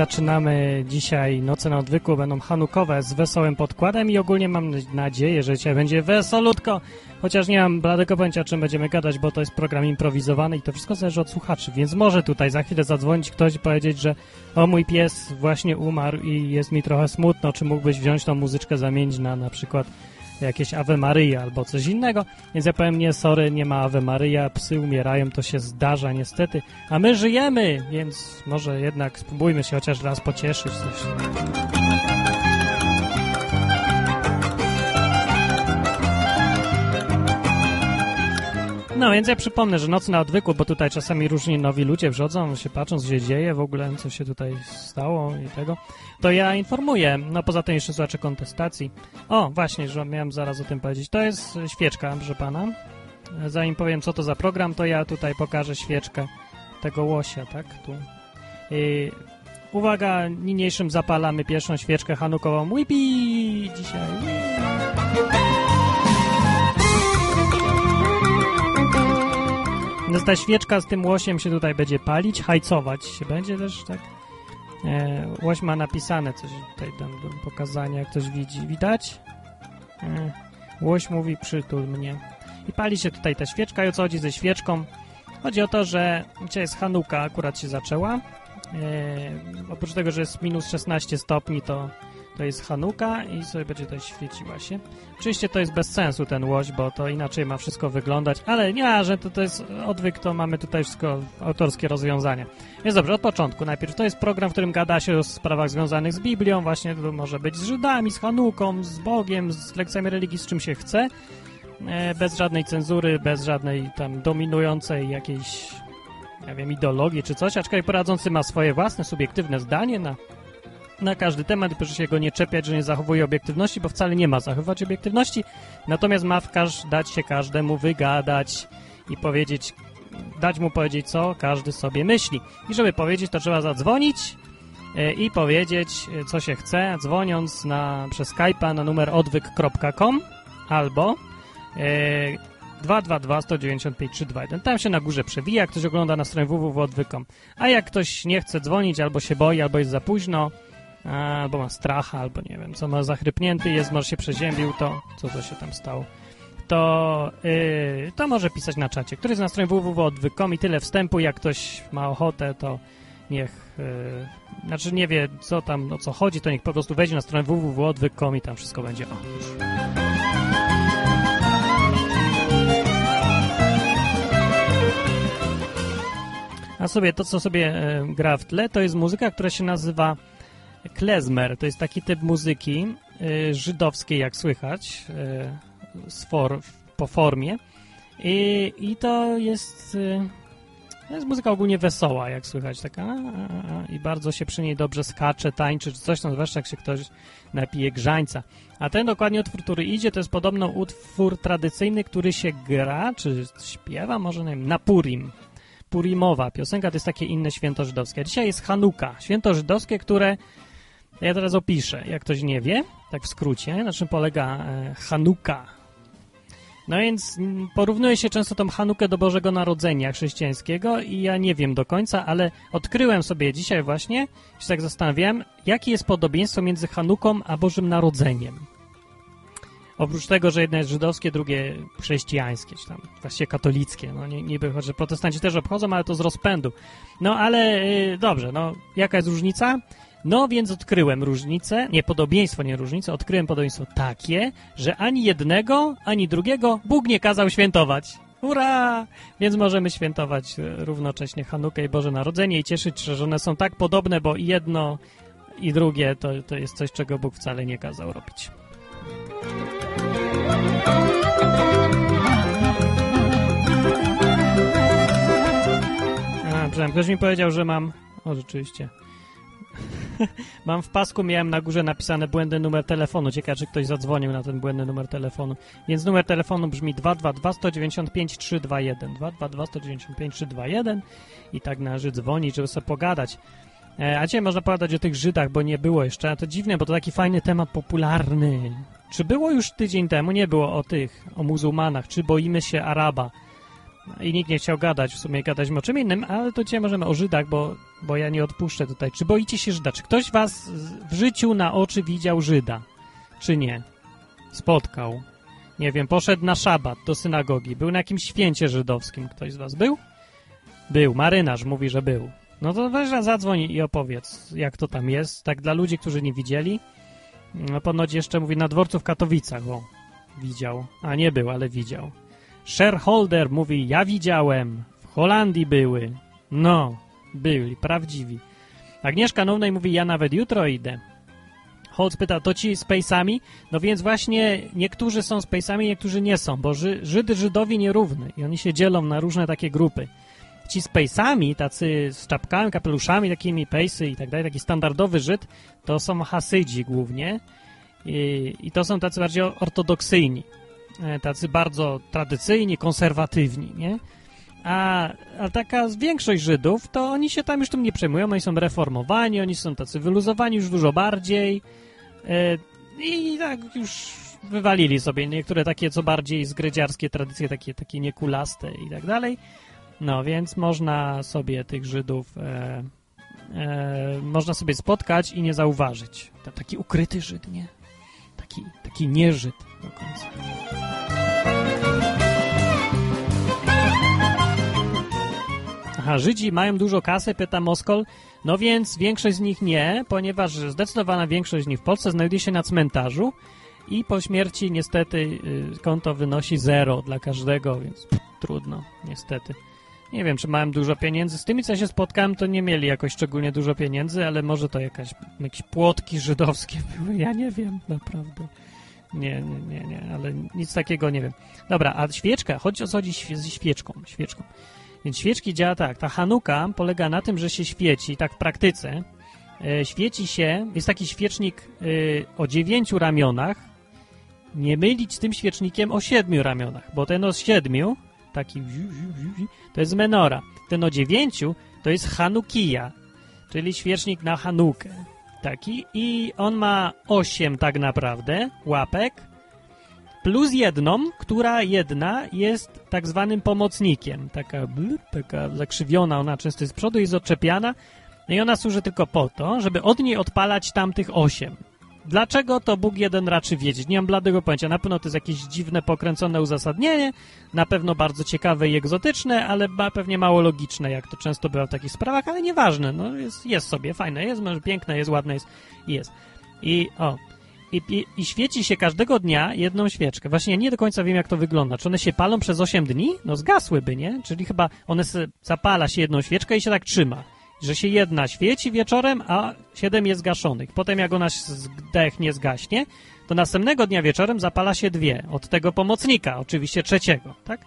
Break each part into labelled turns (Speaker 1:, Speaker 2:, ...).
Speaker 1: Zaczynamy dzisiaj. Noce na odwyku, będą hanukowe z wesołym podkładem i ogólnie mam nadzieję, że dzisiaj będzie wesolutko, chociaż nie mam bladego pojęcia, czym będziemy gadać, bo to jest program improwizowany i to wszystko zależy od słuchaczy, więc może tutaj za chwilę zadzwonić ktoś i powiedzieć, że o mój pies właśnie umarł i jest mi trochę smutno, czy mógłbyś wziąć tą muzyczkę, zamienić na na przykład jakieś Ave Maria albo coś innego, więc ja powiem nie, sorry, nie ma Ave Maria, psy umierają, to się zdarza niestety, a my żyjemy, więc może jednak spróbujmy się chociaż raz pocieszyć. Coś. No więc ja przypomnę, że noc na odwyku, bo tutaj czasami różni nowi ludzie wrzodzą, się patrzą, co się dzieje w ogóle, co się tutaj stało i tego, to ja informuję. No poza tym jeszcze słuchacze kontestacji. O, właśnie, że miałem zaraz o tym powiedzieć. To jest świeczka, proszę pana. Zanim powiem, co to za program, to ja tutaj pokażę świeczkę tego łosia, tak? Tu. I uwaga, niniejszym zapalamy pierwszą świeczkę hanukową. Whippy! Dzisiaj. No ta świeczka z tym łosiem się tutaj będzie palić, hajcować się będzie też, tak? E, łoś ma napisane coś tutaj dam do pokazania, jak ktoś widzi. Widać? E, łoś mówi przytul mnie. I pali się tutaj ta świeczka. I o co chodzi ze świeczką? Chodzi o to, że dzisiaj jest Hanuka, akurat się zaczęła. E, oprócz tego, że jest minus 16 stopni, to to jest Hanuka i sobie będzie tutaj świeciła się. Oczywiście to jest bez sensu ten łoś, bo to inaczej ma wszystko wyglądać, ale nie, że to, to jest odwyk, to mamy tutaj wszystko autorskie rozwiązania. Więc dobrze, od początku. Najpierw to jest program, w którym gada się o sprawach związanych z Biblią, właśnie to może być z Żydami, z Hanuką, z Bogiem, z lekcjami religii, z czym się chce. E, bez żadnej cenzury, bez żadnej tam dominującej jakiejś, nie wiem, ideologii czy coś, aczkolwiek prowadzący ma swoje własne, subiektywne zdanie na na każdy temat, proszę się go nie czepiać, że nie zachowuje obiektywności, bo wcale nie ma zachowywać obiektywności, natomiast ma w każ dać się każdemu wygadać i powiedzieć, dać mu powiedzieć, co każdy sobie myśli. I żeby powiedzieć, to trzeba zadzwonić e, i powiedzieć, e, co się chce, dzwoniąc na, przez Skype'a na numer odwyk.com albo e, 222 195 321. Tam się na górze przewija, ktoś ogląda na stronie www.odwyk.com. A jak ktoś nie chce dzwonić, albo się boi, albo jest za późno, albo ma stracha, albo nie wiem, co ma zachrypnięty jest, może się przeziębił, to co to się tam stało? To, yy, to może pisać na czacie, który jest na stronie www.odwyk.com i tyle wstępu, jak ktoś ma ochotę, to niech, yy, znaczy nie wie, co tam, o co chodzi, to niech po prostu wejdzie na stronę www.odwyk.com i tam wszystko będzie o. A sobie to, co sobie e, gra w tle, to jest muzyka, która się nazywa klezmer. To jest taki typ muzyki e, żydowskiej, jak słychać, e, for, po formie. I, I to jest... To jest muzyka ogólnie wesoła, jak słychać, taka i bardzo się przy niej dobrze skacze, tańczy, czy coś tam, zwłaszcza jak się ktoś napije grzańca. A ten dokładnie utwór, który idzie, to jest podobno utwór tradycyjny, który się gra, czy śpiewa, może nie wiem, na Purim. Purimowa piosenka to jest takie inne święto żydowskie. A dzisiaj jest Hanuka, święto żydowskie, które ja teraz opiszę, jak ktoś nie wie, tak w skrócie, na czym polega e, Hanuka. No więc porównuje się często tą Hanukę do Bożego Narodzenia chrześcijańskiego i ja nie wiem do końca, ale odkryłem sobie dzisiaj właśnie, się tak zastanawiałem, jakie jest podobieństwo między Hanuką a Bożym Narodzeniem. Oprócz tego, że jedno jest żydowskie, drugie chrześcijańskie, czy tam właściwie katolickie. No niby, że protestanci też obchodzą, ale to z rozpędu. No ale yy, dobrze, no jaka jest różnica? No więc odkryłem różnicę, nie podobieństwo, nie różnicę, odkryłem podobieństwo takie, że ani jednego, ani drugiego Bóg nie kazał świętować. Ura! Więc możemy świętować e, równocześnie Hanukę i Boże Narodzenie i cieszyć się, że one są tak podobne, bo jedno i drugie to, to jest coś, czego Bóg wcale nie kazał robić. A, ktoś mi powiedział, że mam... O, rzeczywiście. mam w pasku, miałem na górze napisane błędny numer telefonu. Ciekawe, czy ktoś zadzwonił na ten błędny numer telefonu. Więc numer telefonu brzmi 222 195 321. 222 195 321 i tak należy dzwonić, żeby sobie pogadać. E, a dzisiaj można pogadać o tych Żydach, bo nie było jeszcze. A to dziwne, bo to taki fajny temat popularny. Czy było już tydzień temu? Nie było o tych, o muzułmanach. Czy boimy się Araba? I nikt nie chciał gadać, w sumie gadać o czym innym, ale to dzisiaj możemy o Żydach, bo, bo ja nie odpuszczę tutaj. Czy boicie się Żyda? Czy ktoś was w życiu na oczy widział Żyda? Czy nie? Spotkał. Nie wiem, poszedł na szabat do synagogi. Był na jakimś święcie żydowskim. Ktoś z was był? Był. Marynarz mówi, że był. No to weź zadzwoń i opowiedz, jak to tam jest. Tak dla ludzi, którzy nie widzieli. No ponoć jeszcze mówi na dworcu w Katowicach, o, widział. A nie był, ale widział. Shareholder mówi, ja widziałem. W Holandii były. No, byli, prawdziwi. Agnieszka Nownej mówi, ja nawet jutro idę. Holz pyta, to ci z Pejsami? No więc właśnie niektórzy są z Pejsami, niektórzy nie są, bo Ży Żydy Żydowi nierówny i oni się dzielą na różne takie grupy. Ci z Pejsami, tacy z czapkami, kapeluszami, takimi Pejsy i tak dalej, taki standardowy Żyd, to są Hasydzi głównie i, i to są tacy bardziej ortodoksyjni, tacy bardzo tradycyjni, konserwatywni, nie? A, a taka większość Żydów, to oni się tam już tym nie przejmują, oni są reformowani, oni są tacy wyluzowani już dużo bardziej e, i tak już wywalili sobie niektóre takie co bardziej zgredziarskie tradycje, takie, takie niekulaste i tak dalej. No, więc można sobie tych Żydów e, e, można sobie spotkać i nie zauważyć. Taki ukryty Żyd, nie? Taki, taki nieżyd do końca. Aha, Żydzi mają dużo kasy, pyta Moskol. No więc większość z nich nie, ponieważ zdecydowana większość z nich w Polsce znajduje się na cmentarzu i po śmierci niestety y, konto wynosi zero dla każdego, więc trudno, niestety. Nie wiem, czy mają dużo pieniędzy. Z tymi, co się spotkałem, to nie mieli jakoś szczególnie dużo pieniędzy, ale może to jakaś, jakieś płotki żydowskie były. Ja nie wiem, naprawdę. Nie, nie, nie, nie, ale nic takiego nie wiem. Dobra, a świeczka, chodzi o co chodzi ze świeczką, świeczką. Więc świeczki działa tak. Ta Hanuka polega na tym, że się świeci, tak w praktyce. E, świeci się, jest taki świecznik e, o dziewięciu ramionach. Nie mylić z tym świecznikiem o siedmiu ramionach, bo ten o siedmiu, taki to jest menora. Ten o dziewięciu to jest Hanukija, czyli świecznik na Hanukę. Taki i on ma osiem tak naprawdę łapek, plus jedną, która jedna jest tak zwanym pomocnikiem. Taka, taka zakrzywiona, ona często jest z przodu, jest odczepiana i ona służy tylko po to, żeby od niej odpalać tamtych osiem. Dlaczego to Bóg jeden raczy wiedzieć? Nie mam bladego pojęcia. Na pewno to jest jakieś dziwne, pokręcone uzasadnienie, na pewno bardzo ciekawe i egzotyczne, ale pewnie mało logiczne, jak to często bywa w takich sprawach, ale nieważne. No jest, jest sobie, fajne jest, piękne jest, ładne jest jest. I o, i, i, I, świeci się każdego dnia jedną świeczkę. Właśnie ja nie do końca wiem, jak to wygląda. Czy one się palą przez 8 dni? No zgasłyby, nie? Czyli chyba one zapala się jedną świeczkę i się tak trzyma. Że się jedna świeci wieczorem, a siedem jest gaszonych. Potem jak ona zdech nie zgaśnie, to następnego dnia wieczorem zapala się dwie. Od tego pomocnika, oczywiście trzeciego, tak?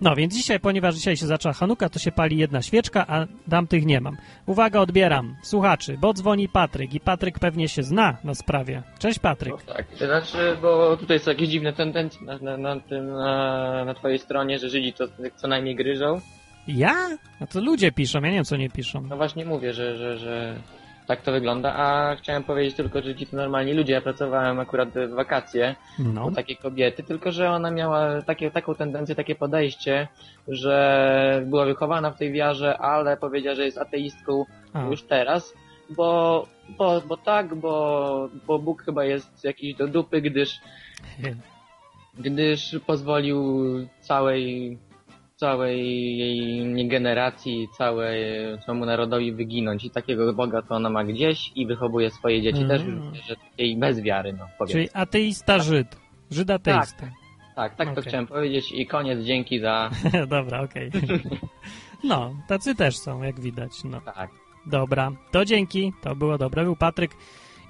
Speaker 1: No więc dzisiaj, ponieważ dzisiaj się zaczęła Hanuka, to się pali jedna świeczka, a damtych nie mam. Uwaga, odbieram. Słuchaczy, bo dzwoni Patryk i Patryk pewnie się zna na sprawie. Cześć Patryk.
Speaker 2: No, tak, znaczy, bo tutaj są jakieś dziwne tendencje na, na, na, tym, na, na twojej stronie, że Żydzi to co najmniej gryżą.
Speaker 1: Ja? A to ludzie piszą, ja nie wiem co nie piszą.
Speaker 2: No właśnie mówię, że, że, że tak to wygląda, a chciałem powiedzieć tylko, że ci to normalni ludzie. Ja pracowałem akurat w wakacje no. u takiej kobiety, tylko że ona miała takie, taką tendencję, takie podejście, że była wychowana w tej wiarze, ale powiedziała, że jest ateistką a. już teraz, bo, bo, bo tak, bo, bo Bóg chyba jest jakiś do dupy, gdyż gdyż pozwolił całej całej jej generacji, całej, całemu narodowi wyginąć i takiego Boga to ona ma gdzieś i wychowuje swoje dzieci mm. też, że takiej bez wiary, no powiedzmy.
Speaker 1: Czyli ateista tak. Żyd. Żyd ateista.
Speaker 2: Tak, tak, tak okay. to chciałem powiedzieć i koniec, dzięki za...
Speaker 1: Dobra, okej. No, tacy też są, jak widać, no.
Speaker 2: Tak.
Speaker 1: Dobra, to dzięki, to było dobre. Był Patryk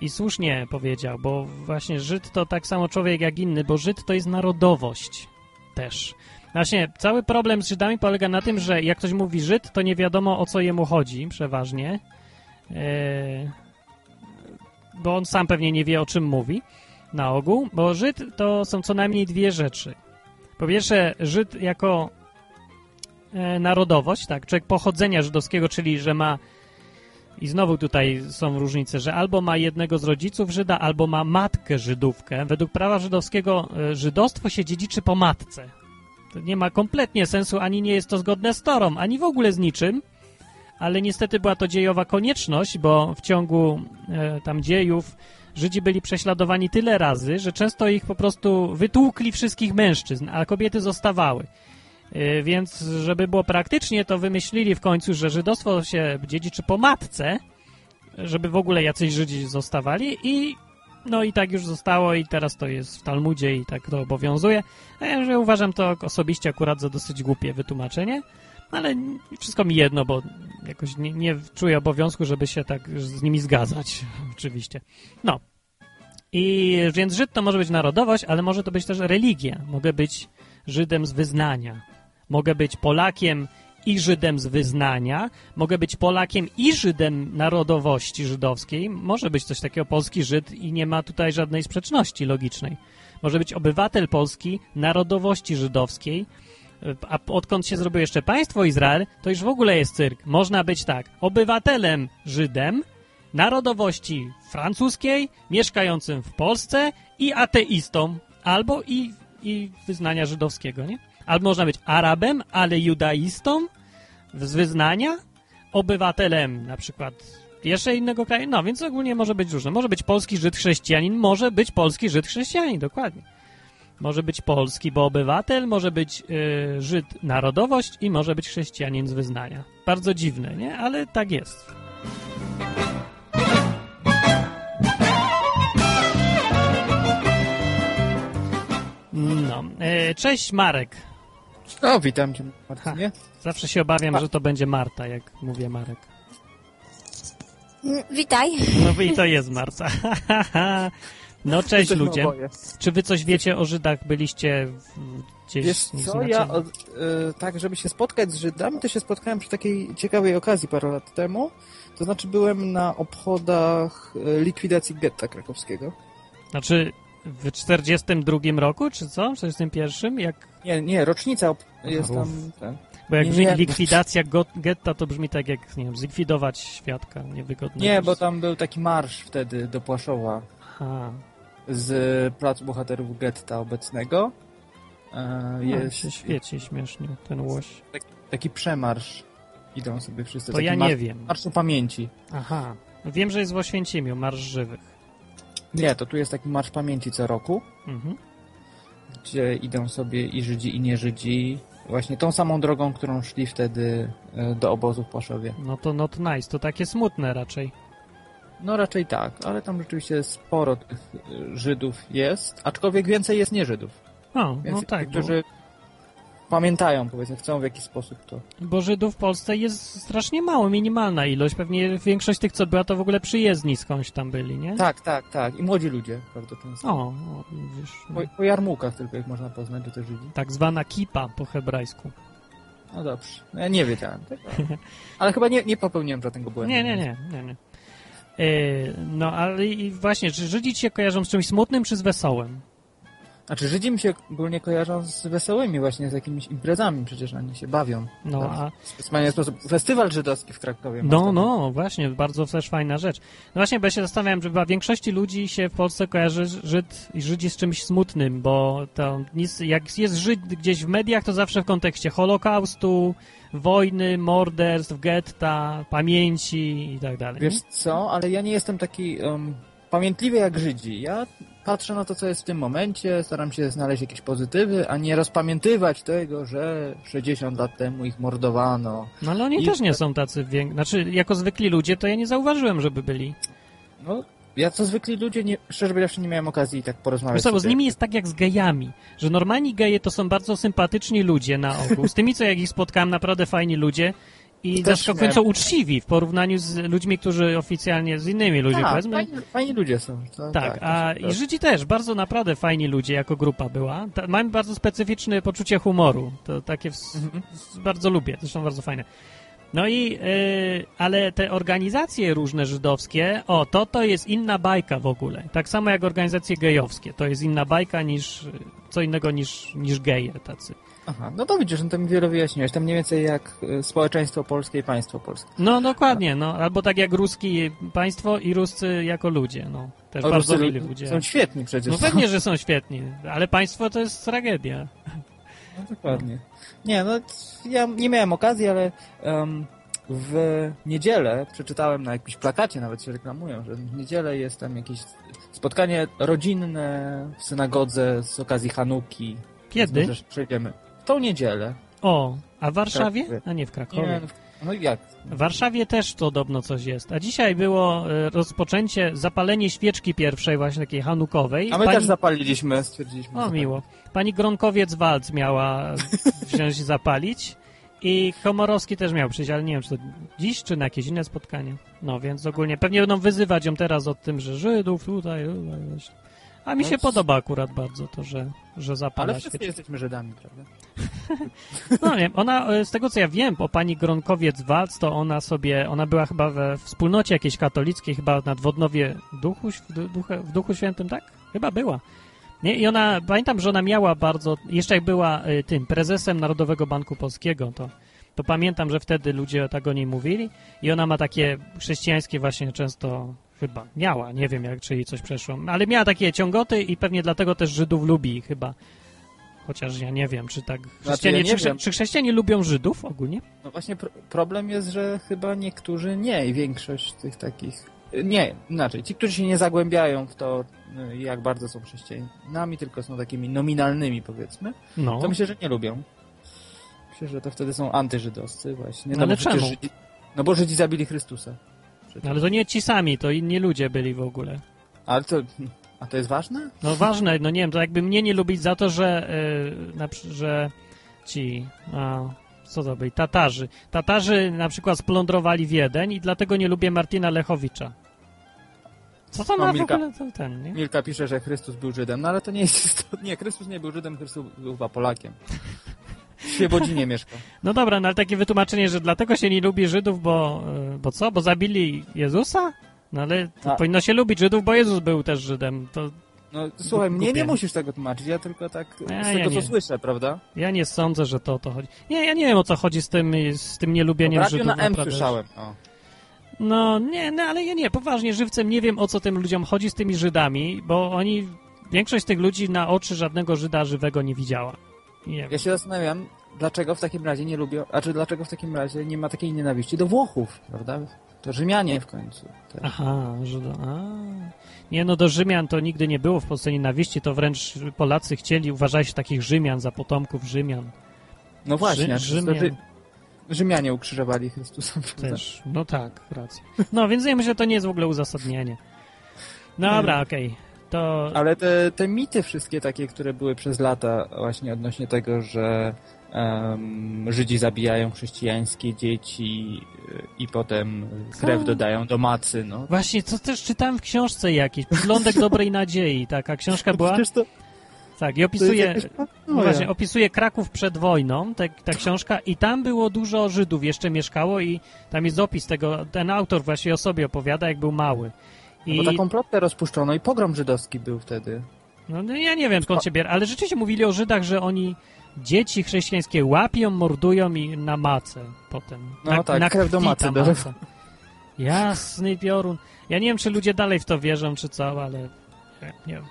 Speaker 1: i słusznie powiedział, bo właśnie Żyd to tak samo człowiek jak inny, bo Żyd to jest narodowość też. Właśnie, cały problem z Żydami polega na tym, że jak ktoś mówi Żyd, to nie wiadomo o co jemu chodzi przeważnie. Eee, bo on sam pewnie nie wie o czym mówi na ogół, bo Żyd to są co najmniej dwie rzeczy. Po pierwsze, Żyd jako e, narodowość, tak, człowiek pochodzenia żydowskiego, czyli że ma i znowu tutaj są różnice, że albo ma jednego z rodziców Żyda, albo ma matkę Żydówkę. Według prawa żydowskiego e, żydostwo się dziedziczy po matce To nie ma kompletnie sensu, ani nie jest to zgodne z Torą, ani w ogóle z niczym, ale niestety była to dziejowa konieczność, bo w ciągu e, tam dziejów Żydzi byli prześladowani tyle razy, że często ich po prostu wytłukli wszystkich mężczyzn, a kobiety zostawały. E, więc, żeby było praktycznie, to wymyślili w końcu, że żydostwo się dziedziczy po matce, żeby w ogóle jacyś Żydzi zostawali i no i tak już zostało i teraz to jest w Talmudzie i tak to obowiązuje. A ja uważam to osobiście akurat za dosyć głupie wytłumaczenie, ale wszystko mi jedno, bo jakoś nie, nie czuję obowiązku, żeby się tak z nimi zgadzać, oczywiście. No. I więc Żyd to może być narodowość, ale może to być też religia. Mogę być Żydem z wyznania. Mogę być Polakiem i Żydem z wyznania. Mogę być Polakiem i Żydem narodowości żydowskiej. Może być coś takiego polski Żyd i nie ma tutaj żadnej sprzeczności logicznej. Może być obywatel polski narodowości żydowskiej. A odkąd się zrobiło jeszcze państwo Izrael, to już w ogóle jest cyrk. Można być tak, obywatelem Żydem, narodowości francuskiej, mieszkającym w Polsce i ateistą, albo i, i wyznania żydowskiego, nie? Albo można być Arabem, ale judaistą z wyznania, obywatelem na przykład jeszcze innego kraju, no więc ogólnie może być różne. Może być polski Żyd chrześcijanin, może być polski Żyd chrześcijanin, dokładnie. Może być polski, bo obywatel, może być yy, Żyd narodowość i może być chrześcijanin z wyznania. Bardzo dziwne, nie? Ale tak jest. No. Yy, cześć Marek.
Speaker 3: O, witam cię, Marcinie.
Speaker 1: Zawsze się obawiam, A. że to będzie Marta, jak mówię Marek.
Speaker 4: Mm, witaj.
Speaker 1: No i to jest Marta. no cześć ludzie. Czy wy coś wiecie o Żydach? Byliście gdzieś...
Speaker 3: Wiesz co, ja od, y, tak, żeby się spotkać z Żydami, to się spotkałem przy takiej ciekawej okazji parę lat temu. To znaczy byłem na obchodach y, likwidacji getta krakowskiego.
Speaker 1: Znaczy w 42 roku, czy co? W 41? Jak...
Speaker 3: Nie, nie, rocznica jest tam... Ten.
Speaker 1: Bo jak nie, nie, likwidacja getta to brzmi tak jak, nie wiem, zlikwidować świadka niewygodnego.
Speaker 3: Nie, bo tam był taki marsz wtedy do Płaszowa. Aha. Z Placu Bohaterów Getta obecnego.
Speaker 1: E, jest, no, się świeci śmiesznie ten łoś.
Speaker 3: Taki, taki przemarsz idą sobie wszyscy.
Speaker 1: To ja nie wiem.
Speaker 3: Marszu pamięci.
Speaker 1: Aha. Wiem, że jest w Oświęcimiu, Marsz Żywych.
Speaker 3: Nie, to tu jest taki Marsz Pamięci co roku, mhm. gdzie idą sobie i Żydzi, i nie-Żydzi właśnie tą samą drogą, którą szli wtedy e, do obozu w Płaszowie.
Speaker 1: No to not nice, to takie smutne raczej.
Speaker 3: No raczej tak, ale tam rzeczywiście sporo tych e, Żydów jest, aczkolwiek więcej jest nie Żydów.
Speaker 1: O, no tak.
Speaker 3: Którzy bo pamiętają, powiedzmy, chcą w jakiś sposób to.
Speaker 1: Bo Żydów w Polsce jest strasznie mało, minimalna ilość. Pewnie większość tych, co była, to w ogóle przyjezdni skądś tam byli, nie?
Speaker 3: Tak, tak, tak. I młodzi ludzie bardzo często.
Speaker 1: O, o widzisz.
Speaker 3: Po, po jarmułkach tylko ich można poznać, że to Żydzi.
Speaker 1: Tak zwana kipa po hebrajsku.
Speaker 3: No dobrze. No ja nie wiedziałem tego. Ale chyba nie, nie popełniłem żadnego błędu.
Speaker 1: Nie, nie, nie. nie, nie. Yy, no, ale i właśnie, czy Żydzi ci się kojarzą z czymś smutnym, czy z wesołym?
Speaker 3: Znaczy Żydzi mi się ogólnie kojarzą z wesołymi właśnie, z jakimiś imprezami, przecież oni się bawią. No, tak? a... W specjalny sposób. Festiwal żydowski w Krakowie.
Speaker 1: No, no, właśnie, bardzo też fajna rzecz. No właśnie, bo ja się zastanawiam, że chyba większości ludzi się w Polsce kojarzy Żyd i Żydzi z czymś smutnym, bo to nic, jak jest Żyd gdzieś w mediach, to zawsze w kontekście Holokaustu, wojny, morderstw, getta, pamięci i tak dalej.
Speaker 3: Wiesz co, ale ja nie jestem taki um, pamiętliwy jak Żydzi. Ja patrzę na to, co jest w tym momencie, staram się znaleźć jakieś pozytywy, a nie rozpamiętywać tego, że 60 lat temu ich mordowano.
Speaker 1: No ale oni I... też nie są tacy, wiek... znaczy jako zwykli ludzie to ja nie zauważyłem, żeby byli.
Speaker 3: No, ja co zwykli ludzie, nie, szczerze powiedziawszy, nie miałem okazji tak porozmawiać.
Speaker 1: Wiesz, z nimi jest tak jak z gejami, że normalni geje to są bardzo sympatyczni ludzie na ogół. Z tymi, co jak ich spotkałem, naprawdę fajni ludzie i zaskakująco uczciwi w porównaniu z ludźmi, którzy oficjalnie, z innymi ludźmi,
Speaker 3: tak,
Speaker 1: powiedzmy.
Speaker 3: Fajni, fajni ludzie są.
Speaker 1: To, tak, tak, a i Żydzi też, bardzo naprawdę fajni ludzie jako grupa była. Ta, mają bardzo specyficzne poczucie humoru. To takie w, mhm. bardzo lubię, zresztą bardzo fajne. No i, yy, ale te organizacje różne żydowskie, o, to to jest inna bajka w ogóle. Tak samo jak organizacje gejowskie. To jest inna bajka niż, co innego niż, niż geje tacy.
Speaker 3: Aha, no to widzisz, no to mi wiele wyjaśniłeś. To mniej więcej jak y, społeczeństwo polskie i państwo polskie.
Speaker 1: No dokładnie, no. Albo tak jak ruskie państwo i Ruscy jako ludzie, no. Też o, bardzo mili ludzie.
Speaker 3: Są świetni przecież.
Speaker 1: No pewnie, że są świetni, ale państwo to jest tragedia.
Speaker 3: No, dokładnie. Nie, no ja nie miałem okazji, ale um, w niedzielę przeczytałem na jakimś plakacie, nawet się reklamują, że w niedzielę jest tam jakieś spotkanie rodzinne w synagodze z okazji Hanuki.
Speaker 1: Kiedy?
Speaker 3: Przejdziemy. W tą niedzielę.
Speaker 1: O, a w Warszawie?
Speaker 3: Krakowie.
Speaker 1: A nie w Krakowie.
Speaker 3: Nie, no i jak?
Speaker 1: W Warszawie też podobno coś jest. A dzisiaj było e, rozpoczęcie, zapalenie świeczki pierwszej, właśnie takiej hanukowej.
Speaker 3: A my
Speaker 1: Pani-
Speaker 3: też zapaliliśmy, stwierdziliśmy.
Speaker 1: O,
Speaker 3: że
Speaker 1: miło. Pani Gronkowiec-Walc miała wziąć i zapalić i Komorowski też miał przyjść, ale nie wiem, czy to dziś, czy na jakieś inne spotkanie. No, więc ogólnie pewnie będą wyzywać ją teraz o tym, że Żydów tutaj. A mi
Speaker 3: No,
Speaker 1: się podoba akurat bardzo to, że, że
Speaker 3: Ale
Speaker 1: zapala
Speaker 3: wszyscy
Speaker 1: świeczkę.
Speaker 3: jesteśmy Żydami, prawda?
Speaker 1: No nie, ona, e, z tego co ja wiem o pani Gronkowiec-Walc, to ona sobie, ona była chyba we wspólnocie jakiejś katolickiej, chyba na Wodnowie Duchu, w, duchu, w Duchu Świętym, tak? Chyba była. Nie? I ona, pamiętam, że ona miała bardzo, jeszcze jak była y, tym prezesem Narodowego Banku Polskiego, to, to pamiętam, że wtedy ludzie tak o niej mówili i ona ma takie chrześcijańskie właśnie często, chyba miała, nie wiem jak, czy jej coś przeszło, ale miała takie ciągoty i pewnie dlatego też Żydów lubi chyba. Chociaż ja nie wiem, czy tak chrześcijanie,
Speaker 3: ja nie
Speaker 1: czy,
Speaker 3: wiem.
Speaker 1: czy chrześcijanie lubią Żydów ogólnie?
Speaker 3: No właśnie pro problem jest, że chyba niektórzy nie i większość tych takich... Nie, inaczej. Ci, którzy się nie zagłębiają w to, y, jak bardzo są chrześcijanami, tylko są takimi nominalnymi, powiedzmy,
Speaker 1: No,
Speaker 3: to myślę, że nie lubią. Myślę, że to wtedy są antyżydowscy właśnie.
Speaker 1: Ale
Speaker 3: bo przecież
Speaker 1: czemu?
Speaker 3: Żydzi, no bo Żydzi zabili Chrystusa. Przecież.
Speaker 1: ale to nie ci sami, to inni ludzie byli w ogóle.
Speaker 3: Ale to... A to jest ważne?
Speaker 1: No ważne, no nie wiem, to jakby mnie nie lubić za to, że, yy, że ci, a, co to byli, Tatarzy. Tatarzy na przykład splądrowali Wiedeń i dlatego nie lubię Martina Lechowicza. Co to
Speaker 3: No,
Speaker 1: ma w
Speaker 3: Milka.
Speaker 1: ogóle to ten, nie?
Speaker 3: Milka pisze, że Chrystus był Żydem, no ale to nie jest istotne. Nie, Chrystus nie był Żydem, Chrystus był chyba Polakiem. W Świebodzinie mieszkał.
Speaker 1: No dobra, no ale takie wytłumaczenie, że dlatego się nie lubi Żydów, bo, yy, bo co, bo zabili Jezusa? No ale
Speaker 3: A-
Speaker 1: powinno się lubić Żydów, bo Jezus był też Żydem. To
Speaker 3: No słuchaj, mnie nie musisz tego tłumaczyć, ja tylko tak
Speaker 1: Nie,
Speaker 3: z
Speaker 1: ja
Speaker 3: tego
Speaker 1: nie.
Speaker 3: co słyszę, prawda?
Speaker 1: ja nie sądzę, że to o to chodzi. Nie, ja nie wiem o co chodzi z tym, z tym nielubieniem Żydów.
Speaker 3: na M
Speaker 1: naprawdę.
Speaker 3: słyszałem. O.
Speaker 1: No nie, no ale ja nie, poważnie, żywcem nie wiem o co tym ludziom chodzi z tymi Żydami, bo oni, większość tych ludzi na oczy żadnego Żyda żywego nie widziała. Nie.
Speaker 3: Ja się zastanawiam, dlaczego w takim razie nie lubią, a czy dlaczego w takim razie nie ma takiej nienawiści do Włochów, prawda? To Rzymianie w końcu. Też.
Speaker 1: Aha, Żyda. A. Nie, no do Rzymian to nigdy nie było w Polsce nienawiści, to wręcz Polacy chcieli uważać takich Rzymian za potomków Rzymian.
Speaker 3: No właśnie,
Speaker 1: Rzy- Rzymian.
Speaker 3: Rzy- Rzymianie ukrzyżowali Chrystusa.
Speaker 1: Też, no tak, racja. No więc ja myślę, że to nie jest w ogóle uzasadnienie. Dobra, okej. To
Speaker 3: Ale te, te mity wszystkie takie, które były przez lata właśnie odnośnie tego, że Żydzi zabijają chrześcijańskie dzieci i potem krew
Speaker 1: A.
Speaker 3: dodają do macy, no.
Speaker 1: właśnie, co też czytałem w książce jakiejś, Podlądek Dobrej Nadziei, taka książka była.
Speaker 3: Przecież to,
Speaker 1: Tak, i opisuje,
Speaker 3: jakaś
Speaker 1: no właśnie, opisuje Kraków przed wojną, te, ta książka, i tam było dużo Żydów jeszcze mieszkało i tam jest opis tego, ten autor właśnie o sobie opowiada, jak był mały.
Speaker 3: No
Speaker 1: I,
Speaker 3: Bo taką plotkę rozpuszczono i pogrom żydowski był wtedy.
Speaker 1: no, no ja nie wiem skąd się bierze, ale rzeczywiście mówili o Żydach, że oni dzieci chrześcijańskie łapią, mordują i na macę potem.
Speaker 3: No
Speaker 1: na,
Speaker 3: tak,
Speaker 1: na
Speaker 3: krew do macy
Speaker 1: maca. Jasny piorun. Ja nie wiem, czy ludzie dalej w to wierzą, czy co, ale nie, nie wiem.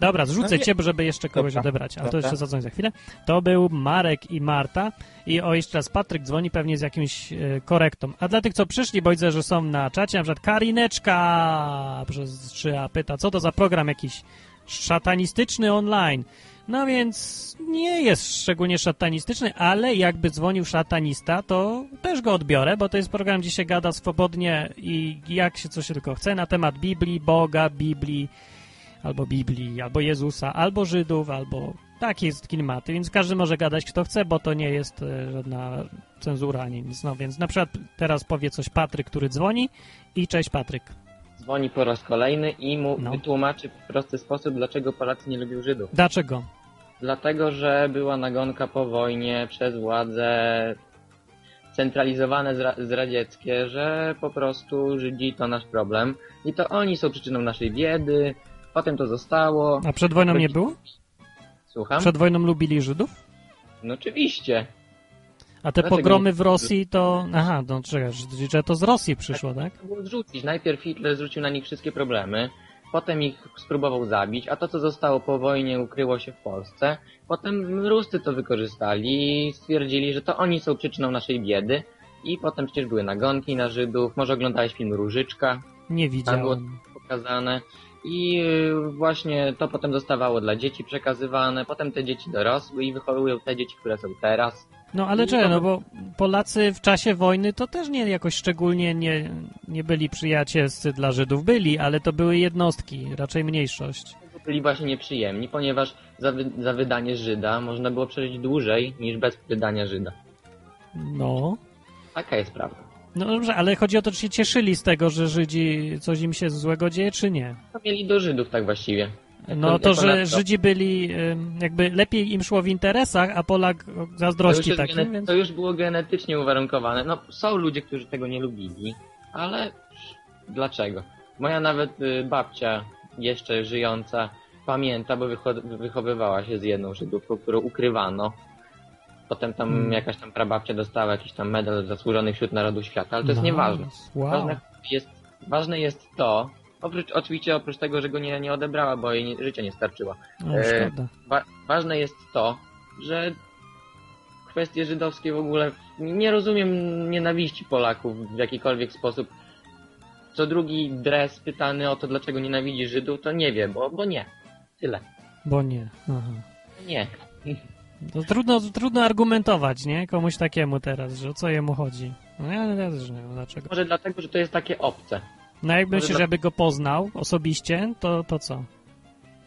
Speaker 1: Dobra, zrzucę
Speaker 3: No nie-
Speaker 1: cię, żeby jeszcze kogoś
Speaker 3: Dobra,
Speaker 1: odebrać, ale to jeszcze zadzwoń za chwilę. To był Marek i Marta i o jeszcze raz Patryk dzwoni pewnie z jakimś e, korektą. A dla tych, co przyszli, bo widzę, że są na czacie, na przykład Karineczka przez 3A pyta, co to za program jakiś szatanistyczny online. No więc nie jest szczególnie szatanistyczny, ale jakby dzwonił szatanista, to też go odbiorę, bo to jest program, gdzie się gada swobodnie i jak się coś tylko chce na temat Biblii, Boga, Biblii, albo Biblii, albo Jezusa, albo Żydów, albo takie jest klimaty, więc każdy może gadać kto chce, bo to nie jest e, żadna cenzura ani nic. No więc na przykład teraz powie coś Patryk, który dzwoni i cześć Patryk.
Speaker 2: Dzwoni po raz kolejny i mu
Speaker 1: No.
Speaker 2: wytłumaczy w prosty sposób, dlaczego Polacy nie lubią Żydów.
Speaker 1: Dlaczego?
Speaker 2: Dlatego, że była nagonka po wojnie przez władze centralizowane zra- zdradzieckie, że po prostu Żydzi to nasz problem i to oni są przyczyną naszej biedy. Potem to zostało.
Speaker 1: A przed wojną nie było?
Speaker 2: Słucham?
Speaker 1: Przed wojną lubili Żydów?
Speaker 2: No oczywiście.
Speaker 1: A te
Speaker 2: Dlaczego
Speaker 1: pogromy w Rosji to... Aha, no czekaj, że- to z Rosji przyszło, tak?
Speaker 2: To było zrzucić. Najpierw Hitler zrzucił na nich wszystkie problemy. potem ich spróbował zabić, a to, co zostało po wojnie, ukryło się w Polsce. Potem Ruscy to wykorzystali i stwierdzili, że to oni są przyczyną naszej biedy. I potem przecież były nagonki na Żydów. Może oglądałeś film Różyczka?
Speaker 1: Nie
Speaker 2: Tam było
Speaker 1: widziałem.
Speaker 2: pokazane. I y, właśnie to potem zostawało dla dzieci przekazywane. Potem te dzieci dorosły i wychowują te dzieci, które są teraz.
Speaker 1: No ale
Speaker 2: to-
Speaker 1: no bo Polacy w czasie wojny to też nie jakoś szczególnie nie, nie byli przyjacielscy dla Żydów. Byli, ale to były jednostki, raczej mniejszość.
Speaker 2: Byli właśnie nieprzyjemni, ponieważ za, wy, za wydanie Żyda można było przeżyć dłużej niż bez wydania Żyda.
Speaker 1: No.
Speaker 2: Taka jest prawda.
Speaker 1: No dobrze, ale chodzi o to, czy się cieszyli z tego, że Żydzi coś im się złego dzieje, czy nie?
Speaker 2: To mieli do Żydów tak właściwie.
Speaker 1: No to, że Żydzi byli jakby lepiej im szło w interesach, a Polak zazdrości takim,
Speaker 2: gene-
Speaker 1: więc...
Speaker 2: to już było genetycznie uwarunkowane. No, są ludzie, którzy tego nie lubili, ale dlaczego? Moja nawet y, babcia, jeszcze żyjąca, pamięta, bo wycho- wychowywała się z jedną Żydówką, którą ukrywano. Potem tam
Speaker 1: Hmm.
Speaker 2: jakaś tam prababcia dostała jakiś tam medal zasłużony wśród narodów świata, ale to jest
Speaker 1: Nice.
Speaker 2: nieważne.
Speaker 1: Wow.
Speaker 2: Ważne jest, ważne jest to, oprócz, oczywiście oprócz tego, że go nie, nie odebrała, bo jej nie, życie nie starczyła.
Speaker 1: O,
Speaker 2: e. Wa ważne jest to, że kwestie żydowskie w ogóle nie rozumiem nienawiści Polaków w jakikolwiek sposób. Co drugi dres pytany o to, dlaczego nienawidzi Żydów, to nie wie, bo, bo nie. Tyle.
Speaker 1: Bo nie. Aha.
Speaker 2: Nie.
Speaker 1: To trudno, trudno argumentować, nie? Komuś takiemu teraz, że o co jemu chodzi. No ja też nie wiem dlaczego.
Speaker 2: Może dlatego, że to jest takie obce.
Speaker 1: No
Speaker 2: Może
Speaker 1: się,
Speaker 2: dla-
Speaker 1: żeby go poznał osobiście, to, to co?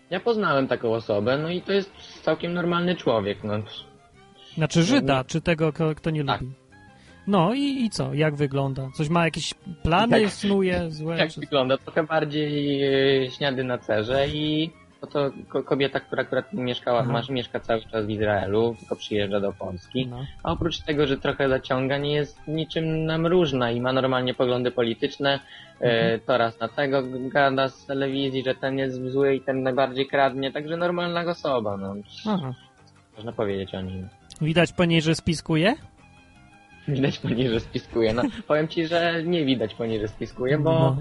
Speaker 2: Ja poznałem taką osobę, no i to jest całkiem normalny człowiek, no.
Speaker 1: Znaczy Żyda, czy tego, kto nie
Speaker 2: Tak.
Speaker 1: lubi. No i, i co? Jak wygląda? Coś ma jakieś plany,
Speaker 2: Jak-
Speaker 1: snuje, złe?
Speaker 2: Jak
Speaker 1: Czy...
Speaker 2: wygląda? Trochę bardziej e, śniady na cerze i to, to ko- kobieta, która akurat mieszkała,
Speaker 1: Aha.
Speaker 2: masz, mieszka cały czas w Izraelu, tylko przyjeżdża do Polski.
Speaker 1: No.
Speaker 2: A oprócz tego, że trochę zaciąga, nie jest niczym nam różna i ma normalnie poglądy polityczne. E,
Speaker 1: Mhm.
Speaker 2: to raz na tego gada z telewizji, że ten jest zły i ten najbardziej kradnie, także normalna osoba, no.
Speaker 1: Aha.
Speaker 2: Można powiedzieć o nim.
Speaker 1: Widać po niej, że spiskuje?
Speaker 2: Widać po niej, że spiskuje. No, powiem ci, że nie widać po niej, że spiskuje, bo
Speaker 1: No.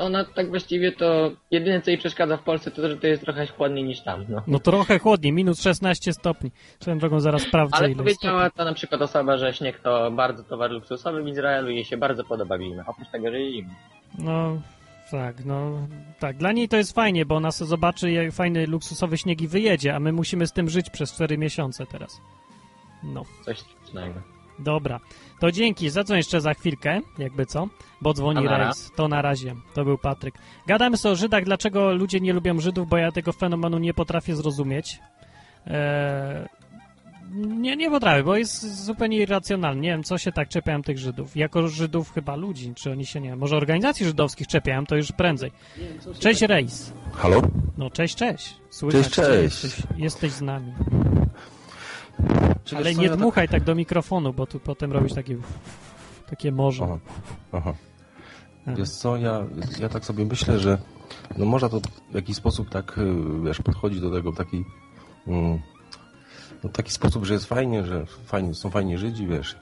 Speaker 2: Ona tak właściwie to jedyne co jej przeszkadza w Polsce to, że to jest trochę chłodniej niż tam, no.
Speaker 1: no trochę chłodniej, minus 16 stopni. Swoją drogą zaraz sprawdzę,
Speaker 2: Ale
Speaker 1: ile
Speaker 2: powiedziała to na przykład osoba, że śnieg to bardzo towar luksusowy w Izraelu i jej się bardzo podoba zima. Oprócz tego, że jest zimno.
Speaker 1: No, tak, no, tak. Dla niej to jest fajnie, bo ona sobie zobaczy, jak fajny, luksusowy śnieg i wyjedzie, a my musimy z tym żyć przez 4 miesiące teraz. No,
Speaker 2: Coś strasznego.
Speaker 1: Dobra. To dzięki, za co jeszcze za chwilkę, jakby co, bo dzwoni rejs. To na razie, to był Patryk. Gadamy sobie o Żydach, dlaczego ludzie nie lubią Żydów, bo ja tego fenomenu nie potrafię zrozumieć. Eee, nie, nie potrafię, bo jest zupełnie irracjonalny. Nie wiem, co się tak czepiają tych Żydów. Jako Żydów chyba ludzi, czy oni się nie Może organizacji żydowskich czepiają, to już prędzej. Cześć, Rejs.
Speaker 5: Halo?
Speaker 1: No, cześć, cześć. Słychać,
Speaker 5: Cześć, cześć.
Speaker 1: Jesteś, jesteś z nami.
Speaker 5: Czy
Speaker 1: Ale nie
Speaker 5: ja
Speaker 1: dmuchaj tak do mikrofonu, bo tu potem robisz takie takie morze.
Speaker 5: Aha, aha. Wiesz co, ja, ja tak sobie myślę, że no można to w jakiś sposób tak, y, wiesz, podchodzić do tego w taki, mm, no taki sposób, że jest fajnie, że fajnie, są fajni Żydzi, wiesz,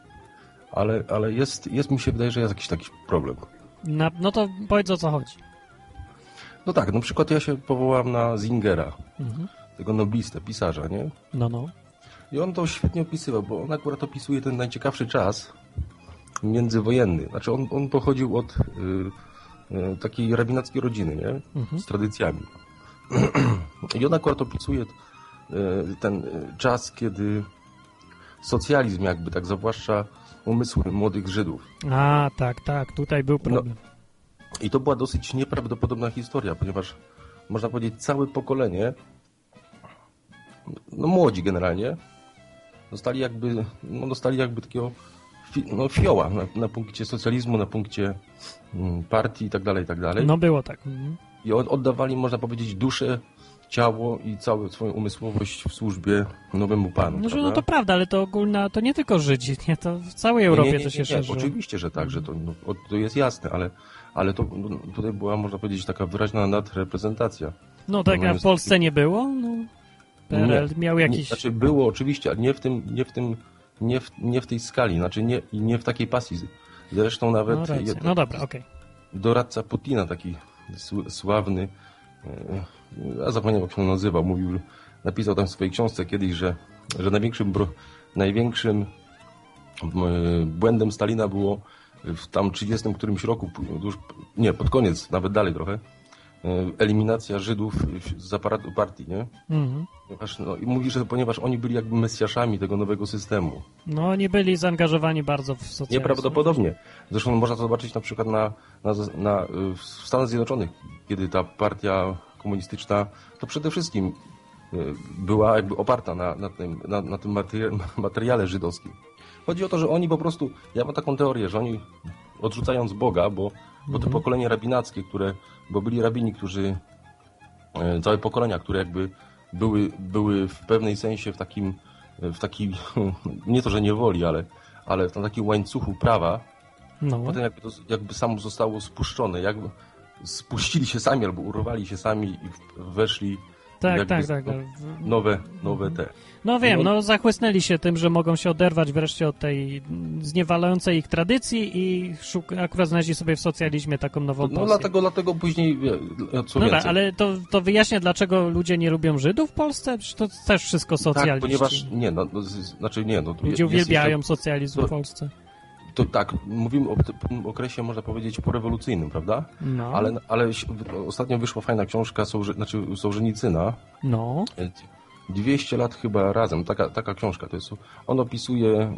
Speaker 5: ale, ale jest, jest, mi się wydaje, że jest jakiś taki problem.
Speaker 1: Na, no to powiedz o co chodzi.
Speaker 5: No tak, na przykład ja się powołam na Zingera,
Speaker 1: Mhm.
Speaker 5: tego noblistę, pisarza, nie?
Speaker 1: No, no.
Speaker 5: I on to świetnie opisywał, bo on akurat opisuje ten najciekawszy czas międzywojenny. Znaczy on, on pochodził od y, y, takiej rabinackiej rodziny, nie?
Speaker 1: Mhm.
Speaker 5: Z tradycjami. I on akurat opisuje y, ten y, czas, kiedy socjalizm jakby tak zawłaszcza umysły młodych Żydów.
Speaker 1: A, tak, tak, tutaj był problem.
Speaker 5: I to była dosyć nieprawdopodobna historia, ponieważ można powiedzieć całe pokolenie, no młodzi generalnie, dostali jakby, no dostali jakby takiego no, fioła na, na punkcie socjalizmu, na punkcie mm, partii i tak dalej, i tak dalej.
Speaker 1: No było tak. Mhm.
Speaker 5: I od, oddawali, można powiedzieć, duszę, ciało i całą swoją umysłowość w służbie nowemu panu.
Speaker 1: No, no to prawda, ale to ogólna, to nie tylko Żydzi, nie, to w całej Europie
Speaker 5: nie, nie,
Speaker 1: to się szerzyło.
Speaker 5: Oczywiście, że tak, że to, no, to jest jasne, ale, ale to no, tutaj była, można powiedzieć, taka wyraźna nadreprezentacja.
Speaker 1: No tak, a w Polsce nie było? No, PRL miał
Speaker 5: Nie,
Speaker 1: jakiś...
Speaker 5: znaczy było oczywiście, ale nie w tym, nie w tym, nie w, nie w tej skali, znaczy nie, nie w takiej pasji. Zresztą nawet
Speaker 1: no,
Speaker 5: jed-
Speaker 1: no dobra, okej.
Speaker 5: doradca Putina, taki sławny, e, ja zapomniałem jak się on nazywał, mówił, napisał tam w swojej książce kiedyś, że, że największym, największym błędem Stalina było w tam 30 którymś roku, już, nie, pod koniec, nawet dalej trochę, E, eliminacja Żydów z aparatu partii, nie? Mhm. Ponieważ, no, I mówi, że ponieważ oni byli jakby mesjaszami tego nowego systemu.
Speaker 1: No, nie byli zaangażowani bardzo w socjalizm.
Speaker 5: Nieprawdopodobnie. Zresztą można to zobaczyć na przykład na, na, na, w Stanach Zjednoczonych, kiedy ta partia komunistyczna to przede wszystkim e, była jakby oparta na, na tym, na, na tym materiale żydowskim. Chodzi o to, że oni po prostu, ja mam taką teorię, że oni odrzucając Boga, bo, bo to mhm. pokolenie rabinackie, które bo byli rabini, którzy, e, całe pokolenia, które jakby były, były w pewnej sensie w takim, w takim, nie to, że niewoli, ale, ale w takim łańcuchu prawa, no. potem jakby, to, jakby samo zostało spuszczone, jakby spuścili się sami albo urwali się sami i weszli
Speaker 1: tak, tak, tak.
Speaker 5: Nowe, nowe te.
Speaker 1: No wiem, no zachłysnęli się tym, że mogą się oderwać wreszcie od tej zniewalającej ich tradycji i akurat znaleźli sobie w socjalizmie taką nową
Speaker 5: No dlatego, dlatego później co Dobra,
Speaker 1: ale to, to wyjaśnia, dlaczego ludzie nie lubią Żydów w Polsce? Przecież to też wszystko socjaliści. Tak,
Speaker 5: ponieważ, nie, no, no znaczy nie. No,
Speaker 1: ludzie uwielbiają jeszcze, socjalizm w Polsce
Speaker 5: to tak, mówimy o tym okresie, można powiedzieć, porewolucyjnym, prawda? No. Ale, ale ostatnio wyszła fajna książka, Sołże, znaczy Sołżenicyna.
Speaker 1: No.
Speaker 5: 200 lat chyba razem, taka, taka książka to jest. On opisuje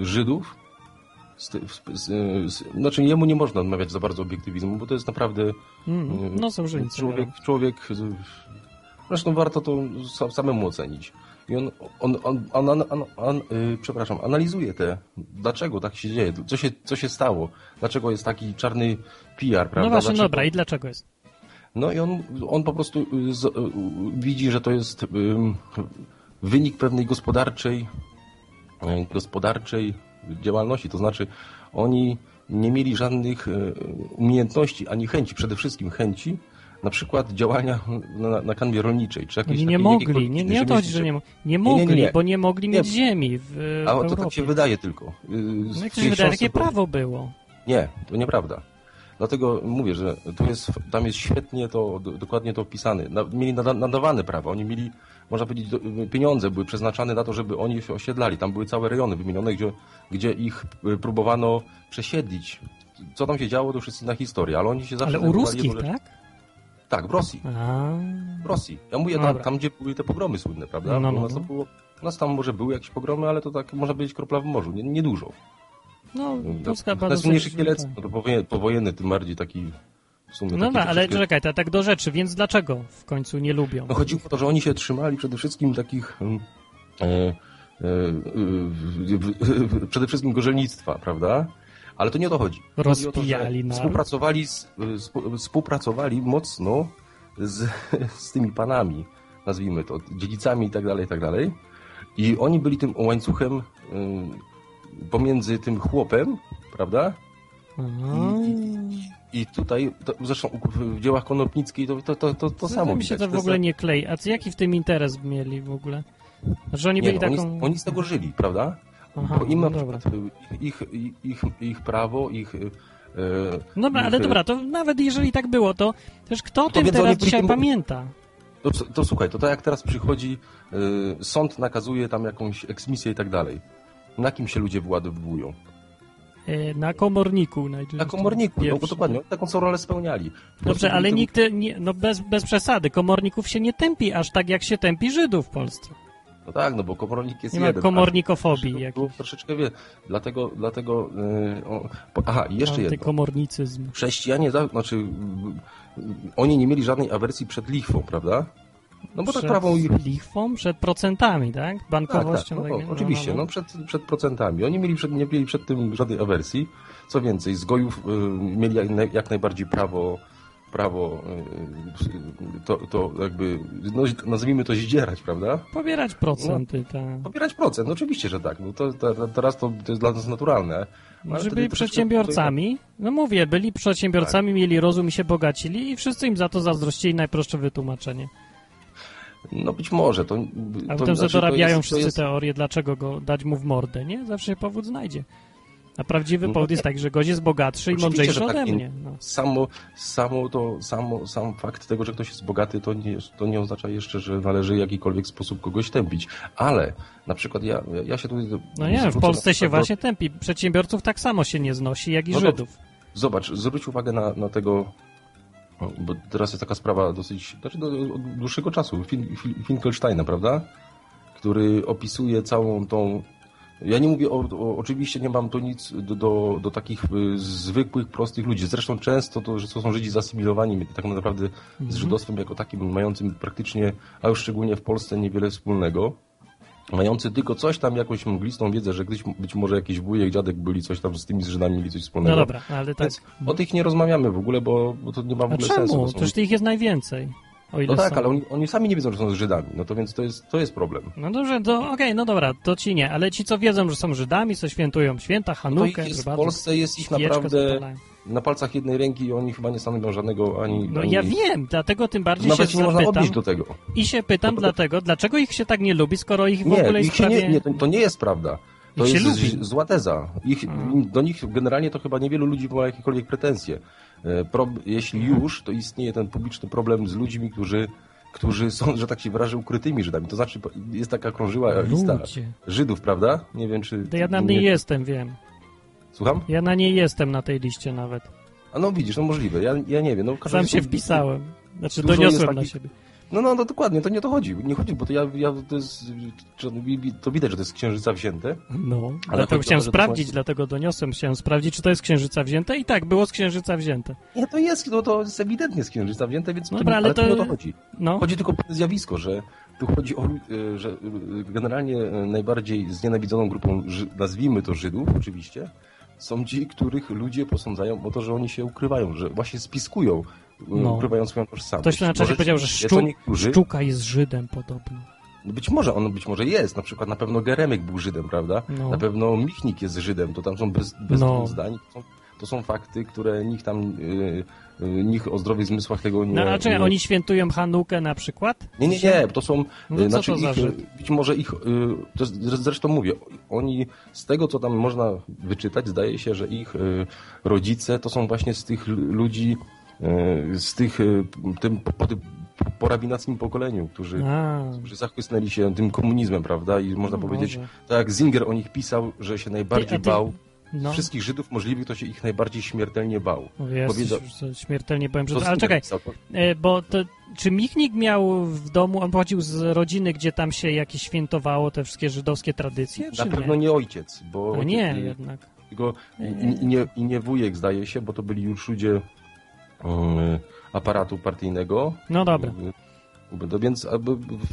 Speaker 5: y, Żydów. Z, z, z, znaczy jemu nie można odmawiać za bardzo obiektywizmu, bo to jest naprawdę
Speaker 1: mm, no,
Speaker 5: człowiek, człowiek, zresztą warto to samemu ocenić. I on, on, on, on, on, on, on yy, przepraszam, analizuje te, dlaczego tak się dzieje, co się, co się stało, dlaczego jest taki czarny PR, prawda?
Speaker 1: No właśnie,
Speaker 5: dlaczego...
Speaker 1: dobra, i dlaczego jest?
Speaker 5: No i on, on po prostu y, z, y, widzi, że to jest y, wynik pewnej gospodarczej, gospodarczej działalności, to znaczy oni nie mieli żadnych umiejętności ani chęci, przede wszystkim chęci, na przykład działania na, na kanwie rolniczej, czy jakieś
Speaker 1: nie mogli, nie, nie o to chodzi, że nie, nie mogli, nie, nie, bo nie mogli mieć ziemi w,
Speaker 5: A w to tak się wydaje tylko.
Speaker 1: No jak się wydaje, takie prawo było.
Speaker 5: Nie, to nieprawda. Dlatego mówię, że tu jest, tam jest świetnie to, dokładnie to opisane. mieli nadawane prawa, oni mieli, można powiedzieć, pieniądze były przeznaczane na to, żeby oni się osiedlali. Tam były całe rejony wymienione, gdzie, gdzie ich y, próbowano przesiedlić. Co tam się działo, to już jest inna historia, ale oni się zawsze...
Speaker 1: Ale u ruskich, tak?
Speaker 5: Tak, w Rosji. A... W Rosji. Ja mówię tam, tam, gdzie były te pogromy słynne, prawda? No, no, u, nas no. było, u nas tam może były jakieś pogromy, ale to tak można powiedzieć kropla w morzu, niedużo.
Speaker 1: Nie no, Polska
Speaker 5: bardzo... Najsłynniejszy Kielec, no to powojenny, tym bardziej taki.
Speaker 1: No, no ale czekaj, to tak do rzeczy, więc dlaczego w końcu nie lubią?
Speaker 5: No chodziło o to, że oni się trzymali przede wszystkim takich... Mm, e, e, e, przede wszystkim gorzelnictwa, prawda? Ale to nie o to chodzi.
Speaker 1: Rozpijali
Speaker 5: to, współpracowali, z, współpracowali mocno z, z tymi panami, nazwijmy to, dziedzicami i tak dalej, i tak dalej. I oni byli tym łańcuchem pomiędzy tym chłopem, prawda? I, i, I, tutaj, to, zresztą w dziełach Konopnickiej to, to, to, to, to samo
Speaker 1: mi się to w ogóle nie klei. A jaki w tym interes mieli w ogóle? Że oni nie, byli no, taką...
Speaker 5: Oni, oni z tego żyli, prawda? Aha, bo im no na przykład ich, ich, ich, ich prawo, ich... Yy,
Speaker 1: dobra, ich, ale dobra, to nawet jeżeli tak było, to też kto o tym teraz dzisiaj tym... pamięta?
Speaker 5: To, to, słuchaj, to tak jak teraz przychodzi, yy, sąd nakazuje tam jakąś eksmisję i tak dalej. Na kim się ludzie wyładowują?
Speaker 1: Na komorniku najczęściej.
Speaker 5: Na komorniku, no bo dokładnie, taką są rolę spełniali.
Speaker 1: Dobrze, ale tym... nikt, nie, no bez, bez przesady, komorników się nie tępi aż tak, jak się tępi Żydów w Polsce.
Speaker 5: No tak, no bo komornik jest
Speaker 1: nie
Speaker 5: jeden.
Speaker 1: Nie ma komornikofobii.
Speaker 5: Troszeczkę, troszeczkę wie. Dlatego, dlatego yy, o, aha, i jeszcze jedno.
Speaker 1: komornicyzm.
Speaker 5: Chrześcijanie, znaczy oni nie mieli żadnej awersji przed lichwą, prawda?
Speaker 1: No bo tak przed tak prawo ich... lichwą, przed procentami, tak? Bankowością.
Speaker 5: Tak, tak. No, no, oczywiście, no, no, przed, przed procentami. Oni mieli przed, nie mieli przed tym żadnej awersji. Co więcej, z gojów yy, mieli jak, jak najbardziej prawo prawo y, to, to jakby, no, nazwijmy to zdzierać, prawda?
Speaker 1: Pobierać procenty, no, tak.
Speaker 5: Pobierać procent, no, oczywiście, że tak. No to, to, teraz to, to jest dla nas naturalne.
Speaker 1: No, że byli przedsiębiorcami, no mówię, byli przedsiębiorcami, tak. mieli rozum i się bogacili i wszyscy im za to zazdrościli najprostsze wytłumaczenie.
Speaker 5: No być może. To,
Speaker 1: A potem znaczy, dorabiają jest, wszyscy jest... teorie, dlaczego go dać mu w mordę, nie? Zawsze się powód znajdzie. A prawdziwy
Speaker 5: No
Speaker 1: powód jest taki, że gość jest bogatszy i mądrzejszy
Speaker 5: tak,
Speaker 1: ode
Speaker 5: nie-
Speaker 1: mnie. No.
Speaker 5: Samo, samo to, samo, sam fakt tego, że ktoś jest bogaty, to nie, to nie oznacza jeszcze, że należy w jakikolwiek sposób kogoś tępić. Ale na przykład ja, ja się tutaj...
Speaker 1: No nie, w Polsce się właśnie tępi. Przedsiębiorców tak samo się nie znosi, jak i
Speaker 5: No
Speaker 1: Żydów.
Speaker 5: Zobacz, zwróć uwagę na, na tego, bo teraz jest taka sprawa dosyć, znaczy do, od dłuższego czasu, Fin, Fin, Finkelsteina, prawda? Który opisuje całą tą... Ja nie mówię o, o oczywiście nie mam tu nic do, do, do takich y, zwykłych, prostych ludzi. Zresztą często to, że to są Żydzi zasymilowani tak naprawdę z
Speaker 1: Mhm.
Speaker 5: żydostwem jako takim, mającym praktycznie, a już szczególnie w Polsce niewiele wspólnego. Mający tylko coś tam, jakąś mglistą wiedzę, że gdzieś być może jakiś wujek, dziadek byli coś tam z tymi Żydami mieli coś wspólnego.
Speaker 1: No dobra, ale tak.
Speaker 5: Więc o tych nie rozmawiamy w ogóle, bo, bo to nie ma w
Speaker 1: A
Speaker 5: ogóle sensu.
Speaker 1: czemu?
Speaker 5: bo są-
Speaker 1: Przecież ich jest najwięcej. O ile
Speaker 5: No tak,
Speaker 1: są.
Speaker 5: ale oni, oni sami nie wiedzą, że są Żydami. No to więc to jest, to jest problem.
Speaker 1: No dobrze, to okej, no dobra, to ci nie, ale ci co wiedzą, że są Żydami, co świętują święta,
Speaker 5: No
Speaker 1: Hanukę,
Speaker 5: ich jest, w Polsce jest ich naprawdę
Speaker 1: zapalają.
Speaker 5: Na palcach jednej ręki i oni chyba nie stanowią żadnego ani...
Speaker 1: No
Speaker 5: ani
Speaker 1: ja wiem, dlatego tym bardziej
Speaker 5: Nawet
Speaker 1: się
Speaker 5: nie można
Speaker 1: zapytam
Speaker 5: odnieść do tego.
Speaker 1: i się pytam
Speaker 5: to-
Speaker 1: dlatego, dlaczego ich się tak nie lubi, skoro ich w
Speaker 5: Nie,
Speaker 1: ogóle
Speaker 5: ich
Speaker 1: jest prawie...
Speaker 5: nie, nie to, to nie jest prawda. To
Speaker 1: Ich
Speaker 5: jest
Speaker 1: lubi.
Speaker 5: zła teza. Ich,
Speaker 1: Hmm.
Speaker 5: Do nich generalnie to chyba niewielu ludzi ma jakiekolwiek pretensje. E, Prob, jeśli już, to istnieje ten publiczny problem z ludźmi, którzy, którzy są, że tak się wyrażę, ukrytymi Żydami. To znaczy, jest taka krążyła lista. Żydów, prawda? Nie wiem, czy...
Speaker 1: To ja na niej jestem, wiem.
Speaker 5: Słucham?
Speaker 1: Ja na niej jestem na tej liście nawet.
Speaker 5: A no widzisz, no możliwe. Ja, ja nie wiem. No,
Speaker 1: Sam się wpisałem. Znaczy doniosłem
Speaker 5: jest
Speaker 1: na siebie.
Speaker 5: No, no, no dokładnie, to nie o to chodzi. Nie chodzi, bo to ja, ja to jest, to widać, że to jest księżyca wzięte.
Speaker 1: No, ale
Speaker 5: Ale
Speaker 1: to chciałem
Speaker 5: to, to
Speaker 1: sprawdzić,
Speaker 5: są-
Speaker 1: dlatego doniosłem. Chciałem sprawdzić, czy to jest księżyca wzięte i tak, było z księżyca wzięte.
Speaker 5: Nie, to jest, no to jest ewidentnie z księżyca wzięte, więc
Speaker 1: No
Speaker 5: to,
Speaker 1: dobra, ale
Speaker 5: ale to
Speaker 1: to-
Speaker 5: nie o to chodzi.
Speaker 1: No,
Speaker 5: Chodzi tylko o zjawisko, że tu chodzi o, y, że y, generalnie y, najbardziej znienawidzoną grupą, nazwijmy to Żydów oczywiście, są ci, których ludzie posądzają o to, że oni się ukrywają, że właśnie spiskują, y,
Speaker 1: No.
Speaker 5: ukrywają swoją tożsamość.
Speaker 1: ktoś na czacie
Speaker 5: Może
Speaker 1: powiedział, że szczu...
Speaker 5: niektórzy,
Speaker 1: szczuka jest Żydem podobno.
Speaker 5: być może on być może jest, na przykład na pewno Geremek był Żydem, prawda?
Speaker 1: No.
Speaker 5: Na pewno Michnik jest Żydem, to tam są bez, bez
Speaker 1: No.
Speaker 5: zdań, to są, to są fakty, które nikt tam, y, y, nikt o zdrowych zmysłach tego nie...
Speaker 1: No a czy
Speaker 5: nie,
Speaker 1: oni świętują Hanukę na przykład?
Speaker 5: Nie, nie, nie, to są,
Speaker 1: No co
Speaker 5: znaczy
Speaker 1: to
Speaker 5: ich, być może ich, y, zresztą mówię, oni, z tego co tam można wyczytać, zdaje się, że ich y, rodzice to są właśnie z tych ludzi, y, z tych, y, tym, po, tym- po rabinackim pokoleniu, którzy,
Speaker 1: A,
Speaker 5: którzy zachłysnęli się tym komunizmem, prawda, i można
Speaker 1: No
Speaker 5: powiedzieć,
Speaker 1: może.
Speaker 5: tak jak Zinger o nich pisał, że się najbardziej
Speaker 1: Ty- ty-
Speaker 5: bał,
Speaker 1: no.
Speaker 5: wszystkich Żydów możliwych, to się ich najbardziej śmiertelnie bał.
Speaker 1: Jezus,
Speaker 5: powiedział-
Speaker 1: już to śmiertelnie powiem, że...
Speaker 5: To
Speaker 1: Ale czekaj, e, bo to, czy Michnik miał w domu, on pochodził z rodziny, gdzie tam się jakieś świętowało te wszystkie żydowskie tradycje,
Speaker 5: Na pewno
Speaker 1: nie?
Speaker 5: nie ojciec, bo
Speaker 1: nie,
Speaker 5: ojciec, y,
Speaker 1: jednak.
Speaker 5: Tylko i, nie, nie wujek zdaje się, bo to byli już ludzie um, aparatu partyjnego.
Speaker 1: No dobra,
Speaker 5: To więc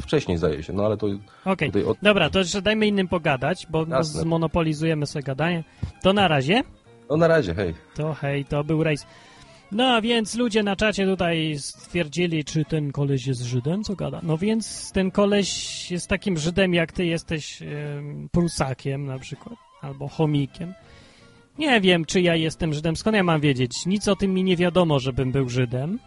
Speaker 5: wcześniej zdaje się, no ale to
Speaker 1: okej.
Speaker 5: tutaj od...
Speaker 1: Dobra, to jeszcze dajmy innym pogadać, bo
Speaker 5: Jasne.
Speaker 1: zmonopolizujemy sobie gadanie. To na razie.
Speaker 5: No na razie, hej.
Speaker 1: To hej, to był rejs. No a więc ludzie na czacie tutaj stwierdzili, czy ten koleś jest Żydem, co gada. No więc ten koleś jest takim Żydem, jak ty jesteś em, Prusakiem na przykład, albo chomikiem. Nie wiem, czy ja jestem Żydem, skąd ja mam wiedzieć? Nic o tym mi nie wiadomo, żebym był Żydem.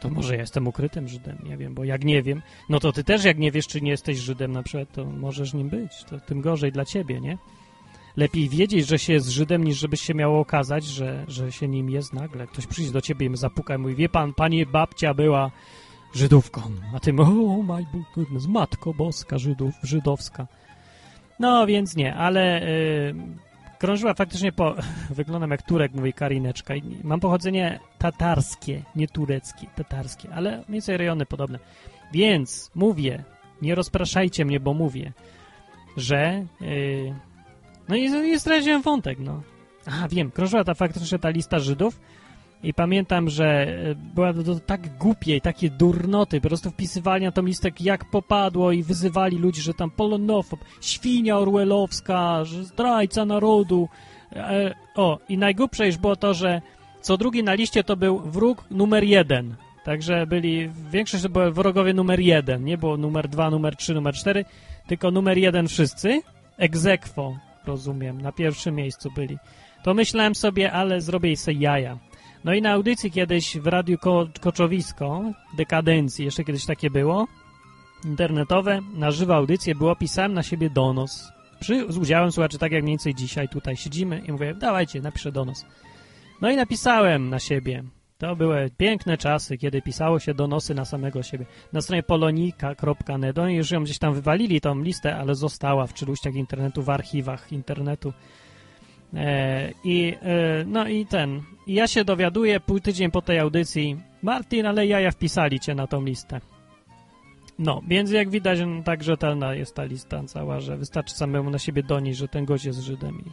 Speaker 1: To może ja jestem ukrytym Żydem, nie wiem, bo jak nie wiem, no to ty też jak nie wiesz, czy nie jesteś Żydem na przykład, to możesz nim być. To tym gorzej dla ciebie, nie? Lepiej wiedzieć, że się jest Żydem, niż żebyś się miało okazać, że, że się nim jest nagle. Ktoś przyjdzie do ciebie i zapuka i mówi, wie pan, pani babcia była Żydówką. A ty, oh my goodness, matko boska, Żydów, żydowska. No, więc nie, ale y, krążyła faktycznie po... Wyglądam jak Turek, mówi Karineczka. Mam pochodzenie tatarskie, nie tureckie, tatarskie, ale mniej więcej rejony podobne. Więc mówię, nie rozpraszajcie mnie, bo mówię, że... Y, no i, i zdradziłem wątek, no. Aha, wiem, krążyła ta faktycznie ta lista Żydów i pamiętam, że e, była to, tak głupie i takie durnoty, po prostu wpisywali na tą listę jak popadło i wyzywali ludzi, że tam polonofob, świnia orwellowska, że zdrajca narodu. E, o, i najgłupsze już było to, że co drugi na liście to był wróg numer jeden. Także byli, większość to były wrogowie numer jeden, nie było numer dwa, numer trzy, numer cztery, tylko numer jeden wszyscy. Egzekwo, rozumiem, na pierwszym miejscu byli. To myślałem sobie, ale zrobię sobie jaja. No i na audycji kiedyś w Radiu Ko Koczowisko, Dekadencji, jeszcze kiedyś takie było, internetowe, na żywe audycje było, pisałem na siebie donos. przy, z udziałem słuchaczy, tak jak mniej więcej dzisiaj tutaj siedzimy i mówię, dawajcie, napiszę donos. No i napisałem na siebie. To były piękne czasy, kiedy pisało się donosy na samego siebie. Na stronie polonika.net. Oni już ją gdzieś tam wywalili, tą listę, ale została w czeluściach internetu, w archiwach internetu. E, I e, no i ten. Ja się dowiaduję pół tydzień po tej audycji. Martin, ale jaja wpisali cię na tą listę. No, więc jak widać, no, tak rzetelna jest ta lista cała, że wystarczy samemu na siebie donieść, że ten gość jest Żydem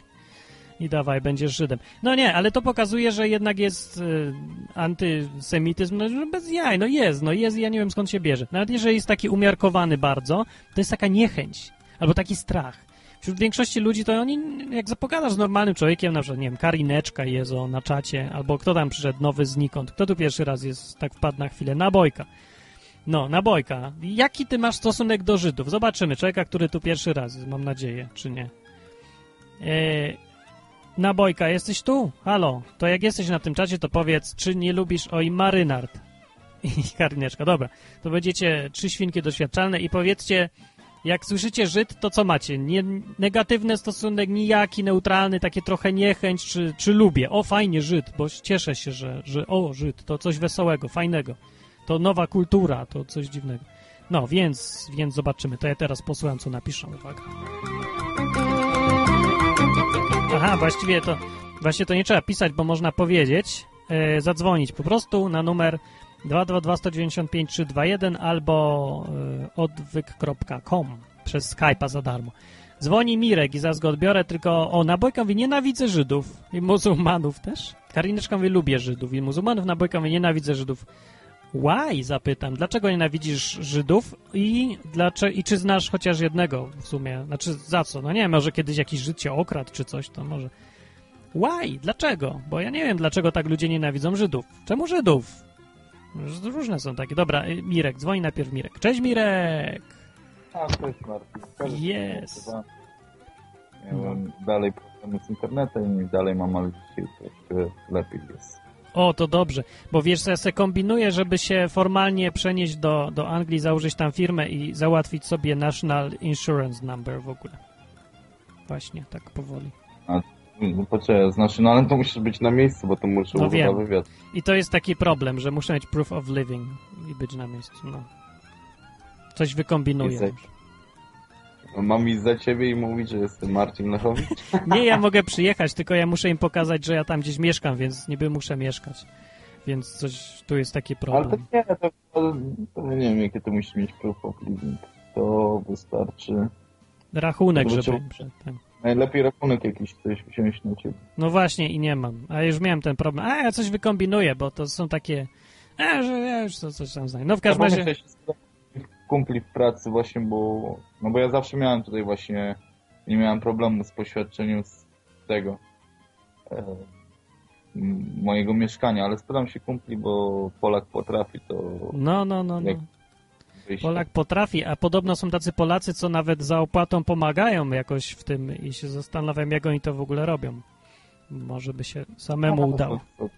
Speaker 1: i, i dawaj, będziesz Żydem. No nie, ale to pokazuje, że jednak jest y, antysemityzm, no bez jaj, no jest, no jest ja nie wiem skąd się bierze. Nawet jeżeli jest taki umiarkowany bardzo, to jest taka niechęć, albo taki strach. Wśród większości ludzi to oni, jak zapogadasz z normalnym człowiekiem, na przykład, nie wiem, Karineczka jest o, na czacie, albo kto tam przyszedł nowy znikąd, kto tu pierwszy raz jest, tak wpadł na chwilę, nabojka. No, nabojka. Jaki ty masz stosunek do Żydów? Zobaczymy. Człowieka, który tu pierwszy raz jest, mam nadzieję, czy nie. Eee, nabojka, jesteś tu? Halo. To jak jesteś na tym czacie, to powiedz, czy nie lubisz oj marynard? I karneczka. Dobra. To będziecie trzy świnki doświadczalne i powiedzcie, jak słyszycie Żyd, to co macie? Nie, negatywny stosunek, nijaki, neutralny, takie trochę niechęć, czy, czy lubię? O, fajnie, Żyd, bo cieszę się, że, że o, Żyd, to coś wesołego, fajnego to nowa kultura, to coś dziwnego. No, więc, więc zobaczymy. To ja teraz posłucham, co napiszą. Uwaga. Aha, właściwie to, właśnie to nie trzeba pisać, bo można powiedzieć, e, zadzwonić po prostu na numer 222-195-321 albo e, odwyk.com przez Skype'a za darmo. Dzwoni Mirek i zaraz go odbiorę, tylko o, Nabojka mówi, nienawidzę Żydów i muzułmanów też. Karineczka mówi, lubię Żydów i muzułmanów, Nabojka mówi, nienawidzę Żydów. Why? Zapytam. Dlaczego nienawidzisz Żydów i, dlaczego, i czy znasz chociaż jednego w sumie? Znaczy za co? No nie wiem, może kiedyś jakiś Żyd cię okradł czy coś, to może... Why? Dlaczego? Bo ja nie wiem, dlaczego tak ludzie nienawidzą Żydów. Czemu Żydów? Różne są takie. Dobra, y, Mirek, dzwoni najpierw Mirek. Cześć Mirek!
Speaker 6: A, cześć Martin.
Speaker 1: Jest.
Speaker 6: Miałem no. dalej problemy z internetem i dalej mam, ale dzisiaj troszkę lepiej jest.
Speaker 1: O, to dobrze, bo wiesz, ja sobie kombinuję, żeby się formalnie przenieść do, do Anglii, założyć tam firmę i załatwić sobie National Insurance Number w ogóle. Właśnie, tak powoli.
Speaker 6: No poczekaj, z Nationalem to musisz być na miejscu, bo to muszę
Speaker 1: no wiem. wywiad. I to jest taki problem, że muszę mieć proof of living i być na miejscu, no. Coś wykombinuję.
Speaker 6: Mam iść za ciebie i mówić, że jestem Marcin Lechowicz?
Speaker 1: Nie, ja mogę przyjechać, tylko ja muszę im pokazać, że ja tam gdzieś mieszkam, więc niby muszę mieszkać. Więc coś, tu jest taki problem.
Speaker 6: Ale to nie, to, to, nie wiem, jakie to musisz mieć proof of living. To wystarczy...
Speaker 1: Rachunek, żeby... Przedtem.
Speaker 6: Najlepiej rachunek jakiś ktoś wziąć na ciebie.
Speaker 1: No właśnie i nie mam. A już miałem ten problem. A ja coś wykombinuję, bo to są takie... A, że ja już to coś tam znam. No w każdym razie
Speaker 6: kumpli w pracy właśnie, bo, no bo ja zawsze miałem tutaj właśnie, nie miałem problemu z poświadczeniem z tego e, mojego mieszkania, ale spytam się kumpli, bo Polak potrafi to...
Speaker 1: No, no, no, no. Polak potrafi, a podobno są tacy Polacy, co nawet za opłatą pomagają jakoś w tym i się zastanawiam, jak oni to w ogóle robią. Może by się samemu no, udało. To,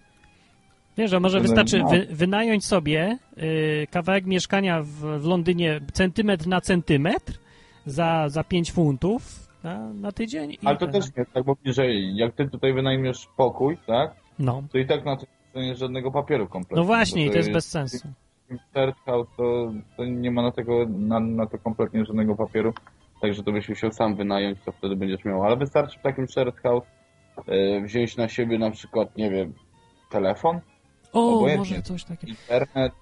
Speaker 1: Wiesz, że może wystarczy no. wy, wynająć sobie y, kawałek mieszkania w, w, Londynie centymetr na centymetr za, za 5 funtów na, na tydzień.
Speaker 6: Ale to też nie tak, bo że jak ty tutaj wynajmiesz pokój, tak?
Speaker 1: No.
Speaker 6: To i tak na to nie żadnego papieru kompletnie.
Speaker 1: No właśnie, i to jest, jest bez sensu.
Speaker 6: Third house to, to nie ma na, tego, na, na to kompletnie żadnego papieru, także to byś musiał sam wynająć, to wtedy będziesz miał. Ale wystarczy w takim shared house y, wziąć na siebie na przykład, nie wiem, telefon,
Speaker 1: o, Obojętnie. może coś takiego.
Speaker 6: Internet,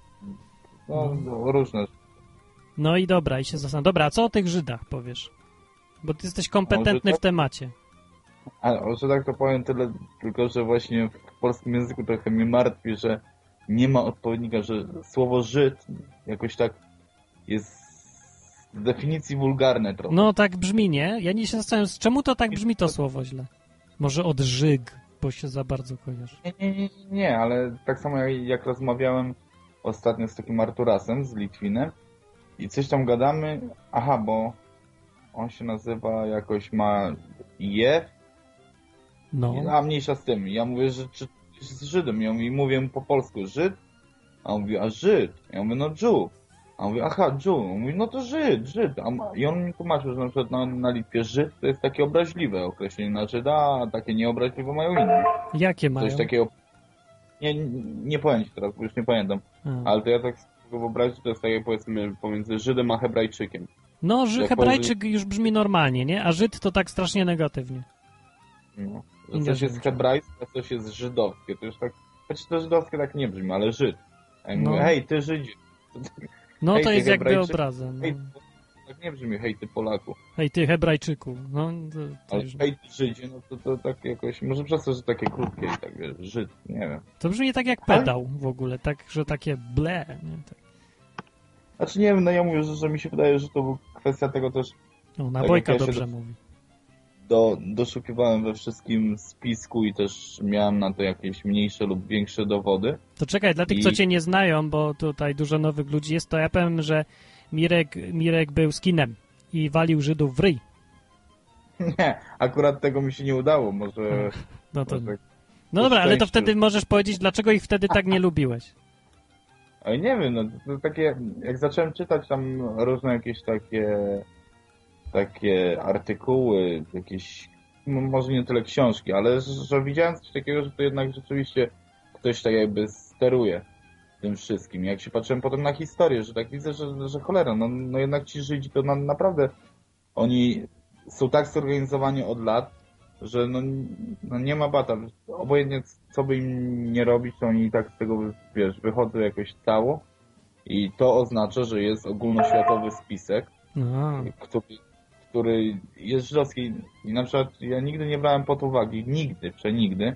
Speaker 6: no, no. różne.
Speaker 1: No i dobra, i się zastanawiam. Dobra, a co o tych Żydach powiesz? Bo ty jesteś kompetentny w temacie.
Speaker 6: A, że tak to powiem tyle, tylko że właśnie w polskim języku trochę mnie martwi, że nie ma odpowiednika, że słowo Żyd jakoś tak jest z definicji wulgarne trochę.
Speaker 1: No tak brzmi, nie? Ja nie się zastanawiam, czemu to tak brzmi to słowo źle? Może od Żyg bo się za bardzo kojarzy.
Speaker 6: Nie, nie, nie, nie ale tak samo jak, jak rozmawiałem ostatnio z takim Arturasem z Litwinem i coś tam gadamy, aha, bo on się nazywa jakoś ma je, no. a mniejsza z tym. Ja mówię, że czy jest Żydem. Ja mówię, mówię po polsku Żyd, a on mówi, a Żyd. Ja mówię, no Jew. A on mówi, aha, Jew. On mówi, no to Żyd, Żyd. A I on mi tłumaczył, że na przykład na, na Litwie Żyd to jest takie obraźliwe określenie na Żyda, a takie nieobraźliwe mają inne.
Speaker 1: Jakie mają?
Speaker 6: Coś takiego... Nie, nie, powiem ci teraz, bo już nie pamiętam.
Speaker 1: A.
Speaker 6: Ale to ja tak sobie wyobrazić, że to jest takie powiedzmy pomiędzy Żydem a Hebrajczykiem.
Speaker 1: No,
Speaker 6: jak
Speaker 1: Hebrajczyk już brzmi normalnie, nie? A Żyd to tak strasznie negatywnie.
Speaker 6: No.
Speaker 1: India
Speaker 6: coś jest hebrajskie, a coś jest żydowskie. To już tak... Choć to żydowskie tak nie brzmi, ale Żyd. Ja
Speaker 1: No.
Speaker 6: mówię, hej, ty Żydzie.
Speaker 1: No
Speaker 6: Hej,
Speaker 1: to jest jakby
Speaker 6: Hebrajczyk.
Speaker 1: obrazem.
Speaker 6: Hej,
Speaker 1: No.
Speaker 6: tak nie brzmi, hej, ty Polaku.
Speaker 1: Hej, ty Hebrajczyku. No, to, to,
Speaker 6: Ale
Speaker 1: już,
Speaker 6: hej, ty Żydzie, no to, to tak jakoś... Może przez to, że takie krótkie i tak, wiesz, Żyd, nie wiem.
Speaker 1: to brzmi tak jak
Speaker 6: Ale-
Speaker 1: pedał w ogóle, tak, że takie ble. Nie? Tak.
Speaker 6: Znaczy nie wiem, no ja mówię, że, że mi się wydaje, że to była kwestia tego też
Speaker 1: No, nabojka
Speaker 6: ja się
Speaker 1: dobrze
Speaker 6: do-
Speaker 1: mówi.
Speaker 6: Do, doszukiwałem we wszystkim spisku i też miałem na to jakieś mniejsze lub większe dowody.
Speaker 1: To czekaj, dla tych,
Speaker 6: I-
Speaker 1: co cię nie znają, bo tutaj dużo nowych ludzi jest, to ja powiem, że Mirek, Mirek był skinem i walił Żydów w ryj.
Speaker 6: Nie, akurat tego mi się nie udało, może...
Speaker 1: No to...
Speaker 6: może
Speaker 1: No dobra, ale to wtedy możesz powiedzieć, dlaczego ich wtedy tak nie lubiłeś.
Speaker 6: nie wiem, no to takie, jak zacząłem czytać tam różne jakieś takie takie artykuły, jakieś, no może nie tyle książki, ale że, widziałem coś takiego, że to jednak rzeczywiście ktoś tak jakby steruje tym wszystkim. Jak się patrzyłem potem na historię, że tak widzę, że, że cholera, no, no jednak ci Żydzi to na, naprawdę oni są tak zorganizowani od lat, że no, no nie ma bata. Obojętnie co by im nie robić, to oni i tak z tego, wiesz, wychodzą jakoś cało i to oznacza, że jest ogólnoświatowy spisek,
Speaker 1: No.
Speaker 6: który, który jest żydowski. I na przykład ja nigdy nie brałem pod uwagę, nigdy, przenigdy,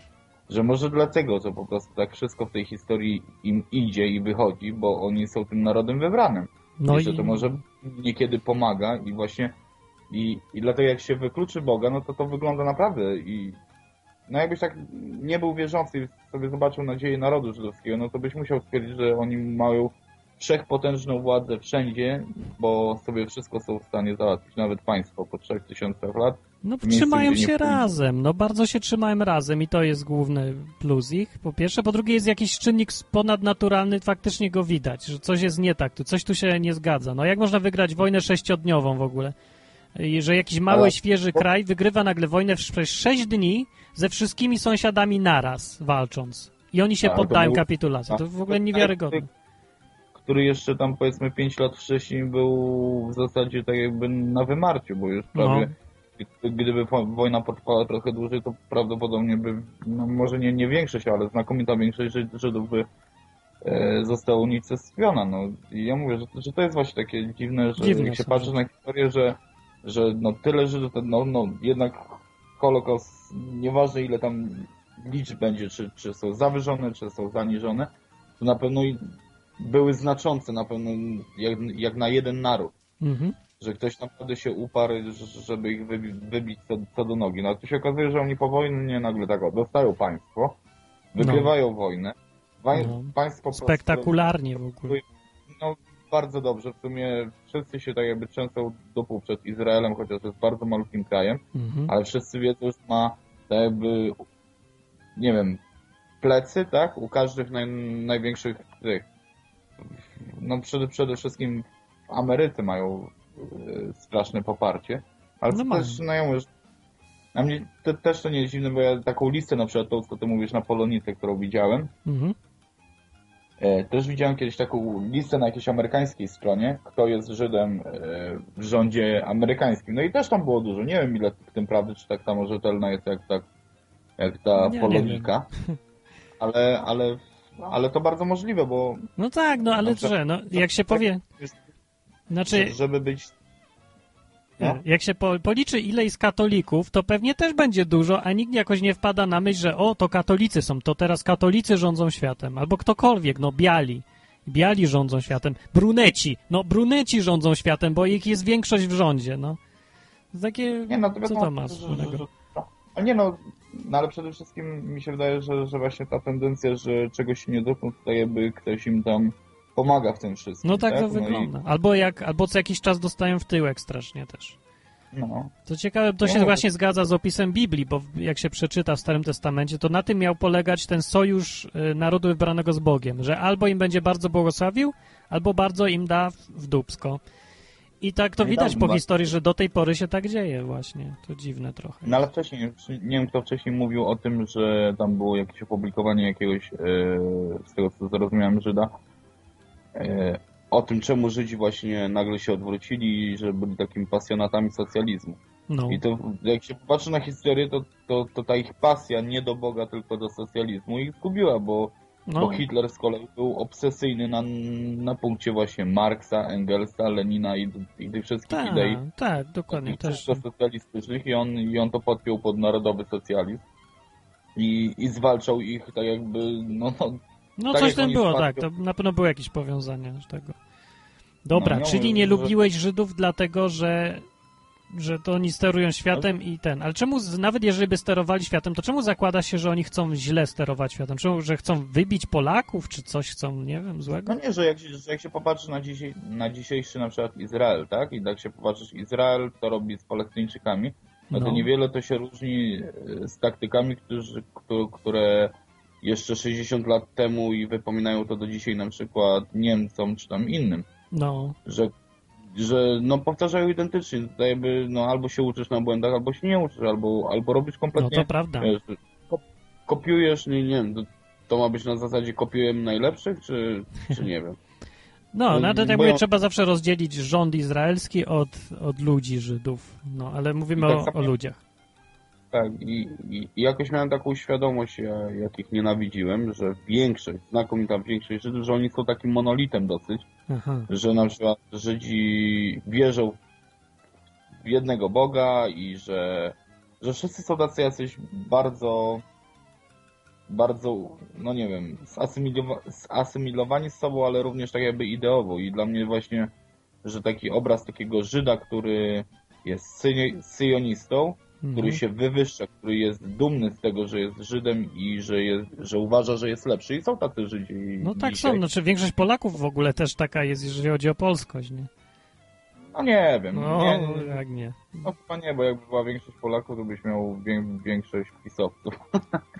Speaker 6: że może dlatego, że po prostu tak wszystko w tej historii im idzie i wychodzi, bo oni są tym narodem wybranym.
Speaker 1: No
Speaker 6: I że to może niekiedy pomaga i właśnie i, i dlatego jak się wykluczy Boga, no to to wygląda naprawdę i no jakbyś tak nie był wierzący i sobie zobaczył nadzieję narodu żydowskiego, no to byś musiał stwierdzić, że oni mają wszechpotężną władzę wszędzie, bo sobie wszystko są w stanie załatwić, nawet państwo po trzech tysiącach lat.
Speaker 1: No trzymają się razem, no bardzo się trzymają razem i to jest główny plus ich, po pierwsze. Po drugie jest jakiś czynnik ponadnaturalny, faktycznie go widać, że coś jest nie tak, tu coś tu się nie zgadza. No jak można wygrać wojnę sześciodniową w ogóle? I że jakiś mały,
Speaker 6: Ale-
Speaker 1: świeży kraj wygrywa nagle wojnę przez sześć dni ze wszystkimi sąsiadami naraz walcząc. I oni się
Speaker 6: to
Speaker 1: poddają
Speaker 6: był-
Speaker 1: kapitulacji. To w ogóle niewiarygodne.
Speaker 6: Który jeszcze tam powiedzmy 5 lat wcześniej był w zasadzie tak jakby na wymarciu, bo już prawie gdyby wo- wojna potrwała trochę dłużej, to prawdopodobnie by, no może nie, nie większość, ale znakomita większość Żyd- Żydów by e, została unicestwiona. No. I ja mówię, że, że to jest właśnie takie dziwne, że
Speaker 1: Dziwne
Speaker 6: jak się patrzy na historię, że, że no tyle Żydów, no, no jednak Holokaust, nieważne ile tam liczb będzie, czy, czy są zawyżone, czy są zaniżone, to na pewno i były znaczące na pewno jak, jak na jeden naród
Speaker 1: Mhm.
Speaker 6: że ktoś naprawdę się uparł, żeby ich wybi wybić co, co do nogi. No a tu się okazuje, że oni po wojnie nagle tak o, dostają państwo, wygrywają wojnę, Wa
Speaker 1: No.
Speaker 6: państwo po prostu-
Speaker 1: Spektakularnie w ogóle.
Speaker 6: No bardzo dobrze, w sumie wszyscy się tak jakby często dupą przed Izraelem, chociaż jest bardzo malutkim krajem,
Speaker 1: Mhm.
Speaker 6: ale wszyscy wiedzą, że ma tak jakby, nie wiem, plecy, tak? U każdych naj, największych tych. No przede, przede wszystkim w Ameryce mają e, straszne poparcie, ale
Speaker 1: No
Speaker 6: to też, no ja mówię, że na mnie te, też to nie jest dziwne, bo ja taką listę na przykład, tą, co ty mówisz na Polonice, którą widziałem,
Speaker 1: Mhm.
Speaker 6: E, Też widziałem kiedyś taką listę na jakiejś amerykańskiej stronie, kto jest Żydem e, w rządzie amerykańskim. No i też tam było dużo. Nie wiem ile w tym prawdy, czy tak samo rzetelna jest jak, tak, jak ta
Speaker 1: nie
Speaker 6: polonika. Ale, ale, ale to bardzo możliwe, bo
Speaker 1: No tak, no ale że, no jak się powie... Znaczy,
Speaker 6: żeby być... No.
Speaker 1: Jak się po, policzy ile jest katolików, to pewnie też będzie dużo, a nikt jakoś nie wpada na myśl, że o, to katolicy są, to teraz katolicy rządzą światem, albo ktokolwiek, no biali. Biali rządzą światem. Bruneci, no bruneci rządzą światem, bo ich jest większość w rządzie, no. Takie,
Speaker 6: Nie, no to
Speaker 1: co to ma
Speaker 6: że- że-
Speaker 1: wspólnego?
Speaker 6: że- no. Nie no, no ale przede wszystkim mi się wydaje, że, że właśnie ta tendencja, że czegoś się nie dotkną, tutaj jakby ktoś im tam pomaga w tym wszystkim.
Speaker 1: No tak to
Speaker 6: No i-
Speaker 1: wygląda. Albo jak, albo co jakiś czas dostają w tyłek strasznie też.
Speaker 6: No.
Speaker 1: Co ciekawe, to się
Speaker 6: No.
Speaker 1: właśnie zgadza z opisem Biblii, bo jak się przeczyta w Starym Testamencie, to na tym miał polegać ten sojusz y, narodu wybranego z Bogiem, że albo im będzie bardzo błogosławił, albo bardzo im da w dupsko. I tak to
Speaker 6: No
Speaker 1: widać po historii, że do tej pory się tak dzieje właśnie. To dziwne trochę.
Speaker 6: No ale wcześniej, nie wiem kto wcześniej mówił o tym, że tam było jakieś opublikowanie jakiegoś, e, z tego co zrozumiałem, Żyda, e, o tym czemu Żydzi właśnie nagle się odwrócili że byli takimi pasjonatami socjalizmu.
Speaker 1: No,
Speaker 6: I to jak się popatrzy na historię, to, to, to ta ich pasja nie do Boga, tylko do socjalizmu ich zgubiła, bo,
Speaker 1: no,
Speaker 6: bo Hitler z kolei był obsesyjny na, na punkcie właśnie Marksa, Engelsa, Lenina i, i tych wszystkich
Speaker 1: tak,
Speaker 6: idei
Speaker 1: tak, dokładnie. Też.
Speaker 6: socjalistycznych i on, i on to podpiął pod narodowy socjalizm i, i zwalczał ich tak jakby, no, no
Speaker 1: No
Speaker 6: tak
Speaker 1: coś tam było,
Speaker 6: spadli-
Speaker 1: tak, to na pewno były jakieś powiązania z tego. Dobra,
Speaker 6: No,
Speaker 1: czyli nie
Speaker 6: że-
Speaker 1: lubiłeś Żydów dlatego, że, że to oni sterują światem i ten. Ale czemu, nawet jeżeli by sterowali światem, to czemu zakłada się, że oni chcą źle sterować światem? Czemu, że chcą wybić Polaków, czy coś chcą, nie wiem, złego?
Speaker 6: No nie, że jak się, że jak się popatrzy na, dzisiaj, na dzisiejszy na przykład Izrael, tak? I tak się popatrzysz, Izrael to robi z Palestyńczykami, no to
Speaker 1: No.
Speaker 6: niewiele to się różni e, z taktykami, którzy, któ- które jeszcze 60 lat temu i wypominają to do dzisiaj na przykład Niemcom czy tam innym,
Speaker 1: No,
Speaker 6: że, że no powtarzają identycznie, to jakby no albo się uczysz na błędach, albo się nie uczysz, albo, albo robisz
Speaker 1: no
Speaker 6: kompletnie
Speaker 1: to prawda.
Speaker 6: Wiesz, ko- kopiujesz, nie, nie wiem, to, to ma być na zasadzie kopiujemy najlepszych, czy, czy nie wiem.
Speaker 1: No,
Speaker 6: no,
Speaker 1: no tak
Speaker 6: bo-
Speaker 1: mówię, trzeba zawsze rozdzielić rząd izraelski od, od ludzi Żydów. No, ale mówimy
Speaker 6: tak
Speaker 1: o, o ludziach.
Speaker 6: Tak, i, i, jakoś miałem taką świadomość, ja, jakich nienawidziłem, że większość, znakomita większość Żydów, że oni są takim monolitem dosyć,
Speaker 1: Aha.
Speaker 6: że na przykład Żydzi wierzą w jednego Boga i że, że wszyscy są tacy jacyś bardzo, bardzo, no nie wiem, zasymilowa- zasymilowani z sobą, ale również tak jakby ideowo i dla mnie właśnie, że taki obraz takiego Żyda, który jest syjonistą. Który się wywyższa, który jest dumny z tego, że jest Żydem i że, jest, że uważa, że jest lepszy. I są tacy Żydzi
Speaker 1: No tak
Speaker 6: dzisiaj.
Speaker 1: są, znaczy większość Polaków w ogóle też taka jest, jeżeli chodzi o polskość, nie?
Speaker 6: No nie wiem.
Speaker 1: No,
Speaker 6: nie, nie,
Speaker 1: jak nie.
Speaker 6: no chyba nie, bo jakby była większość Polaków, to byś miał wię, większość pisowców.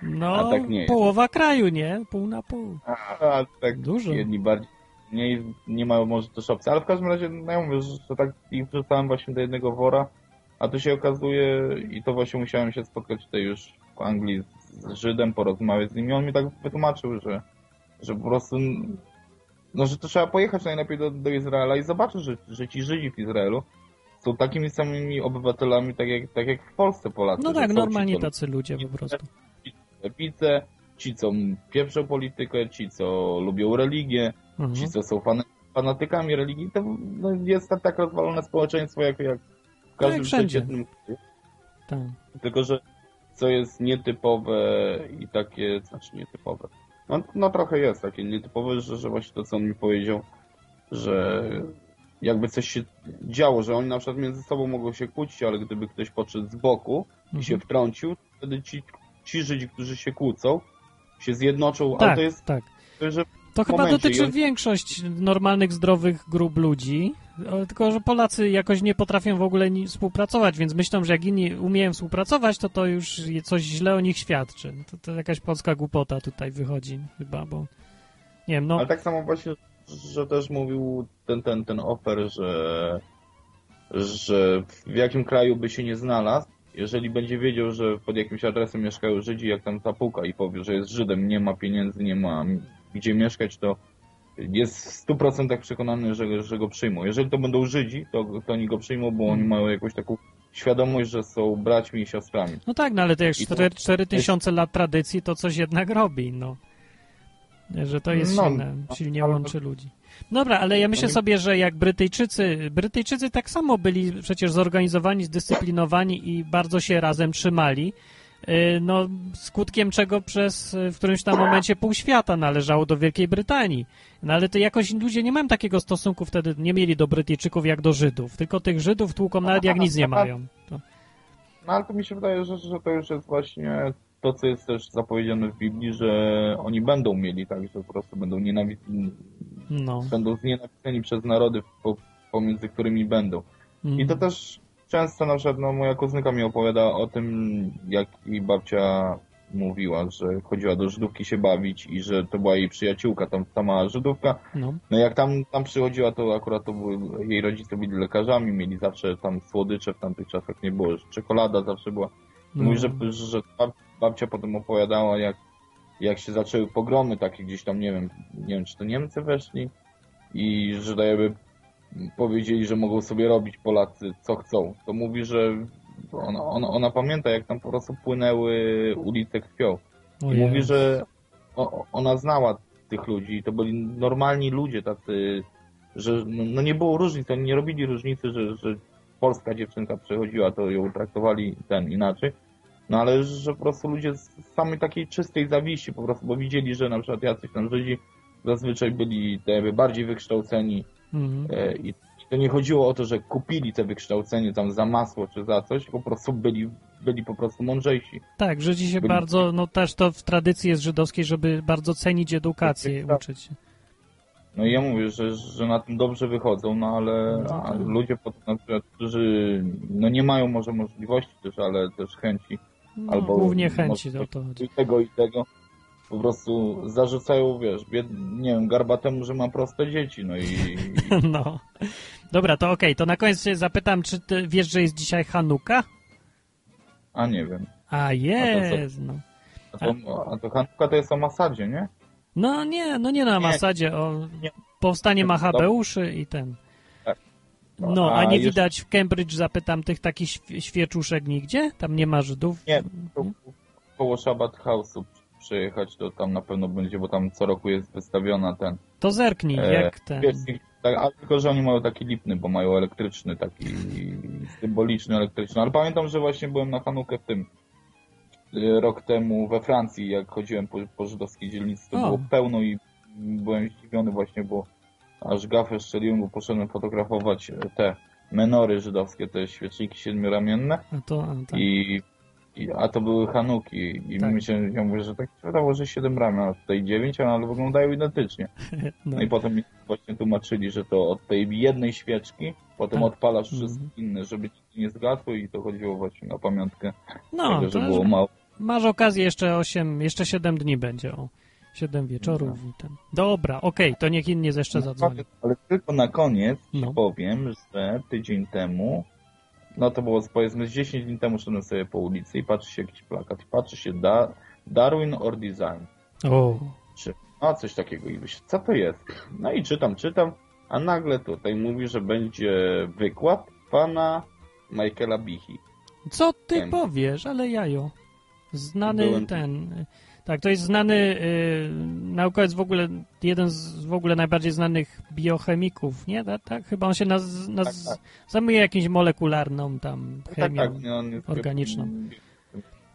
Speaker 1: No,
Speaker 6: tak nie jest.
Speaker 1: połowa kraju, nie? Pół na pół.
Speaker 6: A, a tak
Speaker 1: Dużo.
Speaker 6: jedni bardziej, mniej, nie mają może też opcji. Ale w każdym razie, no ja mówię, że tak ich wrzucałem właśnie do jednego wora, a tu się okazuje, i to właśnie musiałem się spotkać tutaj już w Anglii z Żydem, porozmawiać z nim i on mi tak wytłumaczył, że, że po prostu no, że to trzeba pojechać najlepiej do, do Izraela i zobaczyć, że, że ci Żydzi w Izraelu są takimi samymi obywatelami, tak jak, tak jak w Polsce Polacy.
Speaker 1: No tak, normalnie
Speaker 6: ci,
Speaker 1: tacy ludzie po prostu.
Speaker 6: lewicę, ci, co pieprzą politykę, ci, co lubią religię,
Speaker 1: Mhm.
Speaker 6: ci, co są fan, fanatykami religii, to no, jest tak, tak rozwalone społeczeństwo, jak, jak w każdym
Speaker 1: wszędzie.
Speaker 6: przeciętnym.
Speaker 1: Tak.
Speaker 6: Tylko, że co jest nietypowe i takie, znaczy nietypowe. No, no trochę jest takie nietypowe, że, że właśnie to, co on mi powiedział, że jakby coś się działo, że oni na przykład między sobą mogą się kłócić, ale gdyby ktoś podszedł z boku i się
Speaker 1: Mhm.
Speaker 6: wtrącił, wtedy ci, ci Żydzi, którzy się kłócą, się zjednoczą, ale
Speaker 1: Tak,
Speaker 6: to jest,
Speaker 1: tak.
Speaker 6: że
Speaker 1: To chyba
Speaker 6: momencie
Speaker 1: dotyczy większość normalnych, zdrowych grup ludzi, ale tylko, że Polacy jakoś nie potrafią w ogóle współpracować, więc myślą, że jak inni umieją współpracować, to to już coś źle o nich świadczy. To, to jakaś polska głupota tutaj wychodzi chyba, bo nie wiem, no
Speaker 6: Ale tak samo właśnie, że też mówił ten, ten, ten ofer, że, że w jakim kraju by się nie znalazł, jeżeli będzie wiedział, że pod jakimś adresem mieszkają Żydzi, jak tam zapuka i powie, że jest Żydem, nie ma pieniędzy, nie ma gdzie mieszkać, to jest w 100% przekonany, że, że go przyjmą. Jeżeli to będą Żydzi, to, to oni go przyjmą, bo oni mają jakąś taką świadomość, że są braćmi i siostrami.
Speaker 1: No tak, no ale to jak
Speaker 6: I to-
Speaker 1: 4, 4000 lat tradycji, to coś jednak robi, no. Że to jest
Speaker 6: No,
Speaker 1: silne, silnie łączy ludzi. Dobra, ale ja myślę
Speaker 6: No,
Speaker 1: sobie, że jak Brytyjczycy, Brytyjczycy tak samo byli przecież zorganizowani, zdyscyplinowani i bardzo się razem trzymali, no skutkiem czego przez yy, w którymś tam momencie pół świata należało do Wielkiej Brytanii. No ale to jakoś ludzie nie mają takiego stosunku wtedy, nie mieli do Brytyjczyków jak do Żydów, tylko tych Żydów tłuką nawet jak nic nie mają. To,
Speaker 6: No ale to mi się wydaje, że, że to już jest właśnie to, co jest też zapowiedziane w Biblii, że oni będą mieli tak, że po prostu będą nienawidzeni,
Speaker 1: no.
Speaker 6: będą znienawidzeni przez narody, po, pomiędzy którymi będą. I to
Speaker 1: Mm.
Speaker 6: też często na przykład no, moja kuzynka mi opowiada o tym, jak jej babcia mówiła, że chodziła do Żydówki się bawić i że to była jej przyjaciółka, tam ta mała Żydówka. No, no jak tam, tam przychodziła, to akurat to były, jej rodzice byli lekarzami, mieli zawsze tam słodycze, w tamtych czasach nie było, czekolada zawsze była. No. Mówi, że, że babcia potem opowiadała, jak, jak się zaczęły pogromy takie gdzieś tam, nie wiem, nie wiem, czy to Niemcy weszli i że jakby powiedzieli, że mogą sobie robić Polacy co chcą. To mówi, że ona, ona, ona pamięta, jak tam po prostu płynęły ulice krwią. I mówi, że ona znała tych ludzi. To byli normalni ludzie tacy, że no, no nie było różnic. Oni nie robili różnicy, że, że polska dziewczynka przechodziła, to ją traktowali ten inaczej. No ale że po prostu ludzie z samej takiej czystej zawiści po prostu, bo widzieli, że na przykład jacyś tam Żydzi zazwyczaj byli jakby bardziej wykształceni mhm. E, i to nie chodziło o to, że kupili te wykształcenie tam za masło czy za coś, po prostu byli, byli po prostu mądrzejsi.
Speaker 1: Tak, Żydzi się byli... bardzo, no też to w tradycji jest żydowskiej, żeby bardzo cenić edukację i tak. uczyć się.
Speaker 6: No i ja mówię, że, że na tym dobrze wychodzą, no ale no tak. ludzie, na przykład, którzy no nie mają może możliwości też, ale też chęci,
Speaker 1: no, albo głównie chęci do to chodzi.
Speaker 6: tego i tego, po prostu zarzucają, wiesz, bied... nie wiem, garbatemu, że ma proste dzieci, no i...
Speaker 1: no. Dobra, to okej, okay. to na koniec się zapytam, czy ty wiesz, że jest dzisiaj Hanuka?
Speaker 6: A nie wiem.
Speaker 1: A jest, no.
Speaker 6: A to, a to Hanuka to jest o Masadzie, nie?
Speaker 1: No nie, no nie na Masadzie, o nie. powstanie Machabeuszy i ten. No, a, a nie widać w Cambridge, zapytam, tych takich świeczuszek nigdzie? Tam nie ma Żydów?
Speaker 6: Nie, koło Shabbat House'u przyjechać, to tam na pewno będzie, bo tam co roku jest wystawiona ten...
Speaker 1: To zerknij, e, jak ten...
Speaker 6: tak, ale tylko, że oni mają taki lipny, bo mają elektryczny, taki symboliczny, elektryczny. Ale pamiętam, że właśnie byłem na Hanukę w tym e, rok temu we Francji, jak chodziłem po, po żydowskiej dzielnicy, to o. było pełno i byłem zdziwiony właśnie, bo aż gafę szczeliłem, bo poszedłem fotografować te menory żydowskie, te świeczniki siedmioramienne. A to, a tak. I i, a to były Hanuki. I tak. myślę, ja mówię, że tak się wydało, że 7 ramion, a tutaj 9, ale wyglądają identycznie. No. no. i potem mi właśnie tłumaczyli, że to od tej jednej świeczki, potem tak. odpalasz mhm. wszystkie inne, żeby ci nie zgasło i to chodziło właśnie na pamiątkę no, tego, że było mało.
Speaker 1: Masz okazję jeszcze 8, jeszcze 7 dni będzie, o 7 wieczorów no. i ten. Dobra, okej, okay, to niech inni jeszcze zadzwoni.
Speaker 6: Ale tylko na koniec no. powiem, że tydzień temu no to było powiedzmy z 10 dni temu szedłem sobie po ulicy i patrzy się jakiś plakat i patrzy się da, Darwin or Design.
Speaker 1: O.
Speaker 6: Czy, no coś takiego i myślę, co to jest? No i czytam, czytam, a nagle tutaj mówi, że będzie wykład pana Michaela Bichi.
Speaker 1: Co ty Ten. powiesz, ale jajo. Znany Byłem... ten tak, to jest znany y, naukowiec w ogóle, jeden z w ogóle najbardziej znanych biochemików, nie? Tak, tak? Chyba on się naz, naz, tak, tak. zajmuje jakimś molekularną tam tak, chemią tak, tak, organiczną.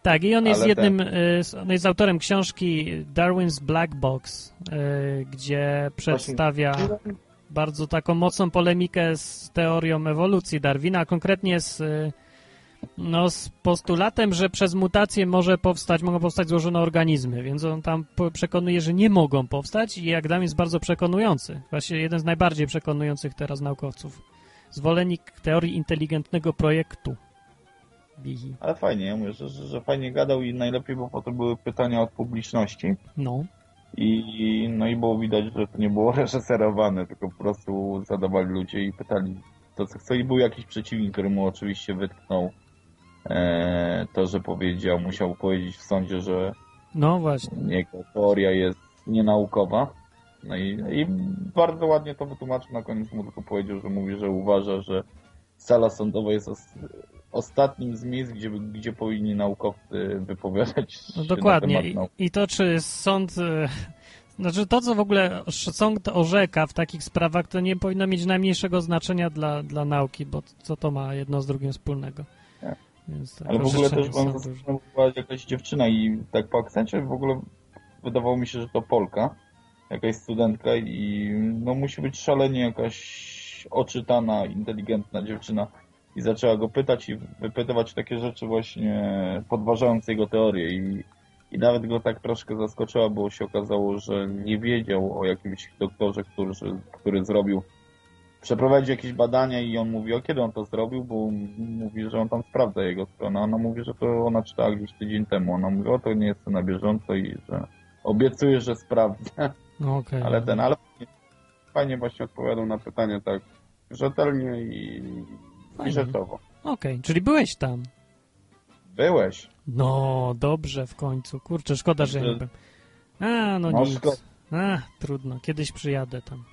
Speaker 1: Tak, i on jest Ale jednym, ten... y, on jest autorem książki Darwin's Black Box, y, gdzie przedstawia bardzo taką mocną polemikę z teorią ewolucji Darwina, a konkretnie z y, no, z postulatem, że przez mutację może powstać, mogą powstać złożone organizmy, więc on tam przekonuje, że nie mogą powstać i jak dam jest bardzo przekonujący. Właśnie jeden z najbardziej przekonujących teraz naukowców. Zwolennik teorii inteligentnego projektu.
Speaker 6: Bihi. Ale fajnie, ja mówię, że, że, fajnie gadał i najlepiej, bo potem były pytania od publiczności.
Speaker 1: No.
Speaker 6: I, no i było widać, że to nie było reżyserowane, tylko po prostu zadawali ludzie i pytali to co chcą i był jakiś przeciwnik, który mu oczywiście wytknął to, że powiedział, musiał powiedzieć w sądzie, że
Speaker 1: no właśnie.
Speaker 6: jego teoria jest nienaukowa. No i, i bardzo ładnie to wytłumaczył, na koniec mu tylko powiedział, że mówi, że uważa, że sala sądowa jest os ostatnim z miejsc, gdzie, gdzie powinni naukowcy wypowiadać no,
Speaker 1: Dokładnie. I, I, to, czy sąd... E, znaczy to, co w ogóle sąd orzeka w takich sprawach, to nie powinno mieć najmniejszego znaczenia dla, dla nauki, bo co to ma jedno z drugim wspólnego.
Speaker 6: Tak Ale w ogóle też była jakaś dziewczyna i tak po akcencie w ogóle wydawało mi się, że to Polka, jakaś studentka i no musi być szalenie jakaś oczytana, inteligentna dziewczyna i zaczęła go pytać i wypytywać takie rzeczy właśnie podważające jego teorię i, i nawet go tak troszkę zaskoczyła, bo się okazało, że nie wiedział o jakimś doktorze, który, który zrobił przeprowadzić jakieś badania i on mówi, o kiedy on to zrobił, bo mówi, że on tam sprawdza jego stronę. Ona mówi, że to ona czytała gdzieś tydzień temu. Ona mówi, o to nie jest na bieżąco i że obiecuje, że sprawdza.
Speaker 1: No, okay.
Speaker 6: Ale ten, ale fajnie właśnie odpowiadał na pytanie tak rzetelnie i, i rzeczowo.
Speaker 1: Okej, okay. czyli byłeś tam.
Speaker 6: Byłeś.
Speaker 1: No, dobrze w końcu. Kurczę, szkoda, że nie byłem. A, no, no nic. A, trudno. Kiedyś przyjadę tam.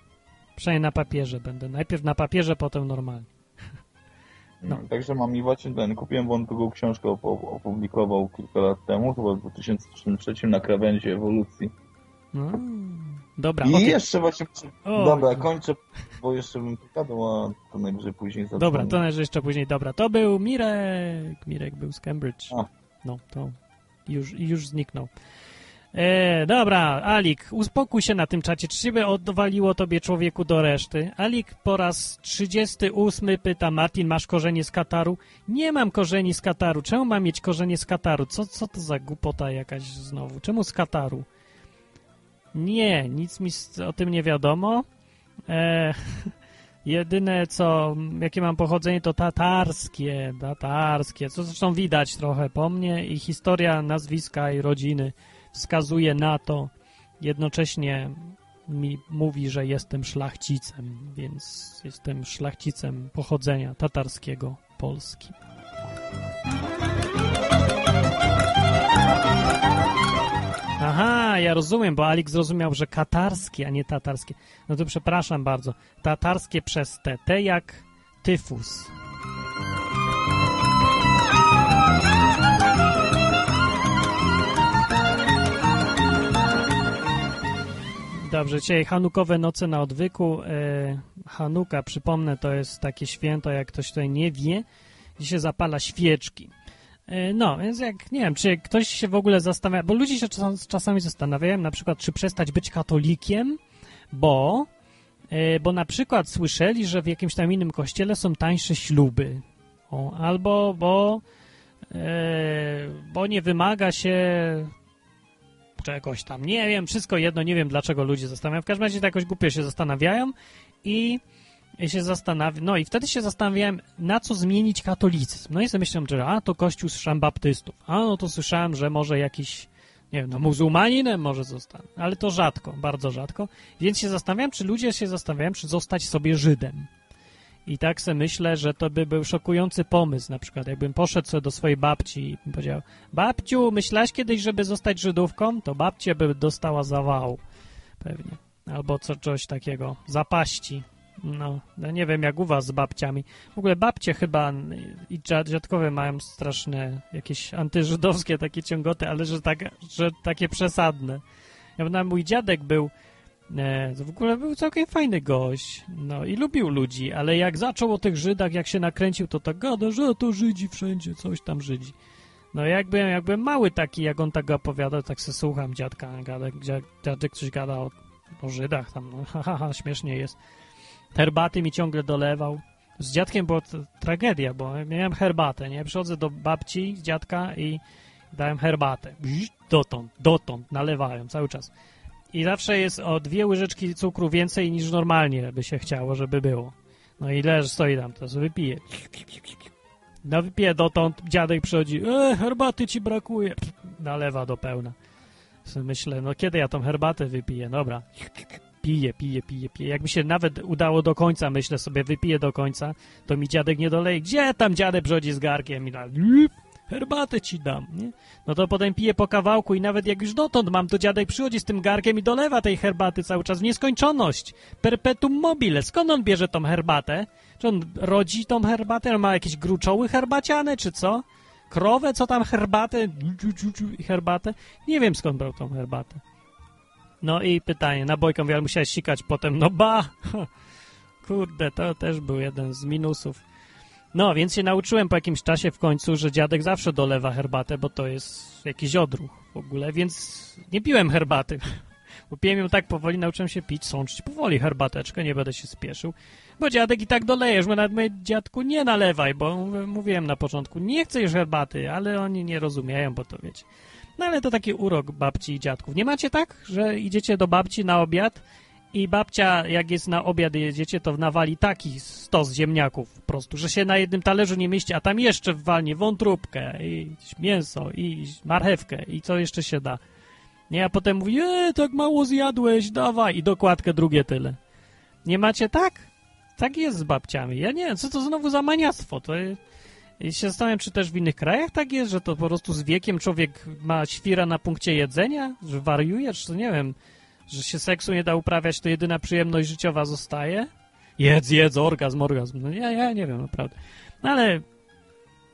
Speaker 1: Przynajmniej na papierze będę. Najpierw na papierze, potem normalnie.
Speaker 6: No. no. Także mam i właśnie ten, kupiłem wam drugą książkę, opublikował kilka lat temu, chyba w 2003 na krawędzi ewolucji.
Speaker 1: No, dobra.
Speaker 6: I okay. jeszcze właśnie, o, dobra, kończę, bo jeszcze bym pogadał, a to najwyżej później zadzwonię.
Speaker 1: Dobra, to najwyżej jeszcze później, dobra. To był Mirek, Mirek był z Cambridge. A. No, to już, już zniknął. E, dobra, Alik, uspokój się na tym czacie. Czy ciebie odwaliło tobie człowieku do reszty? Alik po raz 38 pyta, Martin, masz korzenie z Kataru? Nie mam korzeni z Kataru. Czemu mam mieć korzenie z Kataru? Co, co to za głupota jakaś znowu? Czemu z Kataru? Nie, nic mi o tym nie wiadomo. E, jedyne co, jakie mam pochodzenie to tatarskie, tatarskie, co zresztą widać trochę po mnie i historia nazwiska i rodziny wskazuje na to, jednocześnie mi mówi, że jestem szlachcicem, więc jestem szlachcicem pochodzenia tatarskiego Polski. Aha, ja rozumiem, bo Alik zrozumiał, że katarskie, a nie tatarskie. No to przepraszam bardzo. Tatarskie przez T. T jak tyfus. Dobrze, dzisiaj Hanukowe noce na odwyku. E, Hanuka, przypomnę, to jest takie święto, jak ktoś tutaj nie wie, gdzie się zapala świeczki. E, no, więc jak, nie wiem, czy ktoś się w ogóle zastanawia, bo ludzie się czasami zastanawiają, na przykład, czy przestać być katolikiem, bo, e, bo na przykład słyszeli, że w jakimś tam innym kościele są tańsze śluby. O, albo, bo, bo nie wymaga się czegoś tam. Nie wiem, wszystko jedno, nie wiem dlaczego ludzie zastanawiają. W każdym razie to jakoś głupio się zastanawiają i się zastanawiam, no i wtedy się zastanawiałem, na co zmienić katolicyzm. No i sobie myślałem, że a, to kościół słyszałem baptystów. A, no to słyszałem, że może jakiś, nie wiem, no muzułmaninem może zostanę. Ale to rzadko, bardzo rzadko. Więc się zastanawiam, czy ludzie się zastanawiają, czy zostać sobie Żydem. I tak sobie myślę, że to by był szokujący pomysł, na przykład jakbym poszedł sobie do swojej babci i powiedział babciu, myślałaś kiedyś, żeby zostać Żydówką? To babcia by dostała zawału, pewnie. Albo co, coś takiego, zapaści. No, no nie wiem jak u was z babciami. W ogóle babcie chyba i dziadkowie mają straszne jakieś antyżydowskie takie ciągoty, ale że, tak, że takie przesadne. Ja, mój dziadek był E, w ogóle był całkiem fajny gość, no i lubił ludzi, ale jak zaczął o tych Żydach, jak się nakręcił, to tak gada, że to Żydzi wszędzie, coś tam Żydzi. No jakbym, jakbym mały taki, jak on tak opowiada, tak se słucham dziadka, gada, dziadek coś gada o, o Żydach tam, no haha, śmiesznie jest. Herbaty mi ciągle dolewał. Z dziadkiem była tragedia, bo miałem herbatę, nie? Przychodzę do babci z dziadka i dałem herbatę. Dotąd, dotąd, nalewają cały czas. I zawsze jest o dwie łyżeczki cukru więcej niż normalnie by się chciało, żeby było. No i leży, stoi tam, to sobie wypije. No wypije dotąd, dziadek przychodzi, e, herbaty ci brakuje. Nalewa do pełna. Myślę, no kiedy ja tą herbatę wypiję? Dobra. Piję, piję, piję, piję. Jakby się nawet udało do końca, myślę sobie, wypiję do końca, to mi dziadek nie doleje. Gdzie tam dziadek przychodzi z garkiem? I tak, herbatę ci dam, nie? No to potem piję po kawałku i nawet jak już dotąd mam, to dziadek przychodzi z tym garkiem i dolewa tej herbaty cały czas w nieskończoność. Perpetuum mobile. Skąd on bierze tą herbatę? Czy on rodzi tą herbatę? On ma jakieś gruczoły herbaciane, czy co? Krowę, co tam herbatę? Herbatę? Nie wiem skąd brał tą herbatę. No i pytanie, na bojką wiele musiałeś sikać potem, no ba! Kurde, to też był jeden z minusów. No, więc się nauczyłem po jakimś czasie w końcu, że dziadek zawsze dolewa herbatę, bo to jest jakiś odruch w ogóle, więc nie piłem herbaty. Bo piłem ją tak powoli, nauczyłem się pić, sączyć powoli herbateczkę, nie będę się spieszył. Bo dziadek i tak dolejesz, bo nawet mówię, dziadku nie nalewaj, bo mówiłem na początku, nie chcę już herbaty, ale oni nie rozumieją, bo to wiecie. No ale to taki urok babci i dziadków. Nie macie tak, że idziecie do babci na obiad i babcia, jak jest na obiad jedziecie, to nawali taki stos ziemniaków po prostu, że się na jednym talerzu nie mieści, a tam jeszcze wwalnie wątróbkę i mięso i marchewkę i co jeszcze się da. Nie, a potem mówi, e, tak mało zjadłeś, dawaj i dokładkę drugie tyle. Nie macie tak? Tak jest z babciami. Ja nie wiem, co to znowu za maniactwo. To i się zastanawiam, czy też w innych krajach tak jest, że to po prostu z wiekiem człowiek ma świra na punkcie jedzenia, że wariuje, czy nie wiem, że się seksu nie da uprawiać, to jedyna przyjemność życiowa zostaje? Jedz, jedz, orgazm, orgazm. No ja, ja nie wiem, naprawdę. No ale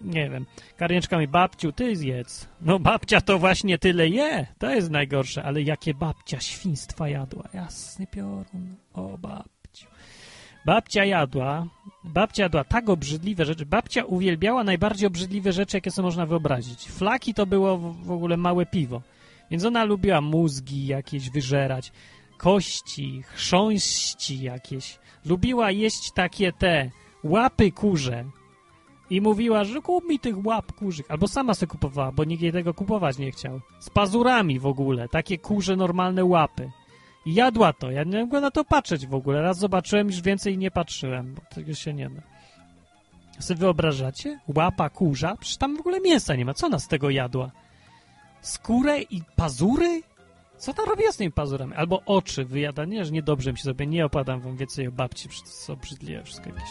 Speaker 1: nie wiem. Karnieczka mi, babciu, ty zjedz. No babcia to właśnie tyle je. To jest najgorsze, ale jakie babcia świństwa jadła. Jasny piorun. O babciu. Babcia jadła, babcia jadła tak obrzydliwe rzeczy. Babcia uwielbiała najbardziej obrzydliwe rzeczy, jakie sobie można wyobrazić. Flaki to było w ogóle małe piwo. Więc ona lubiła mózgi jakieś wyżerać, kości, chrząści jakieś. Lubiła jeść takie te łapy kurze. I mówiła, że kup mi tych łap kurzych. Albo sama sobie kupowała, bo nikt jej tego kupować nie chciał. Z pazurami w ogóle. Takie kurze normalne łapy. I jadła to. Ja nie mogłem na to patrzeć w ogóle. Raz zobaczyłem, już więcej nie patrzyłem, bo tego się nie da. Sobie wyobrażacie? Łapa kurza? Przecież tam w ogóle mięsa nie ma. Co ona z tego jadła? Skórę i pazury? Co tam robiła z tymi pazurami? Albo oczy wyjada. Nie, że niedobrze mi się sobie. Nie opadam wam więcej o babci. To jest wszystko jakieś.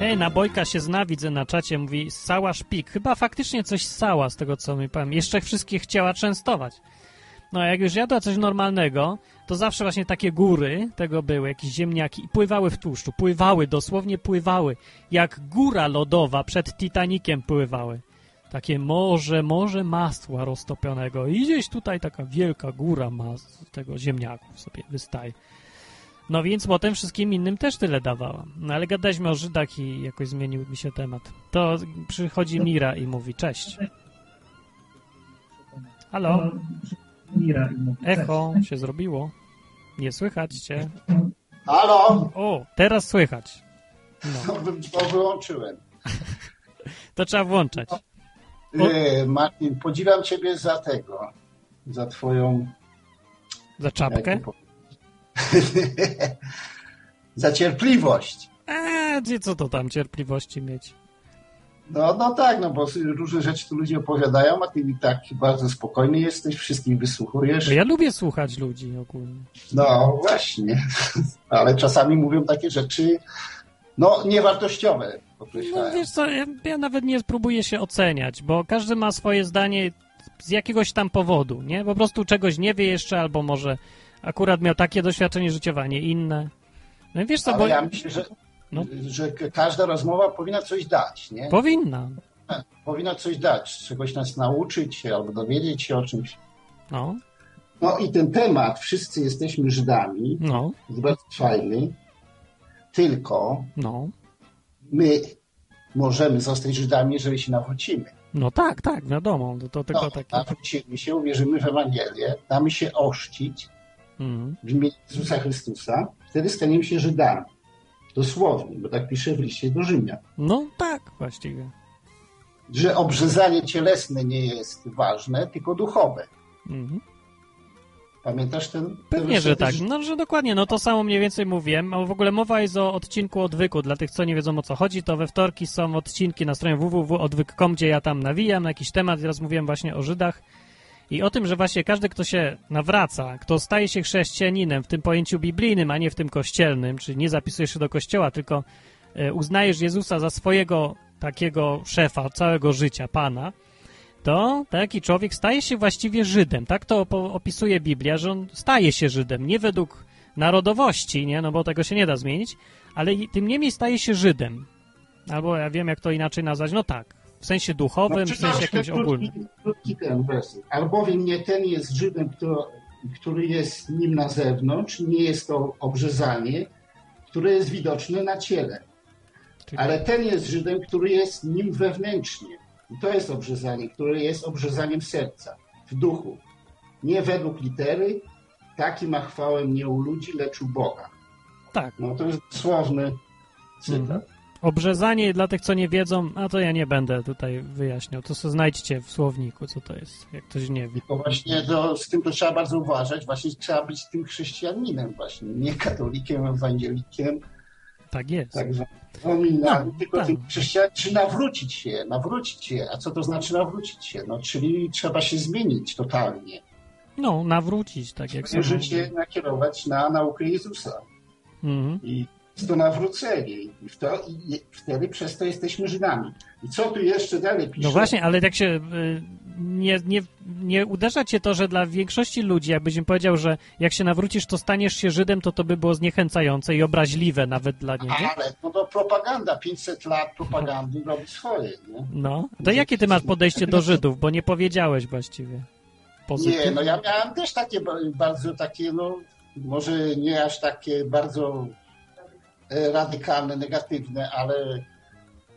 Speaker 1: Ej, nabojka się zna, widzę na czacie, mówi sała szpik. Chyba faktycznie coś sała, z tego co mi powiem. Jeszcze wszystkich chciała częstować. No, jak już jadła coś normalnego, to zawsze właśnie takie góry tego były, jakieś ziemniaki i pływały w tłuszczu. Pływały, dosłownie pływały. Jak góra lodowa przed Titanikiem pływały. Takie morze, morze masła roztopionego. I gdzieś tutaj taka wielka góra mas tego ziemniaków sobie wystaje. No więc potem wszystkim innym też tyle dawałam. No ale gadaliśmy o Żydach i jakoś zmienił mi się temat. To przychodzi Mira i mówi cześć. Halo? Echo się zrobiło. Nie słychać cię.
Speaker 7: Halo?
Speaker 1: O, teraz słychać.
Speaker 7: No. Bo wyłączyłem.
Speaker 1: To trzeba włączać.
Speaker 7: Yy, Martin, podziwiam ciebie za tego, za twoją...
Speaker 1: Za czapkę?
Speaker 7: za cierpliwość.
Speaker 1: Eee, gdzie co to tam cierpliwości mieć?
Speaker 7: No, no tak, no bo różne rzeczy tu ludzie opowiadają, a ty tak bardzo spokojny jesteś, wszystkich wysłuchujesz.
Speaker 1: No ja lubię słuchać ludzi ogólnie.
Speaker 7: No właśnie, ale czasami mówią takie rzeczy, no niewartościowe.
Speaker 1: No wiesz co, ja, ja nawet nie spróbuję się oceniać, bo każdy ma swoje zdanie z jakiegoś tam powodu, nie? Po prostu czegoś nie wie jeszcze, albo może akurat miał takie doświadczenie życiowe, a nie inne. No i wiesz co,
Speaker 7: Ale
Speaker 1: bo...
Speaker 7: ja myślę, że, no. że każda rozmowa powinna coś dać, nie?
Speaker 1: Powinna.
Speaker 7: Powinna coś dać, czegoś nas nauczyć albo dowiedzieć się o czymś.
Speaker 1: No.
Speaker 7: No i ten temat, wszyscy jesteśmy Żydami,
Speaker 1: no.
Speaker 7: jest bardzo fajny, tylko
Speaker 1: no.
Speaker 7: my możemy zostać Żydami, jeżeli się nawrócimy.
Speaker 1: No tak, tak, wiadomo. To, to tylko
Speaker 7: no. Nawrócimy się, uwierzymy w Ewangelię, damy się oszcić
Speaker 1: mm.
Speaker 7: w imieniu Jezusa Chrystusa, wtedy staniemy się Żydami. Dosłownie, bo tak pisze w liście do Rzymian.
Speaker 1: No tak, właściwie.
Speaker 7: Że obrzezanie cielesne nie jest ważne, tylko duchowe.
Speaker 1: Mhm.
Speaker 7: Pamiętasz ten?
Speaker 1: Pewnie, że tak. No, że dokładnie, no to samo mniej więcej mówiłem. W ogóle mowa jest o odcinku odwyku. Dla tych, co nie wiedzą o co chodzi, to we wtorki są odcinki na stronie www.odwyk.com, gdzie ja tam nawijam na jakiś temat. Teraz mówiłem właśnie o Żydach i o tym, że właśnie każdy, kto się nawraca, kto staje się chrześcijaninem w tym pojęciu biblijnym, a nie w tym kościelnym, czyli nie zapisujesz się do kościoła, tylko uznajesz Jezusa za swojego takiego szefa całego życia, Pana, to taki człowiek staje się właściwie Żydem. Tak to opisuje Biblia, że on staje się Żydem. Nie według narodowości, nie? no bo tego się nie da zmienić, ale tym niemniej staje się Żydem. Albo ja wiem, jak to inaczej nazwać. No tak, w sensie duchowym,
Speaker 7: no,
Speaker 1: w sensie jakimś
Speaker 7: krótki,
Speaker 1: ogólnym.
Speaker 7: Krótki ten werset. Albowiem nie ten jest Żydem, który, który jest nim na zewnątrz, nie jest to obrzezanie, które jest widoczne na ciele.
Speaker 1: Czyli...
Speaker 7: Ale ten jest Żydem, który jest nim wewnętrznie. I to jest obrzezanie, które jest obrzezaniem serca, w duchu. Nie według litery, taki ma chwałę nie u ludzi, lecz u Boga.
Speaker 1: Tak.
Speaker 7: No to jest dosłowny cytat.
Speaker 1: Mhm. Obrzezanie dla tych, co nie wiedzą, a to ja nie będę tutaj wyjaśniał. To sobie znajdźcie w słowniku, co to jest, jak ktoś nie wie.
Speaker 7: Tylko właśnie to, z tym to trzeba bardzo uważać. Właśnie trzeba być tym chrześcijaninem właśnie, nie katolikiem, ewangelikiem.
Speaker 1: Tak jest.
Speaker 7: Także pomina,
Speaker 1: No,
Speaker 7: tylko
Speaker 1: tak.
Speaker 7: tym chrześcijan, czy nawrócić się, nawrócić się. A co to znaczy nawrócić się? No, czyli trzeba się zmienić totalnie.
Speaker 1: No, nawrócić, tak jak sam
Speaker 7: życie nakierować na naukę Jezusa.
Speaker 1: Mhm.
Speaker 7: I jest to nawrócenie. I, w to, I wtedy przez to jesteśmy Żydami. I co tu jeszcze dalej pisze?
Speaker 1: No właśnie, ale tak się y, nie, nie, nie uderza cię to, że dla większości ludzi, jakbyś im powiedział, że jak się nawrócisz, to staniesz się Żydem, to to by było zniechęcające i obraźliwe nawet dla niego.
Speaker 7: Ale no to propaganda, 500 lat propagandy robi swoje, nie?
Speaker 1: No, to jakie ty masz podejście do Żydów, bo nie powiedziałeś właściwie. Pozytywnie.
Speaker 7: Nie, no ja miałem też takie ba- bardzo takie, no może nie aż takie bardzo radykalne, negatywne, ale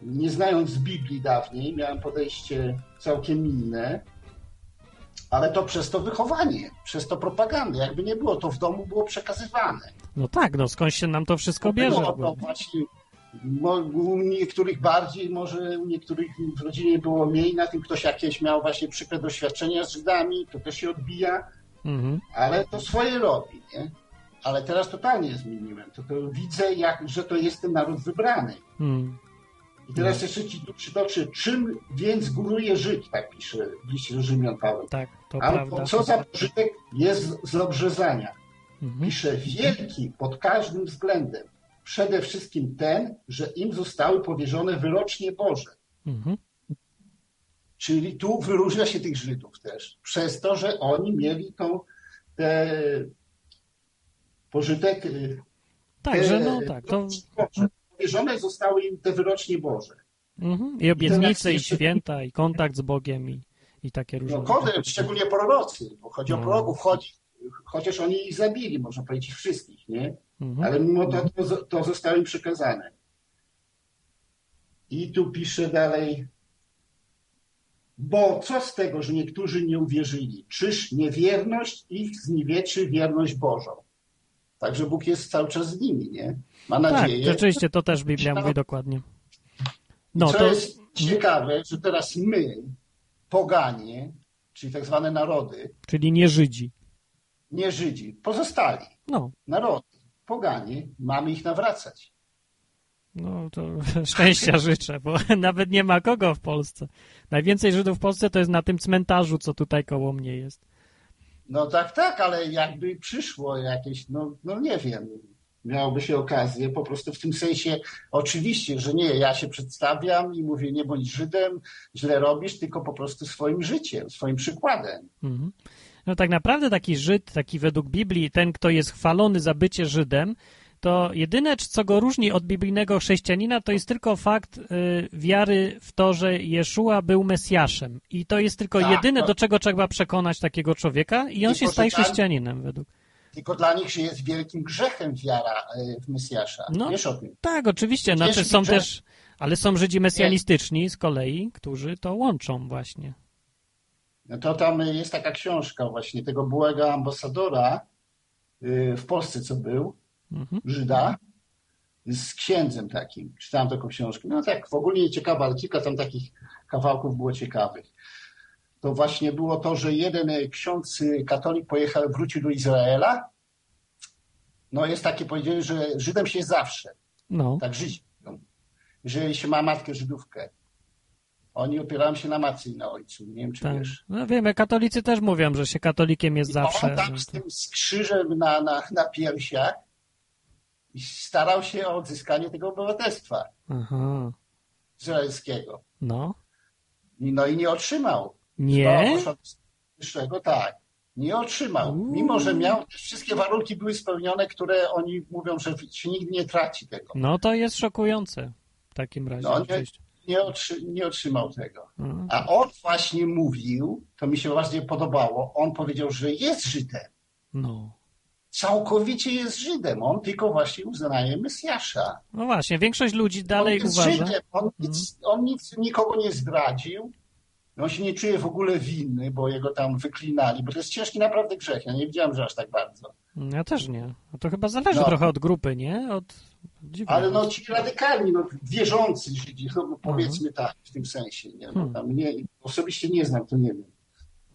Speaker 7: nie znając Biblii dawniej, miałem podejście całkiem inne, ale to przez to wychowanie, przez to propagandę. Jakby nie było, to w domu było przekazywane.
Speaker 1: No tak, no skąd się nam to wszystko bierze?
Speaker 7: Było to właśnie, u niektórych bardziej, może u niektórych w rodzinie było mniej, na tym ktoś jakieś miał właśnie przykre doświadczenia z Żydami, to też się odbija,
Speaker 1: Mhm.
Speaker 7: ale to swoje robi, nie? Ale teraz totalnie zmieniłem. To, to widzę, jak, że to jest ten naród wybrany.
Speaker 1: Mm.
Speaker 7: I teraz jeszcze ci tu przytoczę, czym więc góruje Żyd, tak pisze w liście do Rzymian Paweł.
Speaker 1: Tak, to
Speaker 7: Albo
Speaker 1: prawda.
Speaker 7: co za pożytek jest z obrzezania.
Speaker 1: Mhm.
Speaker 7: Pisze wielki pod każdym względem. Przede wszystkim ten, że im zostały powierzone wyrocznie Boże.
Speaker 1: Mhm.
Speaker 7: Czyli tu wyróżnia się tych Żydów też. Przez to, że oni mieli tą te pożytek. y,
Speaker 1: Tak,
Speaker 7: te
Speaker 1: że no tak, to...
Speaker 7: Powierzone zostały im te wyrocznie Boże.
Speaker 1: Mhm. I obietnice, i
Speaker 7: jeszcze-
Speaker 1: święta, i kontakt z Bogiem, i, i takie różne...
Speaker 7: No, kodem, szczególnie prorocy, bo chodzi o
Speaker 1: No.
Speaker 7: proroków, chodzi, chociaż oni ich zabili, można powiedzieć wszystkich, nie?
Speaker 1: Mhm.
Speaker 7: Ale mimo to, to, to zostało im przekazane. I tu pisze dalej. Bo co z tego, że niektórzy nie uwierzyli? Czyż niewierność ich zniwieczy wierność Bożą? Także Bóg jest cały czas z nimi, nie? Ma
Speaker 1: Tak,
Speaker 7: nadzieję.
Speaker 1: rzeczywiście, to też Biblia mówi dokładnie. No,
Speaker 7: co
Speaker 1: to...
Speaker 7: jest ciekawe, że teraz my, poganie, czyli tak zwane narody,
Speaker 1: Czyli nie Żydzi.
Speaker 7: nie Żydzi, pozostali
Speaker 1: No,
Speaker 7: narody, poganie, mamy ich nawracać.
Speaker 1: no to szczęścia życzę, bo nawet nie ma kogo w Polsce. Najwięcej Żydów w Polsce to jest na tym cmentarzu, co tutaj koło mnie jest.
Speaker 7: No tak, tak, ale jakby przyszło jakieś, no, no nie wiem, miałoby się okazję, po prostu w tym sensie, oczywiście, że nie, ja się przedstawiam i mówię, nie bądź Żydem, źle robisz, tylko po prostu swoim życiem, swoim przykładem.
Speaker 1: Mhm. No tak naprawdę taki Żyd, taki według Biblii, ten, kto jest chwalony za bycie Żydem, to jedyne, co go różni od biblijnego chrześcijanina, to jest tylko fakt y, wiary w to, że Jeszua był Mesjaszem. I to jest tylko
Speaker 7: Tak,
Speaker 1: jedyne,
Speaker 7: to-
Speaker 1: do czego trzeba przekonać takiego człowieka i on
Speaker 7: Tylko,
Speaker 1: się staje chrześcijaninem według.
Speaker 7: Tylko dla nich że jest wielkim grzechem wiara e, w Mesjasza.
Speaker 1: No.
Speaker 7: Wiesz o tym?
Speaker 1: Tak, oczywiście.
Speaker 7: Wiesz,
Speaker 1: Znaczy są też, ale są Żydzi mesjanistyczni z kolei, którzy to łączą właśnie.
Speaker 7: No to tam jest taka książka właśnie tego byłego ambasadora y, w Polsce, co był. Żyda, z księdzem takim. Czytałem taką książkę. No tak, w ogóle nie ciekawa, ale kilka tam takich kawałków było ciekawych. To właśnie było to, że jeden y, ksiądz y, katolik pojechał, wrócił do Izraela. No jest takie powiedzenie, że Żydem się jest zawsze.
Speaker 1: No,
Speaker 7: Tak żyć. Jeżeli się ma matkę Żydówkę. Oni opierają się na matce i na ojcu. Nie wiem, czy
Speaker 1: tak.
Speaker 7: wiesz.
Speaker 1: No wiemy, katolicy też mówią, że się katolikiem jest
Speaker 7: I
Speaker 1: zawsze.
Speaker 7: on tam z tym z krzyżem na, na, na piersiach i starał się o odzyskanie tego obywatelstwa
Speaker 1: Aha,
Speaker 7: izraelskiego.
Speaker 1: no.
Speaker 7: I- No i nie otrzymał.
Speaker 1: Nie?
Speaker 7: No, wyższego, tak. Nie otrzymał.
Speaker 1: Uuu.
Speaker 7: Mimo, że miał, wszystkie warunki były spełnione, które oni mówią, że się nigdy nie traci tego.
Speaker 1: No to jest szokujące w takim razie.
Speaker 7: No, nie-. Nie, otrzy, nie otrzymał tego.
Speaker 1: Mhm.
Speaker 7: A on właśnie mówił, to mi się bardzo podobało, on powiedział, że jest Żydem.
Speaker 1: No.
Speaker 7: Całkowicie jest Żydem. On tylko właśnie uznaje Mesjasza.
Speaker 1: no właśnie, większość ludzi dalej
Speaker 7: on jest
Speaker 1: uważa.
Speaker 7: Żydem. On, nic, on nic, nikogo nie zdradził. On się nie czuje w ogóle winny, bo jego tam wyklinali, bo to jest ciężki naprawdę grzech. Ja nie wiedziałem, że aż tak bardzo.
Speaker 1: Ja też nie. To chyba zależy
Speaker 7: No.
Speaker 1: trochę od grupy, nie? Od... Dziwne.
Speaker 7: Ale no ci radykalni, no, wierzący Żydzi, no, powiedzmy tak, w tym sensie. Nie? No, tam nie, osobiście nie znam, to nie wiem.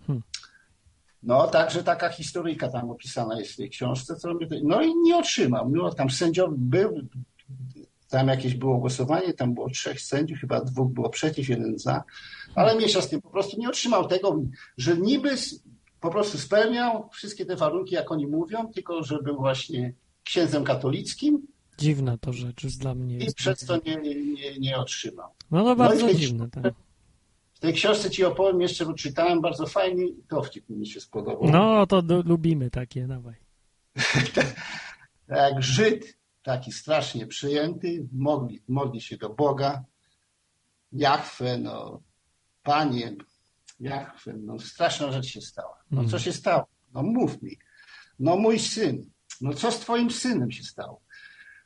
Speaker 1: Hmm.
Speaker 7: No, także taka historyjka tam opisana jest w tej książce. Co robię, no i nie otrzymał. No, tam sędziowy był, tam jakieś było głosowanie, tam było trzech sędziów, chyba dwóch było przeciw, jeden za, ale mniejsza z tym, po prostu nie otrzymał tego, że niby po prostu spełniał wszystkie te warunki, jak oni mówią, tylko że był właśnie księdzem katolickim,
Speaker 1: Dziwna to rzecz już dla mnie.
Speaker 7: i przez to nie, nie, nie otrzymał.
Speaker 1: No to bardzo
Speaker 7: No
Speaker 1: dziwne, tak.
Speaker 7: Tej książce ci opowiem jeszcze, bo czytałem bardzo fajnie i dowcip mi się spodobał.
Speaker 1: No to do, lubimy takie, dawaj.
Speaker 7: Jak Żyd, taki strasznie przyjęty, modli, modli się do Boga, Jachwę, no, Panie, Jachwę, no straszna rzecz się stała. No co się stało? No mów mi. No mój syn. No co z twoim synem się stało?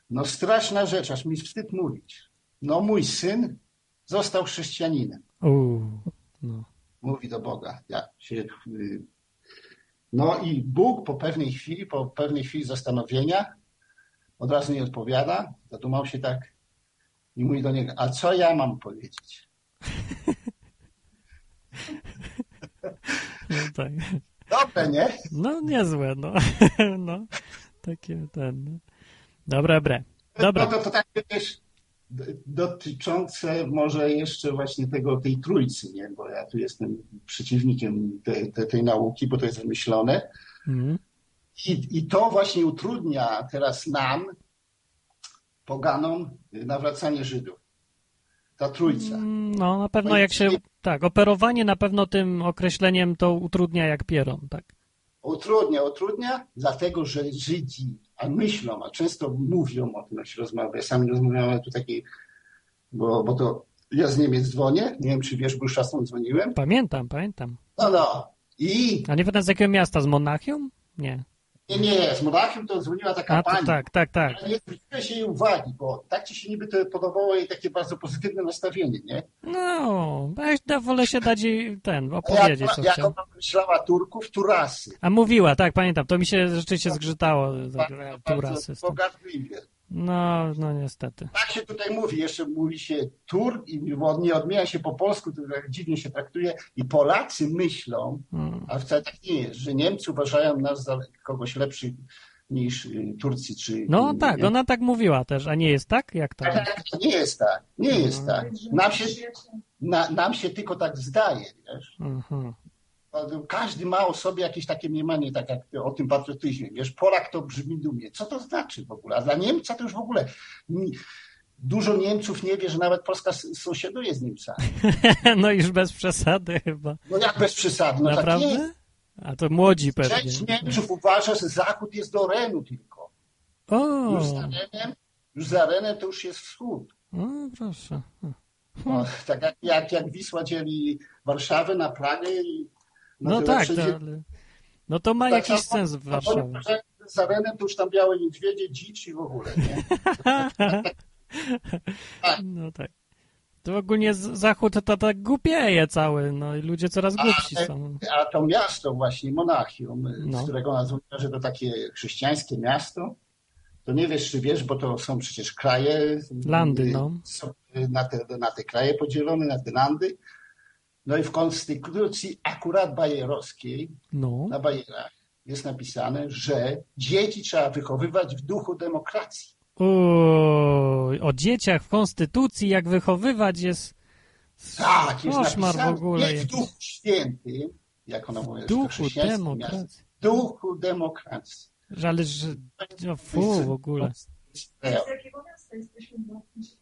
Speaker 7: No straszna rzecz, aż mi wstyd mówić. No mój syn został chrześcijaninem.
Speaker 1: Uuu, no.
Speaker 7: mówi do Boga. Ja się, y, no i Bóg po pewnej chwili, po pewnej chwili zastanowienia od razu nie odpowiada, zadumał się tak i mówi do niego, a co ja mam powiedzieć?
Speaker 1: no tak.
Speaker 7: Dobre, nie?
Speaker 1: No niezłe, no. no. Takie ten. no. Dobra, dobre.
Speaker 7: No
Speaker 1: Dobra.
Speaker 7: to, to takie też d- dotyczące może jeszcze właśnie tego, tej trójcy, nie? Bo ja tu jestem przeciwnikiem tej, tej, tej nauki, bo to jest wymyślone.
Speaker 1: Mhm.
Speaker 7: I, I to właśnie utrudnia teraz nam, poganom, nawracanie Żydów. Ta trójca.
Speaker 1: Mm, No na pewno jak się. Tak, operowanie na pewno tym określeniem to utrudnia jak pieron, tak.
Speaker 7: Utrudnia, utrudnia, dlatego że Żydzi a myślą, a często mówią o tym, jak się rozmawia. Ja sami rozmawiałem tu taki, bo, bo to ja z Niemiec dzwonię, nie wiem czy wiesz, bo już czasem dzwoniłem.
Speaker 1: Pamiętam, pamiętam.
Speaker 7: No, no. I
Speaker 1: A nie pamiętam z jakiego miasta? Z Monachium? Nie.
Speaker 7: Nie, nie, z Monachium to dzwoniła taka
Speaker 1: A
Speaker 7: pani.
Speaker 1: tak, tak, tak.
Speaker 7: Ale nie zwróciłeś jej uwagi, bo tak ci się niby to podobało jej takie bardzo pozytywne nastawienie, nie?
Speaker 1: No, ja da- wolę się dać jej ten, opowiedzieć,
Speaker 7: jak,
Speaker 1: co
Speaker 7: jak ona określała Turków, Turasy.
Speaker 1: A mówiła, tak, pamiętam. To mi się rzeczywiście zgrzytało.
Speaker 7: Bardzo,
Speaker 1: tu
Speaker 7: bardzo pogardliwie.
Speaker 1: No, no niestety.
Speaker 7: Tak się tutaj mówi, jeszcze mówi się Tur i nie odmienia się po polsku, to tak dziwnie się traktuje i Polacy myślą,
Speaker 1: Mm.
Speaker 7: a wcale tak nie jest, że Niemcy uważają nas za kogoś lepszych niż y, Turcy czy...
Speaker 1: No tak,
Speaker 7: nie?
Speaker 1: ona tak mówiła też, a nie jest tak? Jak to?
Speaker 7: Tak, tak, nie jest tak, nie jest
Speaker 1: No.
Speaker 7: tak. Nam się, na, nam się tylko tak zdaje, wiesz.
Speaker 1: Mhm.
Speaker 7: Każdy ma o sobie jakieś takie mniemanie, tak jak o tym patriotyzmie. Wiesz, Polak to brzmi dumnie. Co to znaczy w ogóle? A dla Niemca to już w ogóle. Dużo Niemców nie wie, że nawet Polska sąsiaduje z Niemcami.
Speaker 1: No już bez przesady chyba.
Speaker 7: No jak bez przesady, no tak
Speaker 1: Naprawdę?
Speaker 7: jest.
Speaker 1: A to młodzi
Speaker 7: Część
Speaker 1: pewnie.
Speaker 7: Niemców uważa, że Zachód jest do Renu tylko.
Speaker 1: O,
Speaker 7: Już za Renem, już za Renem to już jest wschód.
Speaker 1: o proszę.
Speaker 7: No, tak jak, jak, jak Wisła dzieli Warszawę na Pragę i
Speaker 1: No tak,
Speaker 7: wszędzie-
Speaker 1: to, ale... no to ma
Speaker 7: Tak
Speaker 1: jakiś
Speaker 7: samo-
Speaker 1: sens w
Speaker 7: a
Speaker 1: Warszawie.
Speaker 7: powiem, że Za Renem to już tam białe niedźwiedzie, dzicz i w ogóle. Nie?
Speaker 1: No tak. To ogólnie z- Zachód to tak głupieje cały, no i ludzie coraz głupsi
Speaker 7: Ale-
Speaker 1: są.
Speaker 7: A to miasto właśnie, Monachium,
Speaker 1: No.
Speaker 7: z którego nazwano, że to takie chrześcijańskie miasto, to nie wiesz, czy wiesz, bo to są przecież kraje.
Speaker 1: Landy,
Speaker 7: y,
Speaker 1: no.
Speaker 7: Są na te, na te kraje podzielone, na te landy. No i w konstytucji akurat bajerowskiej,
Speaker 1: No,
Speaker 7: na bajerach, jest napisane, że dzieci trzeba wychowywać w duchu demokracji.
Speaker 1: Oj, o dzieciach w konstytucji, jak wychowywać jest
Speaker 7: Tak, jest
Speaker 1: koszmar w
Speaker 7: napisane.
Speaker 1: ogóle.
Speaker 7: Nie w duchu świętym, jak ona mówi, to
Speaker 1: Duchu demokracji.
Speaker 7: W duchu demokracji.
Speaker 1: Ale że... No, fu, w ogóle.
Speaker 7: No,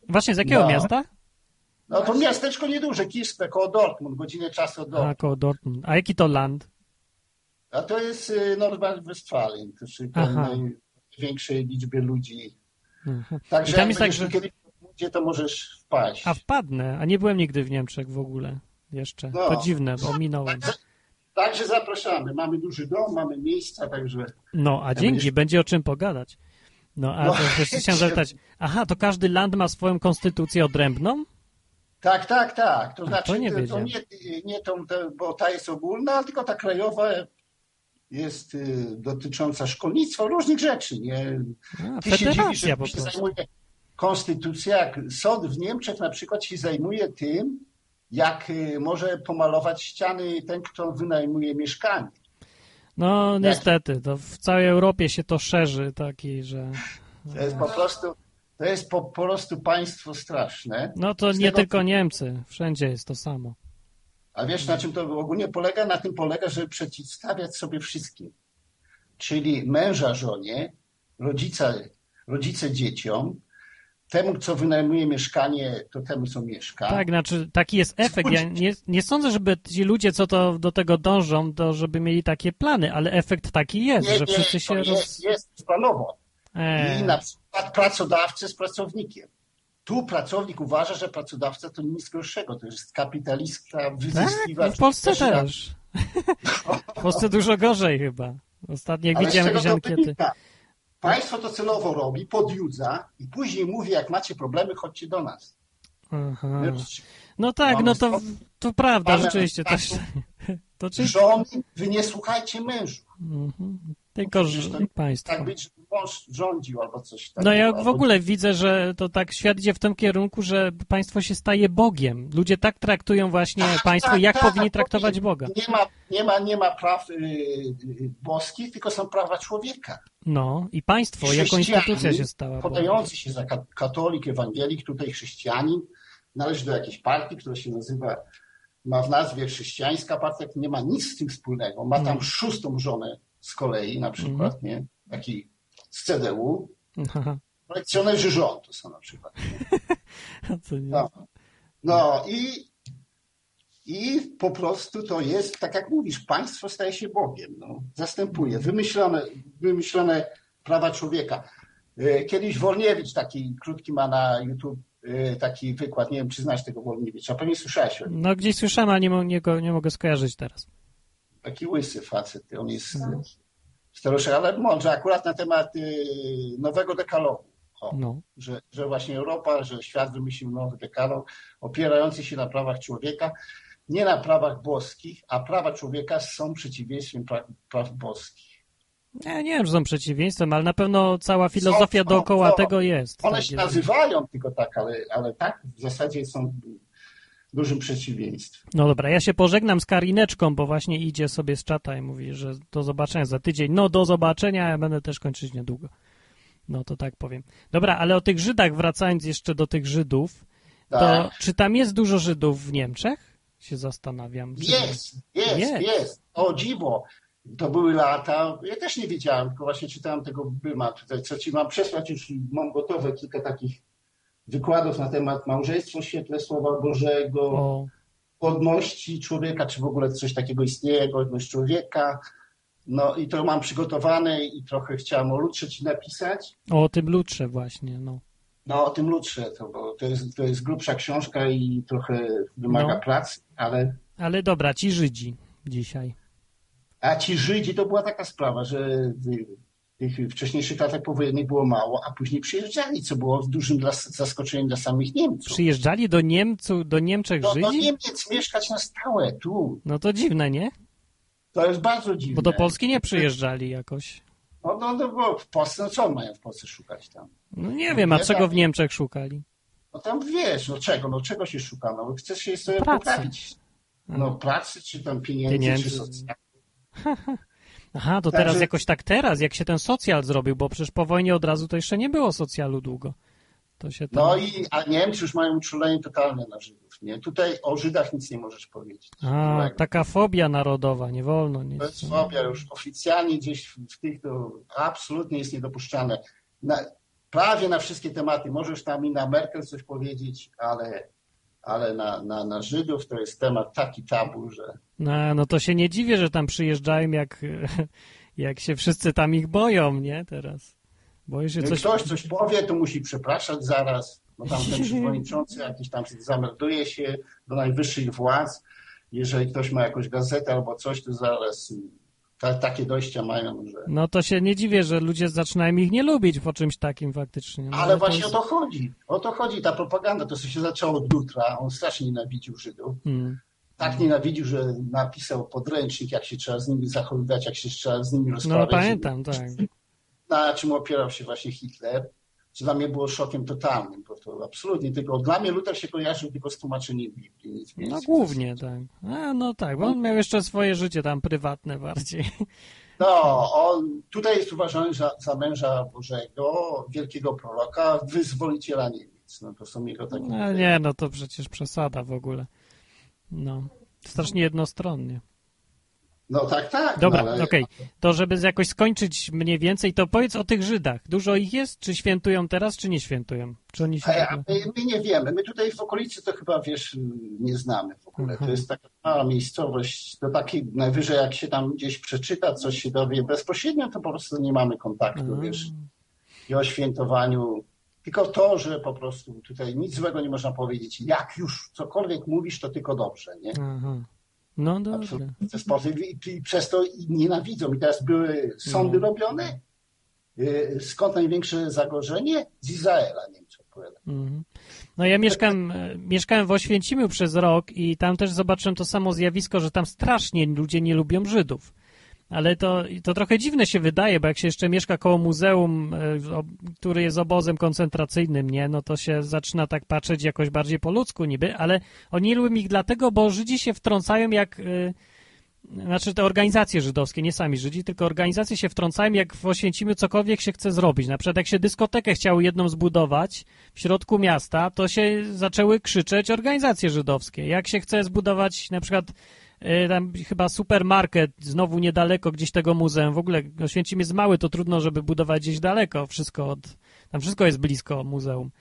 Speaker 1: Właśnie, z jakiego
Speaker 7: No.
Speaker 1: miasta?
Speaker 7: No to miasteczko nieduże, Kispe, koło Dortmund, godzinę czasu od
Speaker 1: A,
Speaker 7: Dortmund.
Speaker 1: koło Dortmund. A jaki to land?
Speaker 7: A to jest y, Nordrhein-Westfalen, to czyli
Speaker 1: Aha.
Speaker 7: największej liczbie ludzi.
Speaker 1: Mhm.
Speaker 7: Także
Speaker 1: I tam
Speaker 7: jak
Speaker 1: jest tak, że-
Speaker 7: kiedyś Dortmundzie, to możesz wpaść.
Speaker 1: A wpadnę, a nie byłem nigdy w Niemczech w ogóle. Jeszcze.
Speaker 7: No.
Speaker 1: To dziwne, bo ominąłem.
Speaker 7: Także, także zapraszamy. Mamy duży dom, mamy miejsca, także
Speaker 1: No, a dzięki,
Speaker 7: będziesz-
Speaker 1: będzie o czym pogadać. No, a
Speaker 7: No.
Speaker 1: chciałem zapytać, aha, to każdy land ma swoją konstytucję odrębną?
Speaker 7: Tak, tak, tak. To znaczy,
Speaker 1: to nie
Speaker 7: to, nie, nie tą, bo ta jest ogólna, tylko ta krajowa jest y, dotycząca szkolnictwa, różnych rzeczy. Nie?
Speaker 1: A, Ty się dziwisz, że
Speaker 7: się zajmuje konstytucja, jak sąd w Niemczech na przykład się zajmuje tym, jak y, może pomalować ściany ten, kto wynajmuje mieszkanie.
Speaker 1: No niestety, to w całej Europie się to szerzy taki, że...
Speaker 7: To jest po prostu, to jest po, po prostu państwo straszne.
Speaker 1: No to Z nie tego... tylko Niemcy, wszędzie jest to samo.
Speaker 7: A wiesz, na czym to ogólnie polega? Na tym polega, żeby przeciwstawiać sobie wszystkim. Czyli męża żonie, rodzica, rodzice dzieciom, temu, co wynajmuje mieszkanie, to temu, co mieszka.
Speaker 1: Tak, znaczy taki jest efekt. Ja nie, nie sądzę, żeby ci ludzie, co to do tego dążą, to żeby mieli takie plany, ale efekt taki jest,
Speaker 7: nie,
Speaker 1: że
Speaker 7: nie,
Speaker 1: wszyscy się...
Speaker 7: Jest, roz... jest planowo. Eee. I na przykład pracodawcy z pracownikiem. Tu pracownik uważa, że pracodawca to nic gorszego, to jest kapitalista, wyzyskiwacz.
Speaker 1: Tak, w Polsce też. W Polsce dużo gorzej chyba. Ostatnio jak widziałem jakieś ankiety.
Speaker 7: Państwo to celowo robi, podjudza i później mówi, jak macie problemy, chodźcie do nas.
Speaker 1: Aha. No tak, no to, to prawda, rzeczywiście. To,
Speaker 7: to czy... Żony, wy nie słuchajcie mężów. Mhm.
Speaker 1: Tylko tak, państwo.
Speaker 7: Tak być, mąż rządził albo coś takiego.
Speaker 1: No ja w ogóle widzę, że to tak świat idzie w tym kierunku, że państwo się staje Bogiem. Ludzie tak traktują właśnie tak, państwo, tak, jak tak, powinni traktować Boga.
Speaker 7: Nie ma, nie ma, nie ma praw y, y, boskich, tylko są prawa człowieka.
Speaker 1: No i państwo jako instytucja się stała.
Speaker 7: Podający się za katolik, ewangelik, tutaj chrześcijanin, należy do jakiejś partii, która się nazywa, ma w nazwie chrześcijańska partia, nie ma nic z tym wspólnego. Ma tam hmm. szóstą żonę z kolei na przykład, mm. nie? Taki z CDU. Aha. Lekcjonerzy rząd to są na przykład. No. no i, i po prostu to jest, tak jak mówisz, państwo staje się Bogiem. No. Zastępuje wymyślone, wymyślone prawa człowieka. E, kiedyś Wolniewicz, taki krótki ma na YouTube e, taki wykład, nie wiem, czy znasz tego Wolniewicza, pewnie słyszałeś o
Speaker 1: nim. No gdzieś słyszałem, ale nie, nie, nie mogę skojarzyć teraz.
Speaker 7: Taki łysy facet, on jest no staroszy, ale mądrze akurat na temat y, nowego dekalogu. O, no. że, że właśnie Europa, że świat wymyślił nowy dekalog opierający się na prawach człowieka, nie na prawach boskich, a prawa człowieka są przeciwieństwem praw, praw boskich.
Speaker 1: Ja nie wiem, że są przeciwieństwem, ale na pewno cała filozofia są, dookoła no, tego jest.
Speaker 7: One tak się nazywają tylko tak, ale, ale tak w zasadzie są dużym przeciwieństwem.
Speaker 1: No dobra, ja się pożegnam z Karineczką, bo właśnie idzie sobie z czata i mówi, że do zobaczenia za tydzień. No do zobaczenia, ja będę też kończyć niedługo. No to tak powiem. Dobra, ale o tych Żydach, wracając jeszcze do tych Żydów, tak. to czy tam jest dużo Żydów w Niemczech? Się zastanawiam.
Speaker 7: Jest, jest, jest, jest. O dziwo. To były lata, ja też nie wiedziałem, tylko właśnie czytałem tego Byma tutaj, co ci mam przesłać, już mam gotowe kilka takich wykładów na temat małżeństwa w świetle Słowa Bożego, o. godności człowieka, czy w ogóle coś takiego istnieje, godność człowieka. No i to mam przygotowane i trochę chciałem o Lutrze ci napisać.
Speaker 1: O tym Lutrze właśnie, no.
Speaker 7: No o tym Lutrze, to, bo to jest, to jest grubsza książka i trochę wymaga no. pracy, ale...
Speaker 1: Ale dobra, ci Żydzi dzisiaj.
Speaker 7: A ci Żydzi to była taka sprawa, że tych wcześniejszych latach powojennych było mało, a później przyjeżdżali, co było dużym dla, zaskoczeniem dla samych Niemców.
Speaker 1: Przyjeżdżali do Niemców, do Niemczech
Speaker 7: no,
Speaker 1: Żydzi?
Speaker 7: Do Niemiec mieszkać na stałe, tu.
Speaker 1: No to dziwne, nie?
Speaker 7: To jest bardzo dziwne.
Speaker 1: Bo do Polski nie przyjeżdżali jakoś.
Speaker 7: No, no, no bo w Polsce, no co mają w Polsce szukać tam?
Speaker 1: No nie wiem, a czego w Niemczech szukali?
Speaker 7: No tam wiesz, no czego, no czego się szuka, no chcesz się sobie pracy. poprawić. No pracy, czy tam pieniędzy, pieniędzy. czy socjalnie.
Speaker 1: Aha, to teraz jakoś tak teraz, jak się ten socjal zrobił, bo przecież po wojnie od razu to jeszcze nie było socjalu długo. To się tam...
Speaker 7: No i a Niemcy już mają uczulenie totalne na Żydów. Nie? Tutaj o Żydach nic nie możesz powiedzieć.
Speaker 1: A, taka fobia narodowa, nie wolno nic.
Speaker 7: To jest fobia już oficjalnie gdzieś w tych to absolutnie jest niedopuszczalne. Na, prawie na wszystkie tematy. Możesz tam i na Merkel coś powiedzieć, ale ale na, na, na Żydów to jest temat taki tabu, że...
Speaker 1: No, no to się nie dziwię, że tam przyjeżdżają, jak, jak się wszyscy tam ich boją, nie, teraz.
Speaker 7: Boisz się coś... ktoś coś powie, to musi przepraszać zaraz, bo tam ten przewodniczący jakiś tam zamelduje się do najwyższych władz. Jeżeli ktoś ma jakąś gazetę albo coś, to zaraz takie dojścia mają, że...
Speaker 1: No to się nie dziwię, że ludzie zaczynają ich nie lubić po czymś takim faktycznie.
Speaker 7: No, ale właśnie jest... o to chodzi. O to chodzi, ta propaganda. To co się zaczęło od Dutra. On strasznie nienawidził Żydów. Hmm. tak nienawidził, że napisał podręcznik, jak się trzeba z nimi zachowywać, jak się trzeba z nimi
Speaker 1: No
Speaker 7: rozprawiać.
Speaker 1: pamiętam, tak.
Speaker 7: Na czym opierał się właśnie Hitler, co dla mnie było szokiem totalnym, bo to absolutnie tylko dla mnie Luther się kojarzył tylko z tłumaczeniem Biblii. Nic
Speaker 1: No głównie, tak. A, no tak, bo on miał jeszcze swoje życie tam prywatne bardziej.
Speaker 7: No, on tutaj jest uważany za, za męża Bożego, wielkiego proroka, wyzwoliciela Niemiec. No to są jego takie...
Speaker 1: No nie, no to przecież przesada w ogóle. No, strasznie jednostronnie.
Speaker 7: No tak, tak.
Speaker 1: Dobra,
Speaker 7: no, ale...
Speaker 1: okej. To żeby jakoś skończyć mniej więcej, to powiedz o tych Żydach. Dużo ich jest? Czy świętują teraz, czy nie świętują? Czy oni się...
Speaker 7: A, a my, my nie wiemy. My tutaj w okolicy to chyba, wiesz, nie znamy w ogóle.
Speaker 1: Mhm.
Speaker 7: To jest taka mała miejscowość, to taki najwyżej jak się tam gdzieś przeczyta, coś się dowie bezpośrednio, to po prostu nie mamy kontaktu,
Speaker 1: Mhm.
Speaker 7: wiesz, i o świętowaniu. Tylko to, że po prostu tutaj nic złego nie można powiedzieć. Jak już cokolwiek mówisz, to tylko dobrze, nie?
Speaker 1: Aha. No dobrze.
Speaker 7: W ten sposób i, i przez to nienawidzą. I teraz były sądy
Speaker 1: No.
Speaker 7: robione. Y, Skąd największe zagrożenie? Z Izraela Niemcy odpowiadają.
Speaker 1: Mhm. No ja mieszkam, mieszkałem w Oświęcimiu przez rok i tam też zobaczyłem to samo zjawisko, że tam strasznie ludzie nie lubią Żydów. Ale to, to trochę dziwne się wydaje, bo jak się jeszcze mieszka koło muzeum, e, który jest obozem koncentracyjnym, nie, no to się zaczyna tak patrzeć jakoś bardziej po ludzku niby, ale oni lubią ich dlatego, bo Żydzi się wtrącają jak... e, Znaczy te organizacje żydowskie, nie sami Żydzi, tylko organizacje się wtrącają, jak w Oświęcimiu cokolwiek się chce zrobić. Na przykład jak się dyskotekę chciało jedną zbudować w środku miasta, to się zaczęły krzyczeć organizacje żydowskie. Jak się chce zbudować na przykład tam chyba supermarket znowu niedaleko gdzieś tego muzeum, w ogóle Oświęcim jest mały, to trudno, żeby budować gdzieś daleko wszystko od, tam wszystko jest blisko muzeum.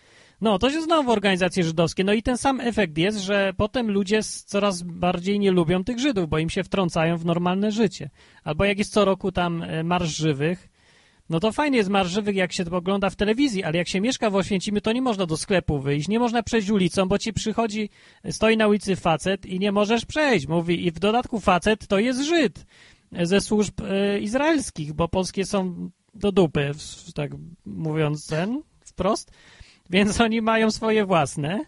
Speaker 1: No, to się znowu organizacje żydowskie. No i ten sam efekt jest, że potem ludzie coraz bardziej nie lubią tych Żydów, bo im się wtrącają w normalne życie. Albo jak jest co roku tam e, Marsz Żywych, no to fajnie jest Marsz Żywych, jak się to ogląda w telewizji, ale jak się mieszka w Oświęcimiu, to nie można do sklepu wyjść, nie można przejść ulicą, bo ci przychodzi, stoi na ulicy facet i nie możesz przejść, mówi. I w dodatku facet to jest Żyd e, ze służb e, izraelskich, bo polskie są do dupy, tak mówiąc ten wprost. Więc oni mają swoje własne,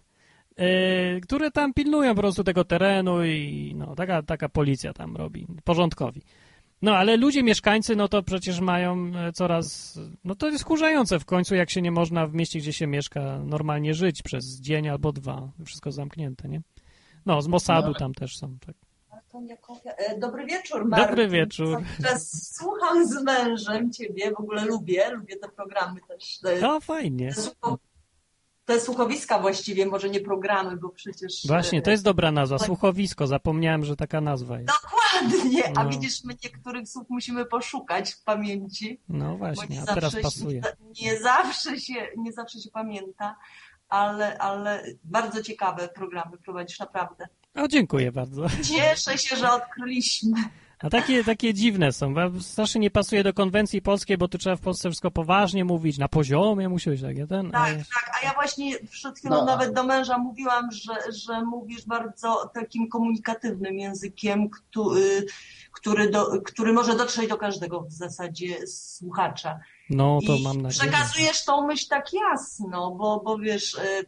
Speaker 1: yy, które tam pilnują po prostu tego terenu i no, taka, taka policja tam robi, porządkowi. No, ale ludzie, mieszkańcy, no to przecież mają e, coraz, no to jest kurzające w końcu, jak się nie można w mieście, gdzie się mieszka, normalnie żyć przez dzień albo dwa. Wszystko zamknięte, nie? No, z Mossadu
Speaker 7: No.
Speaker 1: tam też są, tak.
Speaker 8: E, Dobry wieczór, Martin.
Speaker 1: Dobry wieczór.
Speaker 8: Czas słucham z mężem ciebie, w ogóle lubię, lubię te programy też. Te,
Speaker 1: No, fajnie.
Speaker 8: te, te słuchowiska właściwie, może nie programy, bo przecież...
Speaker 1: Właśnie, to jest dobra nazwa, słuchowisko, zapomniałem, że taka nazwa jest.
Speaker 8: Dokładnie, a
Speaker 1: No.
Speaker 8: widzisz, my niektórych słów musimy poszukać w pamięci.
Speaker 1: No właśnie,
Speaker 8: nie
Speaker 1: a teraz pasuje.
Speaker 8: Się, nie, zawsze się, nie zawsze się pamięta, ale, ale bardzo ciekawe programy prowadzisz, naprawdę.
Speaker 1: O, dziękuję bardzo.
Speaker 8: Cieszę się, że odkryliśmy.
Speaker 1: A takie, takie dziwne są. Strasznie nie pasuje do konwencji polskiej, bo tu trzeba w Polsce wszystko poważnie mówić, na poziomie musi być takie ten.
Speaker 8: Tak,
Speaker 1: a-
Speaker 8: tak, a ja właśnie przed chwilą
Speaker 7: No.
Speaker 8: nawet do męża mówiłam, że, że mówisz bardzo takim komunikatywnym językiem, który, który, do, który może dotrzeć do każdego w zasadzie słuchacza.
Speaker 1: No to
Speaker 8: I
Speaker 1: mam nadzieję.
Speaker 8: przekazujesz tą myśl tak jasno, bo, bo wiesz, y,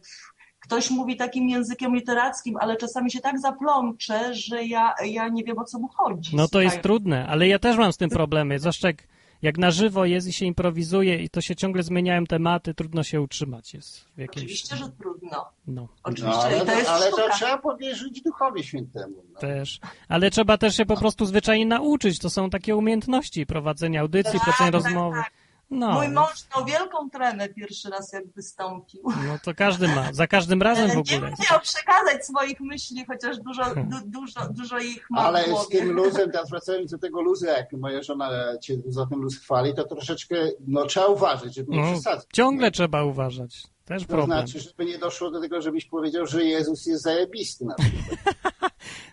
Speaker 8: ktoś mówi takim językiem literackim, ale czasami się tak zaplącze, że ja, ja nie wiem o co mu chodzi.
Speaker 1: No to jest trudne, ale ja też mam z tym problemy. Zwłaszcza jak, jak na żywo jest i się improwizuje i to się ciągle zmieniają tematy, trudno się utrzymać jest w jakiejś...
Speaker 8: Oczywiście, że trudno.
Speaker 1: No,
Speaker 8: Oczywiście,
Speaker 7: No, ale,
Speaker 8: i to jest
Speaker 7: ale to trzeba powierzyć Duchowi Świętemu. No.
Speaker 1: też. Ale trzeba też się po prostu zwyczajnie nauczyć. To są takie umiejętności prowadzenia audycji,
Speaker 8: Tak,
Speaker 1: prowadzenia
Speaker 8: tak,
Speaker 1: rozmowy.
Speaker 8: tak.
Speaker 1: No,
Speaker 8: Mój mąż miał wielką tremę pierwszy raz, jak wystąpił.
Speaker 1: no to każdy ma. Za każdym razem w
Speaker 8: Nie
Speaker 1: ogóle. jest.
Speaker 8: umiał przekazać swoich myśli, chociaż dużo, du, dużo, dużo ich ma w
Speaker 7: Ale z tym luzem, teraz wracając do tego luzu, jak moja żona cię za ten luz chwali, to troszeczkę, no trzeba uważać, żeby nie
Speaker 1: No,
Speaker 7: przesadzać.
Speaker 1: ciągle trzeba uważać. Też
Speaker 7: To
Speaker 1: problem.
Speaker 7: znaczy, żeby nie doszło do tego, żebyś powiedział, że Jezus jest zajebisty. Na.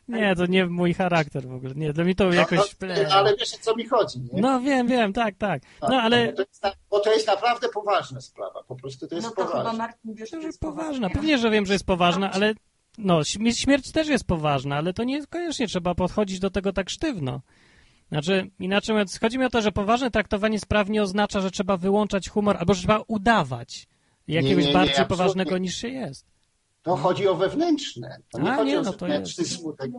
Speaker 1: Nie, to nie mój charakter w ogóle. Nie, dla mnie to jakoś...
Speaker 7: no, ale wiesz o co mi chodzi, nie?
Speaker 1: No wiem, wiem, tak, tak. No ale
Speaker 7: Bo to, jest, bo to jest naprawdę poważna sprawa, po prostu to jest
Speaker 8: No to chyba
Speaker 7: poważne.
Speaker 8: Martin wiesz,
Speaker 1: to
Speaker 8: że
Speaker 1: jest poważna. Pewnie, że wiem, że jest poważna, ale no, śmie- śmierć też jest poważna, ale to nie koniecznie trzeba podchodzić do tego tak sztywno. Znaczy, inaczej mówiąc, chodzi mi o to, że poważne traktowanie spraw nie oznacza, że trzeba wyłączać humor, albo że trzeba udawać jakiegoś
Speaker 7: nie, nie,
Speaker 1: bardziej
Speaker 7: absolutnie.
Speaker 1: poważnego niż się jest.
Speaker 7: To chodzi o wewnętrzne. To nie
Speaker 1: A,
Speaker 7: chodzi
Speaker 1: nie,
Speaker 7: o
Speaker 1: no to
Speaker 7: zewnętrzny
Speaker 1: jest.
Speaker 7: smutek.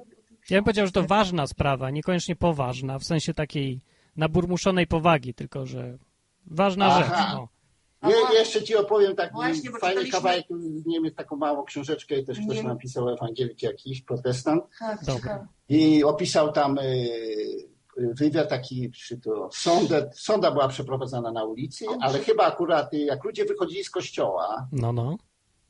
Speaker 1: Ja bym powiedział, że to ważna sprawa, niekoniecznie poważna, w sensie takiej naburmuszonej powagi, tylko że ważna
Speaker 7: Aha.
Speaker 1: rzecz. No.
Speaker 7: Je, jeszcze ci opowiem taki
Speaker 8: Właśnie,
Speaker 7: fajny
Speaker 8: czytaliśmy-
Speaker 7: kawałek z Niemiec, taką małą książeczkę i też ktoś
Speaker 8: Nie-
Speaker 7: napisał ewangelik jakiś, protestant.
Speaker 8: Tak.
Speaker 7: I opisał tam y, wywiad taki, czy to sondę, sonda była przeprowadzana na ulicy, ale chyba akurat y, jak ludzie wychodzili z kościoła,
Speaker 1: no, no.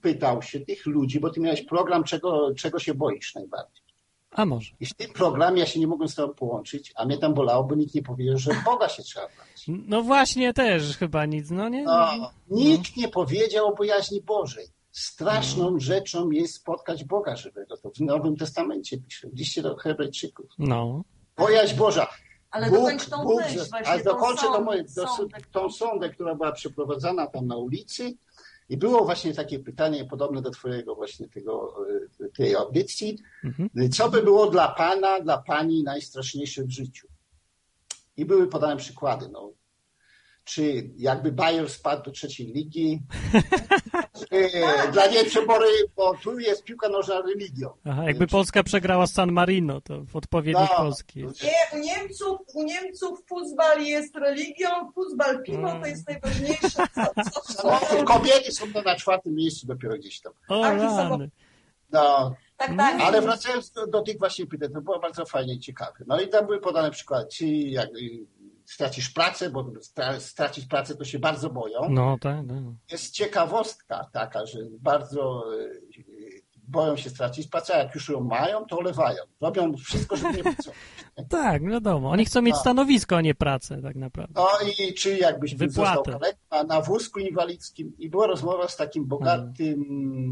Speaker 7: pytał się tych ludzi, bo ty miałeś program, czego, czego się boisz najbardziej.
Speaker 1: A może.
Speaker 7: I w tym programie ja się nie mogłem z tobą połączyć, a mnie tam bolało, bo nikt nie powiedział, że Boga się trzeba bać.
Speaker 1: No właśnie też chyba nic, no nie?
Speaker 7: No, nikt nie powiedział o bojaźni Bożej. Straszną rzeczą jest spotkać Boga żywego. To w Nowym Testamencie pisze, w liście do Hebrajczyków.
Speaker 1: No.
Speaker 7: Bojaźń Boża.
Speaker 8: Ale
Speaker 7: Bóg,
Speaker 8: dokończ tą
Speaker 7: Bóg,
Speaker 8: myśl właśnie,
Speaker 7: ale
Speaker 8: tą
Speaker 7: dokończę do
Speaker 8: sąd-
Speaker 7: do,
Speaker 8: sądek.
Speaker 7: tą sondę, która była przeprowadzana tam na ulicy i było właśnie takie pytanie podobne do twojego właśnie tego, y, tej audycji.
Speaker 1: Mhm.
Speaker 7: Co by było dla pana, dla pani najstraszniejsze w życiu? I były podane przykłady. No. Czy jakby Bayer spadł do trzeciej ligi? Czy dla niej przebory, bo tu jest piłka nożna religią.
Speaker 1: Aha, jakby Polska przegrała San Marino, to w odpowiednik
Speaker 7: No.
Speaker 1: Polski.
Speaker 8: Nie, u Niemców, u Niemców futbal jest religią, futbal piwo to jest najważniejsze. Co, co, co,
Speaker 7: No, kobiety są to na czwartym miejscu dopiero gdzieś tam.
Speaker 1: O.
Speaker 7: No,
Speaker 8: tak, tak.
Speaker 7: Ale wracając do, do tych właśnie pytań, to było bardzo fajnie i ciekawe. No i tam były podane przykłady, czy jak stracisz pracę, bo stra- stracić pracę to się bardzo boją.
Speaker 1: No tak, no.
Speaker 7: Jest ciekawostka taka, że bardzo y, boją się stracić pracę, a jak już ją mają, to olewają. Robią wszystko, żeby nie pracować.
Speaker 1: Tak, wiadomo. Oni chcą mieć
Speaker 7: No.
Speaker 1: stanowisko, a nie pracę tak naprawdę.
Speaker 7: No i czy jakbyś
Speaker 1: Wypłatę.
Speaker 7: został kaleką, a na wózku inwalidzkim i była rozmowa z takim bogatym,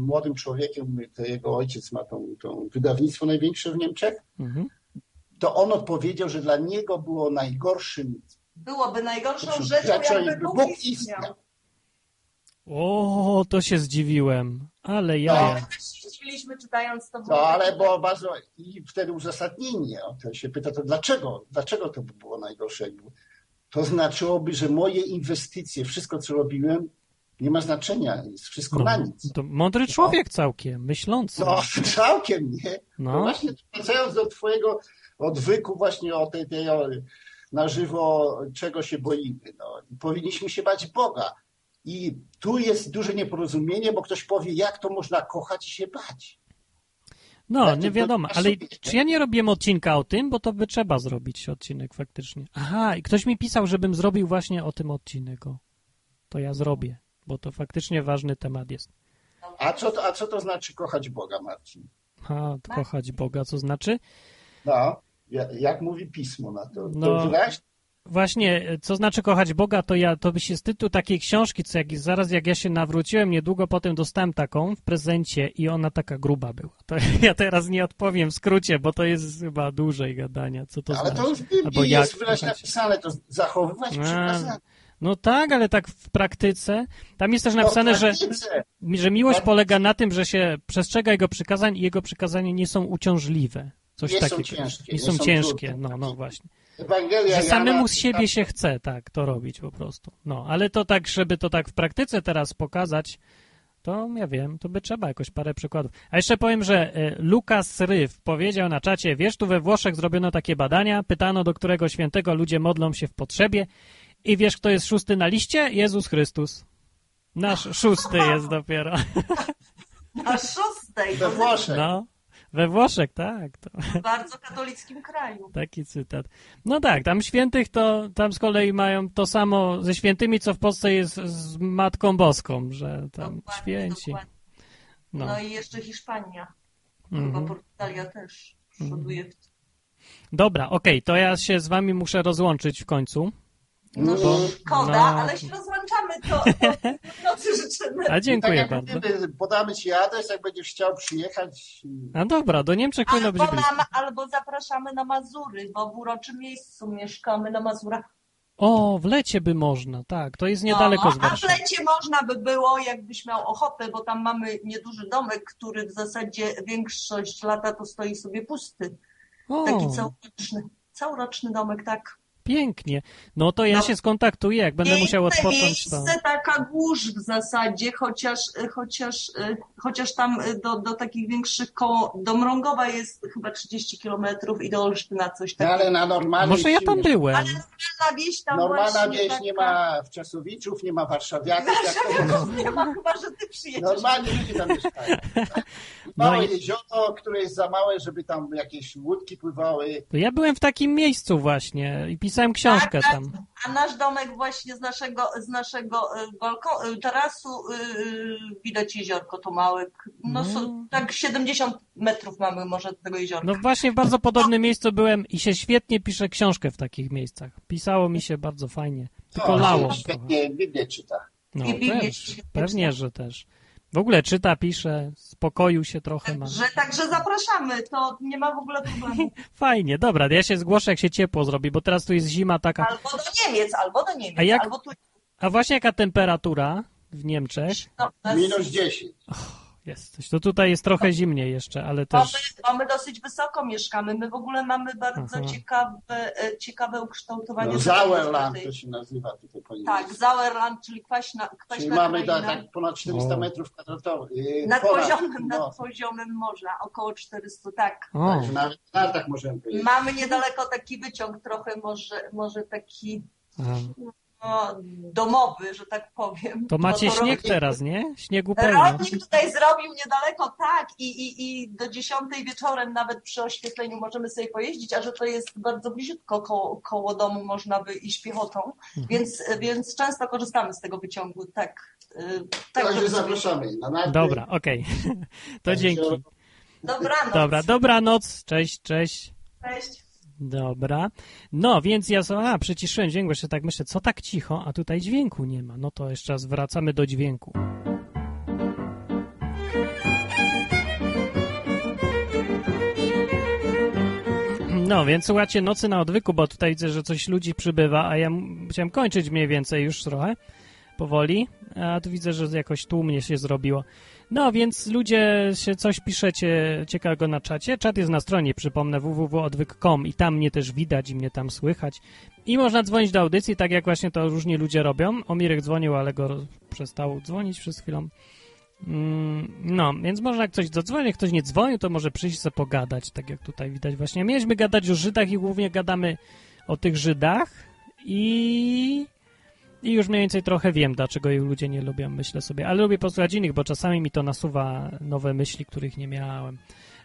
Speaker 7: młodym człowiekiem, to jego ojciec ma tą, tą wydawnictwo największe w Niemczech,
Speaker 1: Mhm.
Speaker 7: To on odpowiedział, że dla niego było najgorszym
Speaker 8: Byłoby najgorszą rzeczą, jakby
Speaker 7: jakby
Speaker 8: Bóg
Speaker 7: Bóg
Speaker 8: istniał.
Speaker 7: istniał.
Speaker 1: O, to się zdziwiłem. Ale
Speaker 7: No.
Speaker 8: Też się zdziwiliśmy czytając to.
Speaker 7: No ale było bardzo i wtedy uzasadnienie, o to się pyta, to dlaczego, dlaczego to by było najgorsze? To znaczyłoby, że moje inwestycje, wszystko co robiłem, nie ma znaczenia, jest wszystko
Speaker 1: No,
Speaker 7: na nic.
Speaker 1: to mądry człowiek całkiem, myślący.
Speaker 7: No, całkiem nie. No
Speaker 1: No,
Speaker 7: właśnie wracając do twojego odwyku właśnie o tej, tej na żywo, czego się boimy. No. Powinniśmy się bać Boga. I tu jest duże nieporozumienie, bo ktoś powie, jak to można kochać i się bać.
Speaker 1: no,
Speaker 7: Jakie
Speaker 1: nie wiadomo. Ale czy ja nie robiłem odcinka o tym, bo to by trzeba zrobić odcinek faktycznie. Aha, i ktoś mi pisał, żebym zrobił właśnie o tym odcinek. O. To ja zrobię, bo to faktycznie ważny temat jest.
Speaker 7: A co, to, a co to znaczy kochać Boga, Marcin?
Speaker 1: A, kochać Boga, co znaczy?
Speaker 7: No, jak mówi pismo na to?
Speaker 1: No.
Speaker 7: To wyraźnie
Speaker 1: Właśnie, co znaczy kochać Boga, to ja, to by się z tytułu takiej książki, co jak, zaraz jak ja się nawróciłem, niedługo potem dostałem taką w prezencie i ona taka gruba była. To ja teraz nie odpowiem w skrócie, bo to jest chyba dłużej gadania, co to
Speaker 7: Ale
Speaker 1: znaczy.
Speaker 7: to już
Speaker 1: Albo
Speaker 7: Biblii
Speaker 1: jak
Speaker 7: jest wyraźnie
Speaker 1: kochać.
Speaker 7: napisane, to zachowywać przykazania.
Speaker 1: No tak, ale tak w praktyce. Tam jest też
Speaker 7: No,
Speaker 1: napisane, że, że miłość
Speaker 7: Tak.
Speaker 1: polega na tym, że się przestrzega jego przykazań i jego przykazania nie są uciążliwe. Coś
Speaker 7: Nie są
Speaker 1: takiego.
Speaker 7: ciężkie,
Speaker 1: Nie są
Speaker 7: są
Speaker 1: ciężkie,
Speaker 7: trudne.
Speaker 1: no, no właśnie.
Speaker 7: Ewangelia
Speaker 1: Że samemu
Speaker 7: Jana-
Speaker 1: z siebie się chce, tak, to robić po prostu. No, ale to tak, żeby to tak w praktyce teraz pokazać, to ja wiem, to by trzeba jakoś parę przykładów. A jeszcze powiem, że e, Lukas Ryf powiedział na czacie, wiesz, tu we Włoszech zrobiono takie badania, pytano, do którego świętego ludzie modlą się w potrzebie i wiesz, kto jest szósty na liście? Jezus Chrystus. Nasz szósty jest dopiero.
Speaker 8: Na szóstej,
Speaker 7: We Włoszech.
Speaker 1: No, we Włoszech, tak. To.
Speaker 8: w bardzo katolickim kraju.
Speaker 1: Taki cytat. No tak, tam świętych to tam z kolei mają to samo ze świętymi, co w Polsce jest z Matką Boską, że tam
Speaker 8: Dokładnie,
Speaker 1: święci.
Speaker 8: dokładnie.
Speaker 1: No.
Speaker 8: No i jeszcze Hiszpania.
Speaker 1: Mhm.
Speaker 8: Chyba Portugalia też przoduje w tym.
Speaker 1: Dobra, okej, to ja się z wami muszę rozłączyć w końcu.
Speaker 8: No
Speaker 7: Bo-
Speaker 8: szkoda,
Speaker 1: no.
Speaker 8: ale się rozłączamy, to, to nocy życzymy.
Speaker 1: A
Speaker 7: tak
Speaker 1: dziękuję
Speaker 7: jak
Speaker 1: bardzo.
Speaker 7: mówimy, podamy ci adres, jak będziesz chciał przyjechać.
Speaker 1: A dobra, do Niemczech powinno być
Speaker 8: Albo,
Speaker 1: blisko.
Speaker 8: na, albo zapraszamy na Mazury, bo w uroczym miejscu mieszkamy na Mazurach.
Speaker 1: O, w lecie by można, tak, to jest niedaleko
Speaker 8: no,
Speaker 1: z
Speaker 8: A w
Speaker 1: Warszawy.
Speaker 8: lecie można by było, jakbyś miał ochotę, bo tam mamy nieduży domek, który w zasadzie większość lata to stoi sobie pusty. Taki
Speaker 1: O,
Speaker 8: całoroczny, całoroczny domek, tak.
Speaker 1: Pięknie. No to ja
Speaker 8: No.
Speaker 1: się skontaktuję, jak będę musiał odpocząć. To...
Speaker 8: miejsce, taka górz w zasadzie, chociaż, chociaż, e, chociaż tam e, do, do takich większych koło, do Mrągowa jest chyba 30 kilometrów i do Olsztyna coś
Speaker 7: No,
Speaker 8: takiego.
Speaker 7: ale na normalnej
Speaker 1: Może ja tam byłem.
Speaker 8: Ale normalna wieś tam
Speaker 7: Normalna wieś
Speaker 8: taka...
Speaker 7: nie ma wczasowiczów, nie ma warszawiaków. Jak to
Speaker 8: Warszawiaków nie ma, chyba że ty przyjedziesz.
Speaker 7: Normalnie ludzie tam mieszkają.
Speaker 1: No
Speaker 7: Małe
Speaker 1: i-
Speaker 7: jezioro, które jest za małe, żeby tam jakieś łódki pływały.
Speaker 1: To ja byłem w takim miejscu właśnie i pisałem książkę
Speaker 8: Tak, tak.
Speaker 1: tam.
Speaker 8: A nasz domek właśnie z naszego, z naszego balkonu, tarasu y, y, widać jeziorko to małe. No,
Speaker 1: No.
Speaker 8: so, tak 70 metrów mamy może do tego jeziorka.
Speaker 1: No właśnie w bardzo podobnym miejscu byłem i się świetnie pisze książkę w takich miejscach. Pisało mi się bardzo fajnie. Tylko
Speaker 7: O,
Speaker 1: lało.
Speaker 7: Świetnie Biblię czyta.
Speaker 1: No
Speaker 8: I
Speaker 1: też, pewnie,
Speaker 8: czyta.
Speaker 1: że też. W ogóle czyta, pisze, spokoju się trochę ma.
Speaker 8: Także, także zapraszamy, to nie ma w ogóle problemu.
Speaker 1: Fajnie, dobra, ja się zgłoszę, jak się ciepło zrobi, bo teraz tu jest zima taka.
Speaker 8: Albo do Niemiec, albo do Niemiec,
Speaker 1: A jak-
Speaker 8: albo tu.
Speaker 1: A właśnie jaka temperatura w Niemczech?
Speaker 8: No, jest-
Speaker 7: Minus 10.
Speaker 1: Jest. To tutaj jest trochę zimniej jeszcze, ale
Speaker 8: Bo my,
Speaker 1: też.
Speaker 8: bo my dosyć wysoko mieszkamy. My w ogóle mamy bardzo
Speaker 1: Aha.
Speaker 8: ciekawe, e, ciekawe ukształtowanie.
Speaker 7: No. Sauerland to się nazywa tutaj po
Speaker 8: Tak. Sauerland, czyli kwaśna, kwaśna
Speaker 7: Czyli mamy da, tak ponad 400
Speaker 1: O.
Speaker 7: metrów kwadratowych. Yy,
Speaker 8: Nad
Speaker 7: ponad,
Speaker 8: poziomem,
Speaker 7: no.
Speaker 8: nad poziomem morza, około 400, tak.
Speaker 1: O,
Speaker 7: Także nawet nartach możemy powiedzieć.
Speaker 8: Mamy niedaleko taki wyciąg, trochę może, może taki
Speaker 1: a.
Speaker 8: no, domowy, że tak powiem.
Speaker 1: to macie
Speaker 8: Bo
Speaker 1: śnieg teraz, nie? Śniegu pełno.
Speaker 8: Rodnik tutaj zrobił niedaleko, tak, i, i, i do dziesiątej wieczorem nawet przy oświetleniu możemy sobie pojeździć, a że to jest bardzo bliziutko koło, koło domu, można by iść piechotą,
Speaker 1: Mhm.
Speaker 8: więc, więc często korzystamy z tego wyciągu, tak. y, tak
Speaker 7: Także zapraszamy na narty.
Speaker 1: Dobra, okej. To dzięki.
Speaker 8: Dobranoc.
Speaker 1: Dobra, dobranoc. Cześć, cześć.
Speaker 8: Cześć.
Speaker 1: Dobra. No, więc ja so, a, przyciszyłem dźwięk, jeszcze tak myślę, co tak cicho, a tutaj dźwięku nie ma. No to jeszcze raz wracamy do dźwięku. No, więc słuchajcie, nocy na odwyku, bo tutaj widzę, że coś ludzi przybywa, a ja chciałem kończyć mniej więcej już trochę, powoli, a tu widzę, że jakoś tłumnie się zrobiło. No, więc ludzie się coś piszecie ciekawego na czacie. Czat jest na stronie, przypomnę, www.odwyk.com i tam mnie też widać i mnie tam słychać. I można dzwonić do audycji, tak jak właśnie to różni ludzie robią. Omirek dzwonił, ale go przestał dzwonić przez chwilę. Mm, No, więc można jak ktoś zadzwoni, jak ktoś nie dzwonił, to może przyjść sobie pogadać, tak jak tutaj widać właśnie. Mieliśmy gadać o Żydach i głównie gadamy o tych Żydach i... I już mniej więcej trochę wiem, dlaczego ich ludzie nie lubią, myślę sobie. Ale lubię posłuchać innych, bo czasami mi to nasuwa nowe myśli, których nie miałem.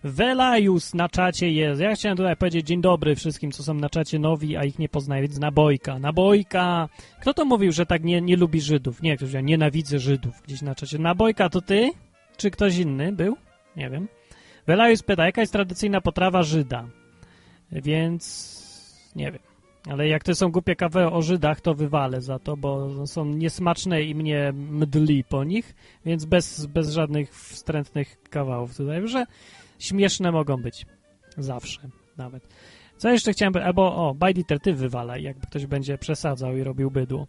Speaker 1: Velajus na czacie jest. Ja chciałem tutaj powiedzieć dzień dobry wszystkim, co są na czacie nowi, a ich nie poznaję, więc nabojka, nabojka. Kto to mówił, że tak nie, nie lubi Żydów? Nie, ktoś powiedział, nienawidzę Żydów gdzieś na czacie. Nabojka to ty? Czy ktoś inny był? Nie wiem. Velajus pyta, jaka jest tradycyjna potrawa Żyda? Więc nie wiem. Ale jak to są głupie kawy o Żydach, to wywalę za to, bo są niesmaczne i mnie mdli po nich, więc bez, bez żadnych wstrętnych kawałów tutaj, że śmieszne mogą być. Zawsze nawet. Co jeszcze chciałem... Albo, o, Bajditer, ty wywalaj, jakby ktoś będzie przesadzał i robił bydło.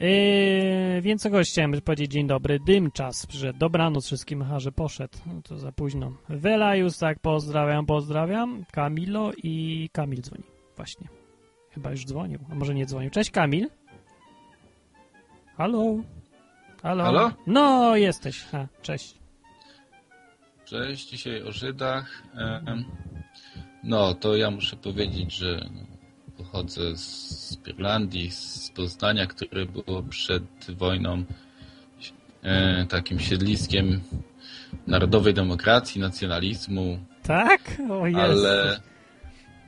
Speaker 1: Yy, więc czegoś chciałem powiedzieć dzień dobry. Dymczas, że dobranoc wszystkim, aha, że poszedł. No to za późno. Velajus, tak, pozdrawiam, pozdrawiam. Kamilo i Kamil dzwoni. Właśnie. Chyba już dzwonił, a może nie dzwonił. Cześć Kamil. Halo? Halo?
Speaker 9: Halo?
Speaker 1: No, jesteś. Ha, cześć.
Speaker 9: Cześć, dzisiaj o Żydach. No, to ja muszę powiedzieć, że pochodzę z Irlandii, z Poznania, które było przed wojną e, takim siedliskiem narodowej demokracji, nacjonalizmu,
Speaker 1: Tak? O jest.
Speaker 9: ale,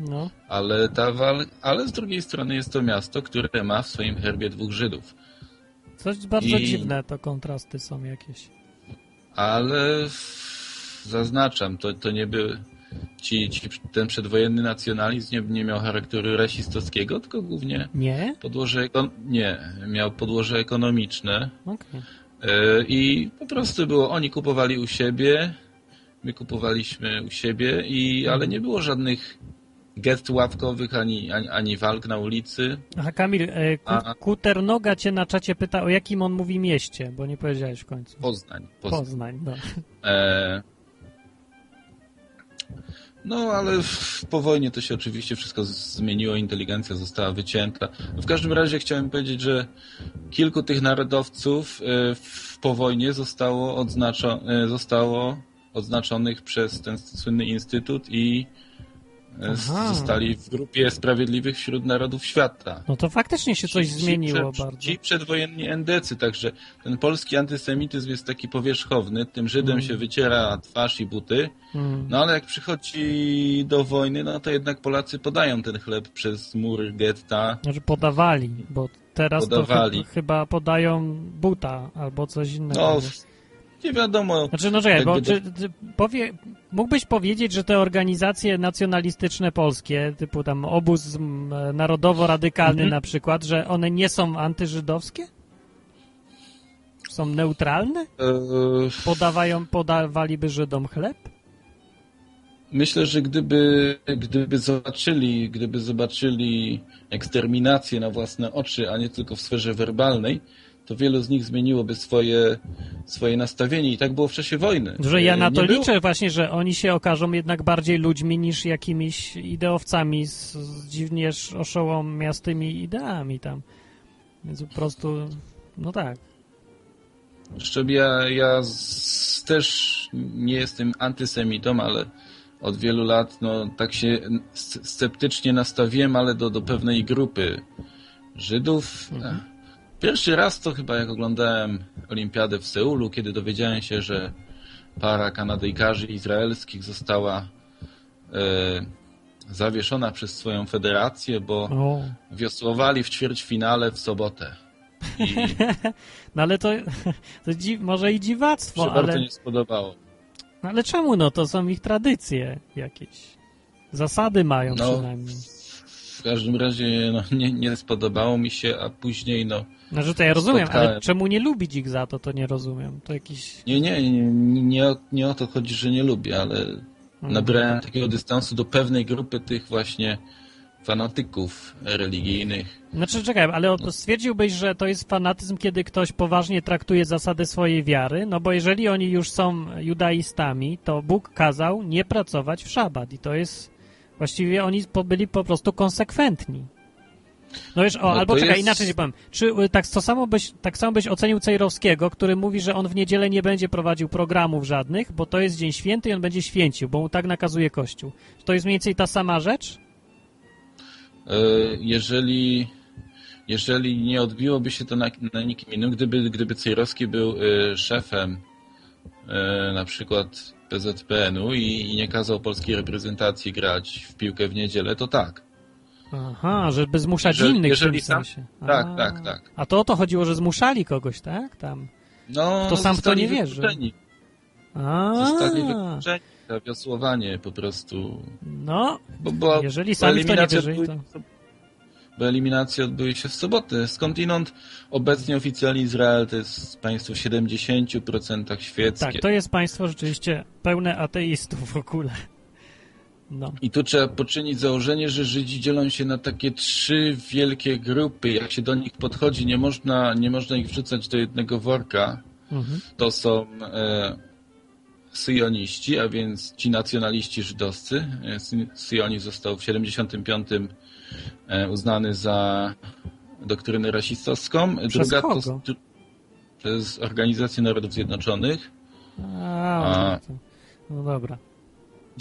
Speaker 1: No.
Speaker 9: ale, ta wal, ale z drugiej strony jest to miasto, które ma w swoim herbie dwóch Żydów.
Speaker 1: Coś bardzo
Speaker 9: I-
Speaker 1: dziwne to kontrasty są jakieś.
Speaker 9: Ale zaznaczam, to, to nie ci, ci, ten przedwojenny nacjonalizm nie, nie miał charakteru rasistowskiego, tylko głównie
Speaker 1: Nie?
Speaker 9: podłoże ekon- nie, miał podłoże ekonomiczne
Speaker 1: Okej.
Speaker 9: e, i po prostu było, oni kupowali u siebie, my kupowaliśmy u siebie, i, ale nie było żadnych gest ławkowych ani, ani, ani walk na ulicy.
Speaker 1: Aha, Kamil, e,
Speaker 9: A-
Speaker 1: Kuternoga cię na czacie pyta, o jakim on mówi mieście, bo nie powiedziałeś w końcu.
Speaker 9: Poznań. Poznań.
Speaker 1: Poznań, no.
Speaker 9: E, No, ale w, po wojnie to się oczywiście wszystko zmieniło, inteligencja została wycięta. W każdym razie chciałem powiedzieć, że kilku tych narodowców e, w, po wojnie zostało, odznaczo, e, zostało odznaczonych przez ten słynny instytut i Aha. zostali w grupie sprawiedliwych wśród narodów świata.
Speaker 1: No to faktycznie się coś
Speaker 9: ci,
Speaker 1: zmieniło
Speaker 9: ci,
Speaker 1: bardzo.
Speaker 9: Ci przedwojenni endecy, także ten polski antysemityzm jest taki powierzchowny, tym Żydem mm. się wyciera twarz i buty, mm. no ale jak przychodzi do wojny, no to jednak Polacy podają ten chleb przez mur getta.
Speaker 1: Znaczy podawali, bo teraz podawali. to chyba podają buta albo coś innego.
Speaker 9: No, nie wiadomo.
Speaker 1: Znaczy, no czekaj, bo czy, powie, mógłbyś powiedzieć, że te organizacje nacjonalistyczne polskie, typu tam obóz narodowo-radykalny mhm. na przykład, że one nie są antyżydowskie? Są neutralne? Eee... Podawają, podawaliby Żydom chleb?
Speaker 9: Myślę, że gdyby, gdyby zobaczyli, gdyby zobaczyli eksterminację na własne oczy, a nie tylko w sferze werbalnej, to wielu z nich zmieniłoby swoje, swoje nastawienie i tak było w czasie wojny.
Speaker 1: Że ja na to nie liczę było... właśnie, że oni się okażą jednak bardziej ludźmi niż jakimiś ideowcami z, z dziwnie oszołomiastymi ideami tam. Więc po prostu, no tak.
Speaker 9: Zresztą ja, ja z, też nie jestem antysemitą, ale od wielu lat no, tak się sceptycznie nastawiłem, ale do, do pewnej grupy Żydów. Mhm Pierwszy raz to chyba jak oglądałem Olimpiadę w Seulu, kiedy dowiedziałem się, że para Kanadyjkarzy izraelskich została e, zawieszona przez swoją federację, bo o. wiosłowali w ćwierćfinale w sobotę. I...
Speaker 1: no ale to, to dzi- może i dziwactwo,
Speaker 9: ale... bardzo nie spodobało.
Speaker 1: No ale czemu no? To są ich tradycje jakieś. Zasady mają no, przynajmniej.
Speaker 9: W każdym razie no, nie, nie spodobało mi się, a później no
Speaker 1: no, że to ja rozumiem, spotkałem. ale czemu nie lubić ich za to, to nie rozumiem. To jakiś...
Speaker 9: Nie, nie, nie, nie, o, nie o to chodzi, że nie lubię, ale hmm. nabrałem takiego dystansu do pewnej grupy tych właśnie fanatyków religijnych.
Speaker 1: Znaczy, czekaj, ale no. stwierdziłbyś, że to jest fanatyzm, kiedy ktoś poważnie traktuje zasady swojej wiary, no bo jeżeli oni już są judaistami, to Bóg kazał nie pracować w szabat i to jest, właściwie oni byli po prostu konsekwentni. No wiesz, o, no albo czekaj, jest... inaczej nie powiem. Czy y, tak, to samo byś, tak samo byś ocenił Cejrowskiego, który mówi, że on w niedzielę nie będzie prowadził programów żadnych, bo to jest dzień święty i on będzie święcił, bo mu tak nakazuje Kościół. Czy to jest mniej więcej ta sama rzecz?
Speaker 9: E, jeżeli, jeżeli nie odbiłoby się to na, na nikim innym, gdyby, gdyby Cejrowski był y, szefem y, na przykład PZPN-u i, i nie kazał polskiej reprezentacji grać w piłkę w niedzielę, to tak.
Speaker 1: Aha, żeby zmuszać jeżeli, innych jeżeli w tym sensie.
Speaker 9: Tak, tak, tak.
Speaker 1: A to o to chodziło, że zmuszali kogoś, tak? Tam.
Speaker 9: No,
Speaker 1: to sam w to nie wierzy.
Speaker 9: A. Zostali wykluczeni za wiosłowanie po prostu.
Speaker 1: No, bo, bo, jeżeli sami w to nie wierzyli, to...
Speaker 9: Bo eliminacje odbyły się w sobotę. Skądinąd obecnie oficjalnie Izrael to jest państwo w 70% świeckie.
Speaker 1: Tak, to jest państwo rzeczywiście pełne ateistów w ogóle. No.
Speaker 9: I tu trzeba poczynić założenie, że Żydzi dzielą się na takie trzy wielkie grupy. Jak się do nich podchodzi, nie można, nie można ich wrzucać do jednego worka. Mhm. To są e, syjoniści, a więc ci nacjonaliści żydowscy. E, Syjonizm został w 75 e, uznany za doktrynę rasistowską.
Speaker 1: Przez Druga kogo? to
Speaker 9: przez Organizację Narodów Zjednoczonych.
Speaker 1: A, a, no dobra.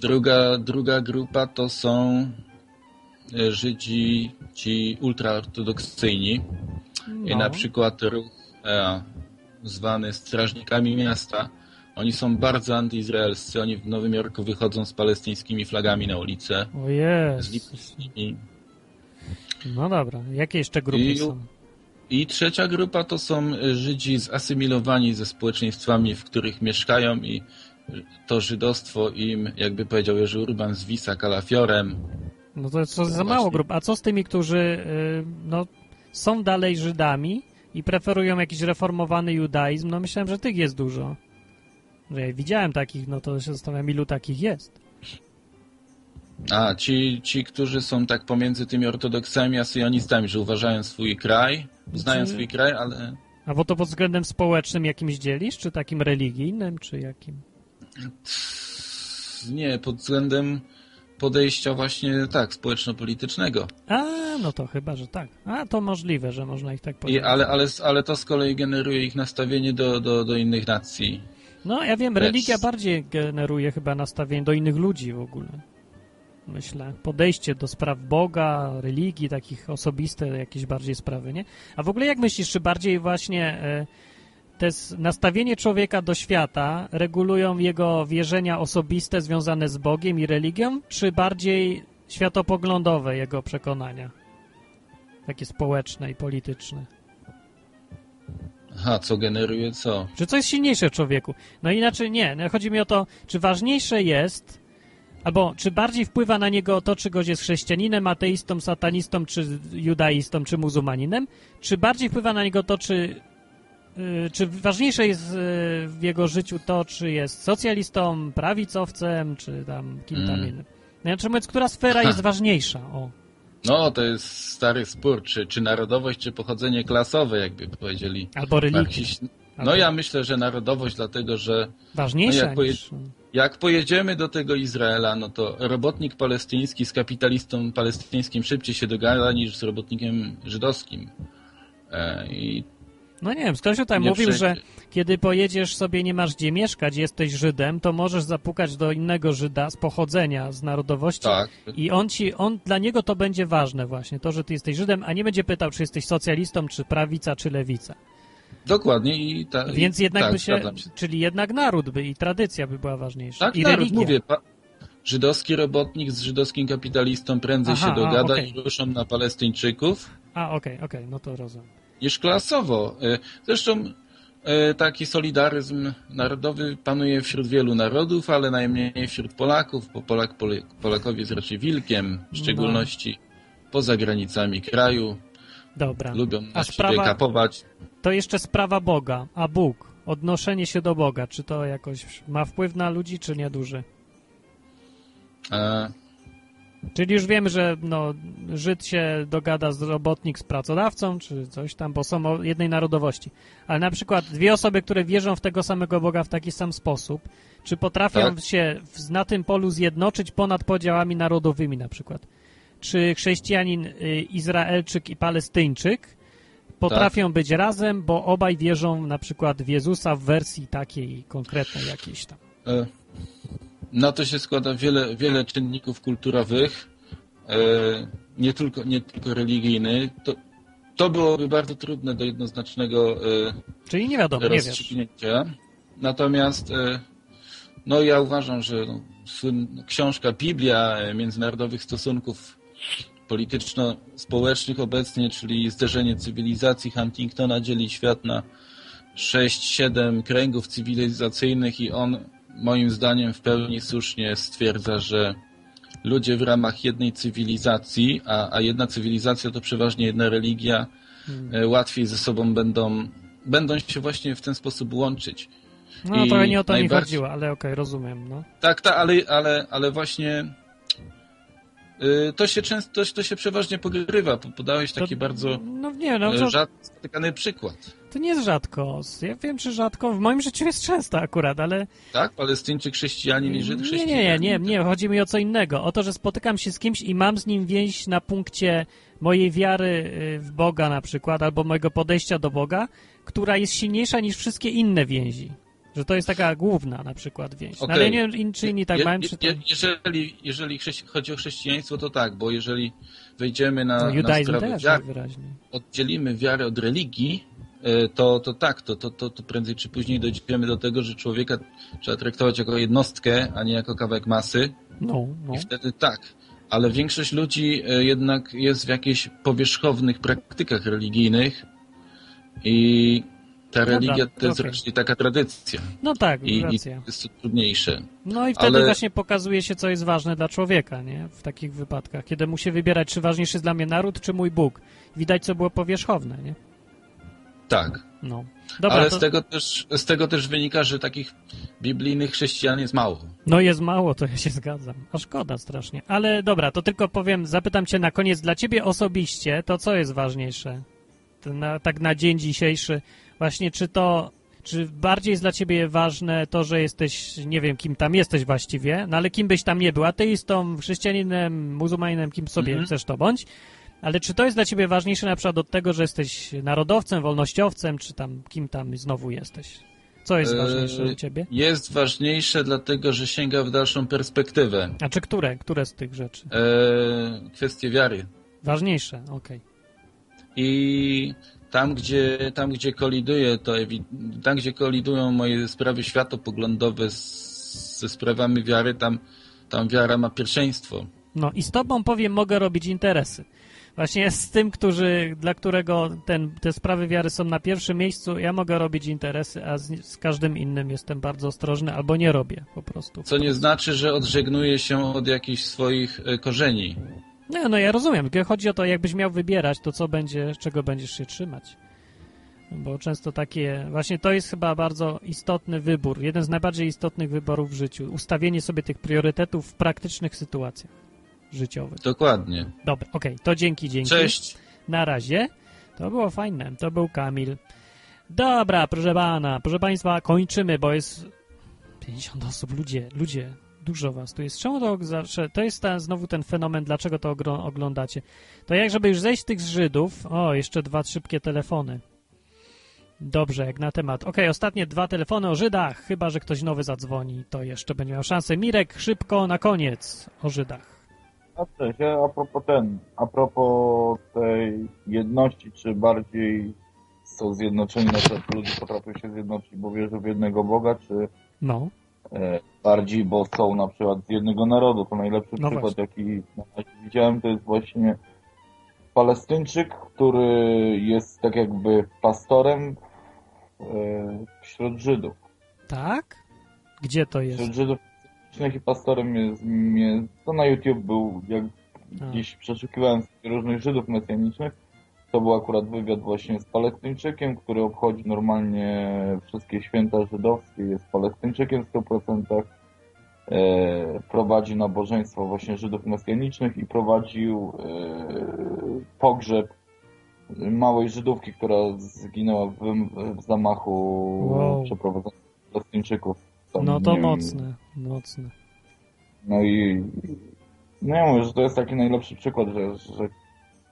Speaker 9: Druga, druga grupa to są e, Żydzi ci ultraortodoksyjni. No. I na przykład ruch e, zwany strażnikami miasta. Oni są bardzo antyizraelscy. Oni w Nowym Jorku wychodzą z palestyńskimi flagami na ulicę.
Speaker 1: O jest. No dobra. Jakie jeszcze grupy I, są?
Speaker 9: I trzecia grupa to są Żydzi zasymilowani ze społeczeństwami, w których mieszkają i to żydostwo im, jakby powiedział Jerzy Urban, zwisa kalafiorem.
Speaker 1: No to jest za Właśnie. mało grup. A co z tymi, którzy y, no, są dalej Żydami i preferują jakiś reformowany judaizm? No myślałem, że tych jest dużo. Że ja widziałem takich, no to się zastanawiam, ilu takich jest.
Speaker 9: A, ci, ci, którzy są tak pomiędzy tymi ortodoksami a syjonistami, że uważają swój kraj, znają czy... swój kraj, ale...
Speaker 1: A bo to pod względem społecznym jakimś dzielisz, czy takim religijnym, czy jakim?
Speaker 9: Nie, pod względem
Speaker 10: podejścia właśnie tak, społeczno-politycznego.
Speaker 1: A, no to chyba, że tak. A, to możliwe, że można ich tak
Speaker 10: I,
Speaker 1: powiedzieć.
Speaker 10: ale, ale, ale to z kolei generuje ich nastawienie do, do, do innych nacji.
Speaker 1: No, ja wiem,
Speaker 10: Też.
Speaker 1: religia bardziej generuje chyba nastawienie do innych ludzi w ogóle. Myślę. Podejście do spraw Boga, religii, takich osobiste jakieś bardziej sprawy, nie? A w ogóle jak myślisz, czy bardziej właśnie e, to jest nastawienie człowieka do świata regulują jego wierzenia osobiste związane z Bogiem i religią, czy bardziej światopoglądowe jego przekonania? Takie społeczne i polityczne.
Speaker 10: Aha, co generuje co?
Speaker 1: Czy co jest silniejsze w człowieku? No inaczej nie. No, chodzi mi o to, czy ważniejsze jest, albo czy bardziej wpływa na niego to, czy gość jest chrześcijaninem, ateistą, satanistą, czy judaistą, czy muzułmaninem, czy bardziej wpływa na niego to, czy, czy ważniejsze jest yy, w jego życiu to, czy jest socjalistą, prawicowcem, czy tam kim tam
Speaker 10: Mm.
Speaker 1: innym. Znaczy mówiąc, która sfera jest ważniejsza? O.
Speaker 10: No, to jest stary spór, czy, czy narodowość, czy pochodzenie klasowe, jakby powiedzieli
Speaker 1: Albo religia.
Speaker 10: No
Speaker 1: Albo-
Speaker 10: ja myślę, że narodowość, dlatego że
Speaker 1: Ważniejsza
Speaker 10: no jak poje-
Speaker 1: niż...
Speaker 10: jak pojedziemy do tego Izraela, no to robotnik palestyński z kapitalistą palestyńskim szybciej się dogada niż z robotnikiem żydowskim. E, I
Speaker 1: No nie wiem, ktoś tutaj
Speaker 10: Nie
Speaker 1: mówił, że kiedy pojedziesz sobie, nie masz gdzie mieszkać, jesteś Żydem, to możesz zapukać do innego Żyda z pochodzenia, z narodowości
Speaker 10: tak,
Speaker 1: i on ci, on, dla niego to będzie ważne właśnie, to, że ty jesteś Żydem, a nie będzie pytał, czy jesteś socjalistą, czy prawica, czy lewica.
Speaker 10: dokładnie i ta,
Speaker 1: Więc
Speaker 10: i,
Speaker 1: jednak
Speaker 10: tak,
Speaker 1: by się,
Speaker 10: się.
Speaker 1: czyli jednak naród by i tradycja by była ważniejsza.
Speaker 10: Tak,
Speaker 1: I
Speaker 10: naród,
Speaker 1: religia.
Speaker 10: mówię, pa, żydowski robotnik z żydowskim kapitalistą prędzej
Speaker 1: Aha,
Speaker 10: się dogada
Speaker 1: a, okej.
Speaker 10: i ruszą na Palestyńczyków
Speaker 1: A, okej, okej, no to rozumiem.
Speaker 10: Niż klasowo. E, Zresztą e, taki solidaryzm narodowy panuje wśród wielu narodów, ale najmniej wśród Polaków, bo Polak Polakowi jest raczej wilkiem, w szczególności poza granicami kraju.
Speaker 1: Dobra.
Speaker 10: Lubią
Speaker 1: A
Speaker 10: na siebie
Speaker 1: sprawa-
Speaker 10: kapować.
Speaker 1: To jeszcze sprawa Boga, a Bóg, odnoszenie się do Boga, czy to jakoś ma wpływ na ludzi, czy nieduży?
Speaker 10: E,
Speaker 1: Czyli już wiemy, że no, Żyd się dogada z robotnik z pracodawcą, czy coś tam, bo są o jednej narodowości. Ale na przykład dwie osoby, które wierzą w tego samego Boga w taki sam sposób, czy potrafią
Speaker 10: Tak.
Speaker 1: się w, na tym polu zjednoczyć ponad podziałami narodowymi na przykład? Czy chrześcijanin, y, Izraelczyk i Palestyńczyk potrafią być razem, bo obaj wierzą na przykład w Jezusa w wersji takiej konkretnej jakiejś tam?
Speaker 10: e, na to się składa wiele, wiele czynników kulturowych, e, nie, tylko, nie tylko religijny. To, to byłoby bardzo trudne do jednoznacznego e,
Speaker 1: Czyli nie wiadomo, nie
Speaker 10: rozstrzygnięcia. Natomiast e, no ja uważam, że no, książka Biblia międzynarodowych stosunków polityczno-społecznych obecnie, czyli zderzenie cywilizacji Huntingtona dzieli świat na 6-7 kręgów cywilizacyjnych i on moim zdaniem w pełni słusznie stwierdza, że ludzie w ramach jednej cywilizacji, a, a jedna cywilizacja to przeważnie jedna religia, e, łatwiej ze sobą będą, będą się właśnie w ten sposób łączyć.
Speaker 1: No
Speaker 10: I
Speaker 1: trochę nie o to mi
Speaker 10: najbardziej-
Speaker 1: chodziło, ale okej, rozumiem, no.
Speaker 10: Tak, tak, ale, ale, ale właśnie to się często, to, się przeważnie pogrywa. Po- Podałeś taki
Speaker 1: To-
Speaker 10: bardzo
Speaker 1: No nie, no to,
Speaker 10: rzadko spotykany przykład.
Speaker 1: to nie jest rzadko. Ja wiem, czy rzadko. W moim życiu jest często akurat, ale
Speaker 10: Tak? Palestyńczyk, chrześcijanin i Żyd
Speaker 1: nie,
Speaker 10: chrześcijanin.
Speaker 1: nie, nie, nie, chodzi mi o co innego. O to, że spotykam się z kimś i mam z nim więź na punkcie mojej wiary y, w Boga na przykład, albo mojego podejścia do Boga, która jest silniejsza niż wszystkie inne więzi. Że to jest taka główna na przykład więź. No,
Speaker 10: Okej.
Speaker 1: ale nie wiem, czy inni tak
Speaker 10: Je-
Speaker 1: mają, czy
Speaker 10: je- jeżeli jeżeli chodzi o chrześcijaństwo, to tak, bo jeżeli wejdziemy na,
Speaker 1: No,
Speaker 10: na sprawę wiary, oddzielimy wiarę od religii, e, to, to tak, to, to, to, to prędzej czy później dojdziemy do tego, że człowieka trzeba traktować jako jednostkę, a nie jako kawałek masy.
Speaker 1: No, no.
Speaker 10: I wtedy tak. Ale większość ludzi e, jednak jest w jakichś powierzchownych praktykach religijnych i ta
Speaker 1: Dobra,
Speaker 10: religia to jest
Speaker 1: okej.
Speaker 10: raczej taka tradycja.
Speaker 1: No tak,
Speaker 10: I, i
Speaker 1: racja.
Speaker 10: jest to trudniejsze.
Speaker 1: No i wtedy
Speaker 10: Ale-
Speaker 1: właśnie pokazuje się, co jest ważne dla człowieka, nie? W takich wypadkach, kiedy musi wybierać, czy ważniejszy jest dla mnie naród, czy mój Bóg. Widać, co było powierzchowne, nie?
Speaker 10: Tak.
Speaker 1: No. Dobra,
Speaker 10: Ale
Speaker 1: to,
Speaker 10: z, tego też, z tego też wynika, że takich biblijnych chrześcijan jest mało.
Speaker 1: no jest mało, to ja się zgadzam. A szkoda strasznie. Ale dobra, to tylko powiem, zapytam cię na koniec, dla ciebie osobiście, to co jest ważniejsze? Na, tak na dzień dzisiejszy, właśnie czy to, czy bardziej jest dla ciebie ważne to, że jesteś, nie wiem, kim tam jesteś właściwie, no ale kim byś tam nie był, ateistą, chrześcijaninem, muzułmaninem, kim sobie
Speaker 9: Mhm.
Speaker 1: chcesz to bądź, ale czy to jest dla ciebie ważniejsze na przykład od tego, że jesteś narodowcem, wolnościowcem, czy tam kim tam znowu jesteś? Co jest
Speaker 9: Eee,
Speaker 1: ważniejsze dla ciebie?
Speaker 9: Jest ważniejsze dlatego, że sięga w dalszą perspektywę.
Speaker 1: A czy które? Które z tych rzeczy?
Speaker 9: E, kwestie wiary.
Speaker 1: Ważniejsze, okej.
Speaker 9: I tam, gdzie, tam, gdzie koliduje to, tam, gdzie kolidują moje sprawy światopoglądowe z, ze sprawami wiary, tam, tam wiara ma pierwszeństwo.
Speaker 1: No i z tobą powiem, mogę robić interesy. Właśnie z tym, którzy, dla którego ten, te sprawy wiary są na pierwszym miejscu, ja mogę robić interesy, a z, z każdym innym jestem bardzo ostrożny, albo nie robię po prostu.
Speaker 9: Co nie znaczy, że odżegnuję się od jakichś swoich e, korzeni.
Speaker 1: Nie, no ja rozumiem, chodzi o to, jakbyś miał wybierać, to co będzie, czego będziesz się trzymać. Bo często takie, właśnie to jest chyba bardzo istotny wybór, jeden z najbardziej istotnych wyborów w życiu. Ustawienie sobie tych priorytetów w praktycznych sytuacjach życiowych.
Speaker 9: Dokładnie.
Speaker 1: Dobra, okej, to dzięki, dzięki.
Speaker 9: Cześć.
Speaker 1: Na razie. To było fajne. To był Kamil. Dobra, proszę pana, proszę państwa, kończymy, bo jest 50 osób. Ludzie, ludzie, dużo was tu jest. Czemu to zawsze... To jest ta, znowu ten fenomen, dlaczego to oglądacie. To jak, żeby już zejść z tych Żydów... O, jeszcze dwa szybkie telefony. Dobrze, jak na temat. Okej, ostatnie dwa telefony o Żydach. Chyba, że ktoś nowy zadzwoni, to jeszcze będzie miał szansę. Mirek, szybko, na koniec o Żydach.
Speaker 6: A cześć, ja a propos ten, a propos tej jedności, czy bardziej są zjednoczeni, na przykład ludzie potrafią się zjednoczyć, bo wierzą w jednego Boga, czy
Speaker 1: No.
Speaker 6: E, bardziej, bo są na przykład z jednego narodu. To najlepszy
Speaker 1: No
Speaker 6: przykład,
Speaker 1: właśnie.
Speaker 6: jaki widziałem, to jest właśnie Palestyńczyk, który jest tak jakby pastorem e, wśród Żydów.
Speaker 1: Tak? Gdzie to jest?
Speaker 6: Wśród Żydów i pastorem jest, jest, to na YouTube był, jak
Speaker 1: A.
Speaker 6: gdzieś przeszukiwałem różnych Żydów mesjanicznych, to był akurat wywiad właśnie z Palestyńczykiem, który obchodzi normalnie wszystkie święta żydowskie, jest Palestyńczykiem w 100%, e, prowadzi nabożeństwo właśnie Żydów mesjanicznych i prowadził e, pogrzeb małej Żydówki, która zginęła w, w zamachu
Speaker 1: Wow.
Speaker 6: przeprowadzonym Palestyńczyków. Tam,
Speaker 1: No to
Speaker 6: nie wiem,
Speaker 1: mocne, mocne.
Speaker 6: no i no ja mówię, że to jest taki najlepszy przykład, że, że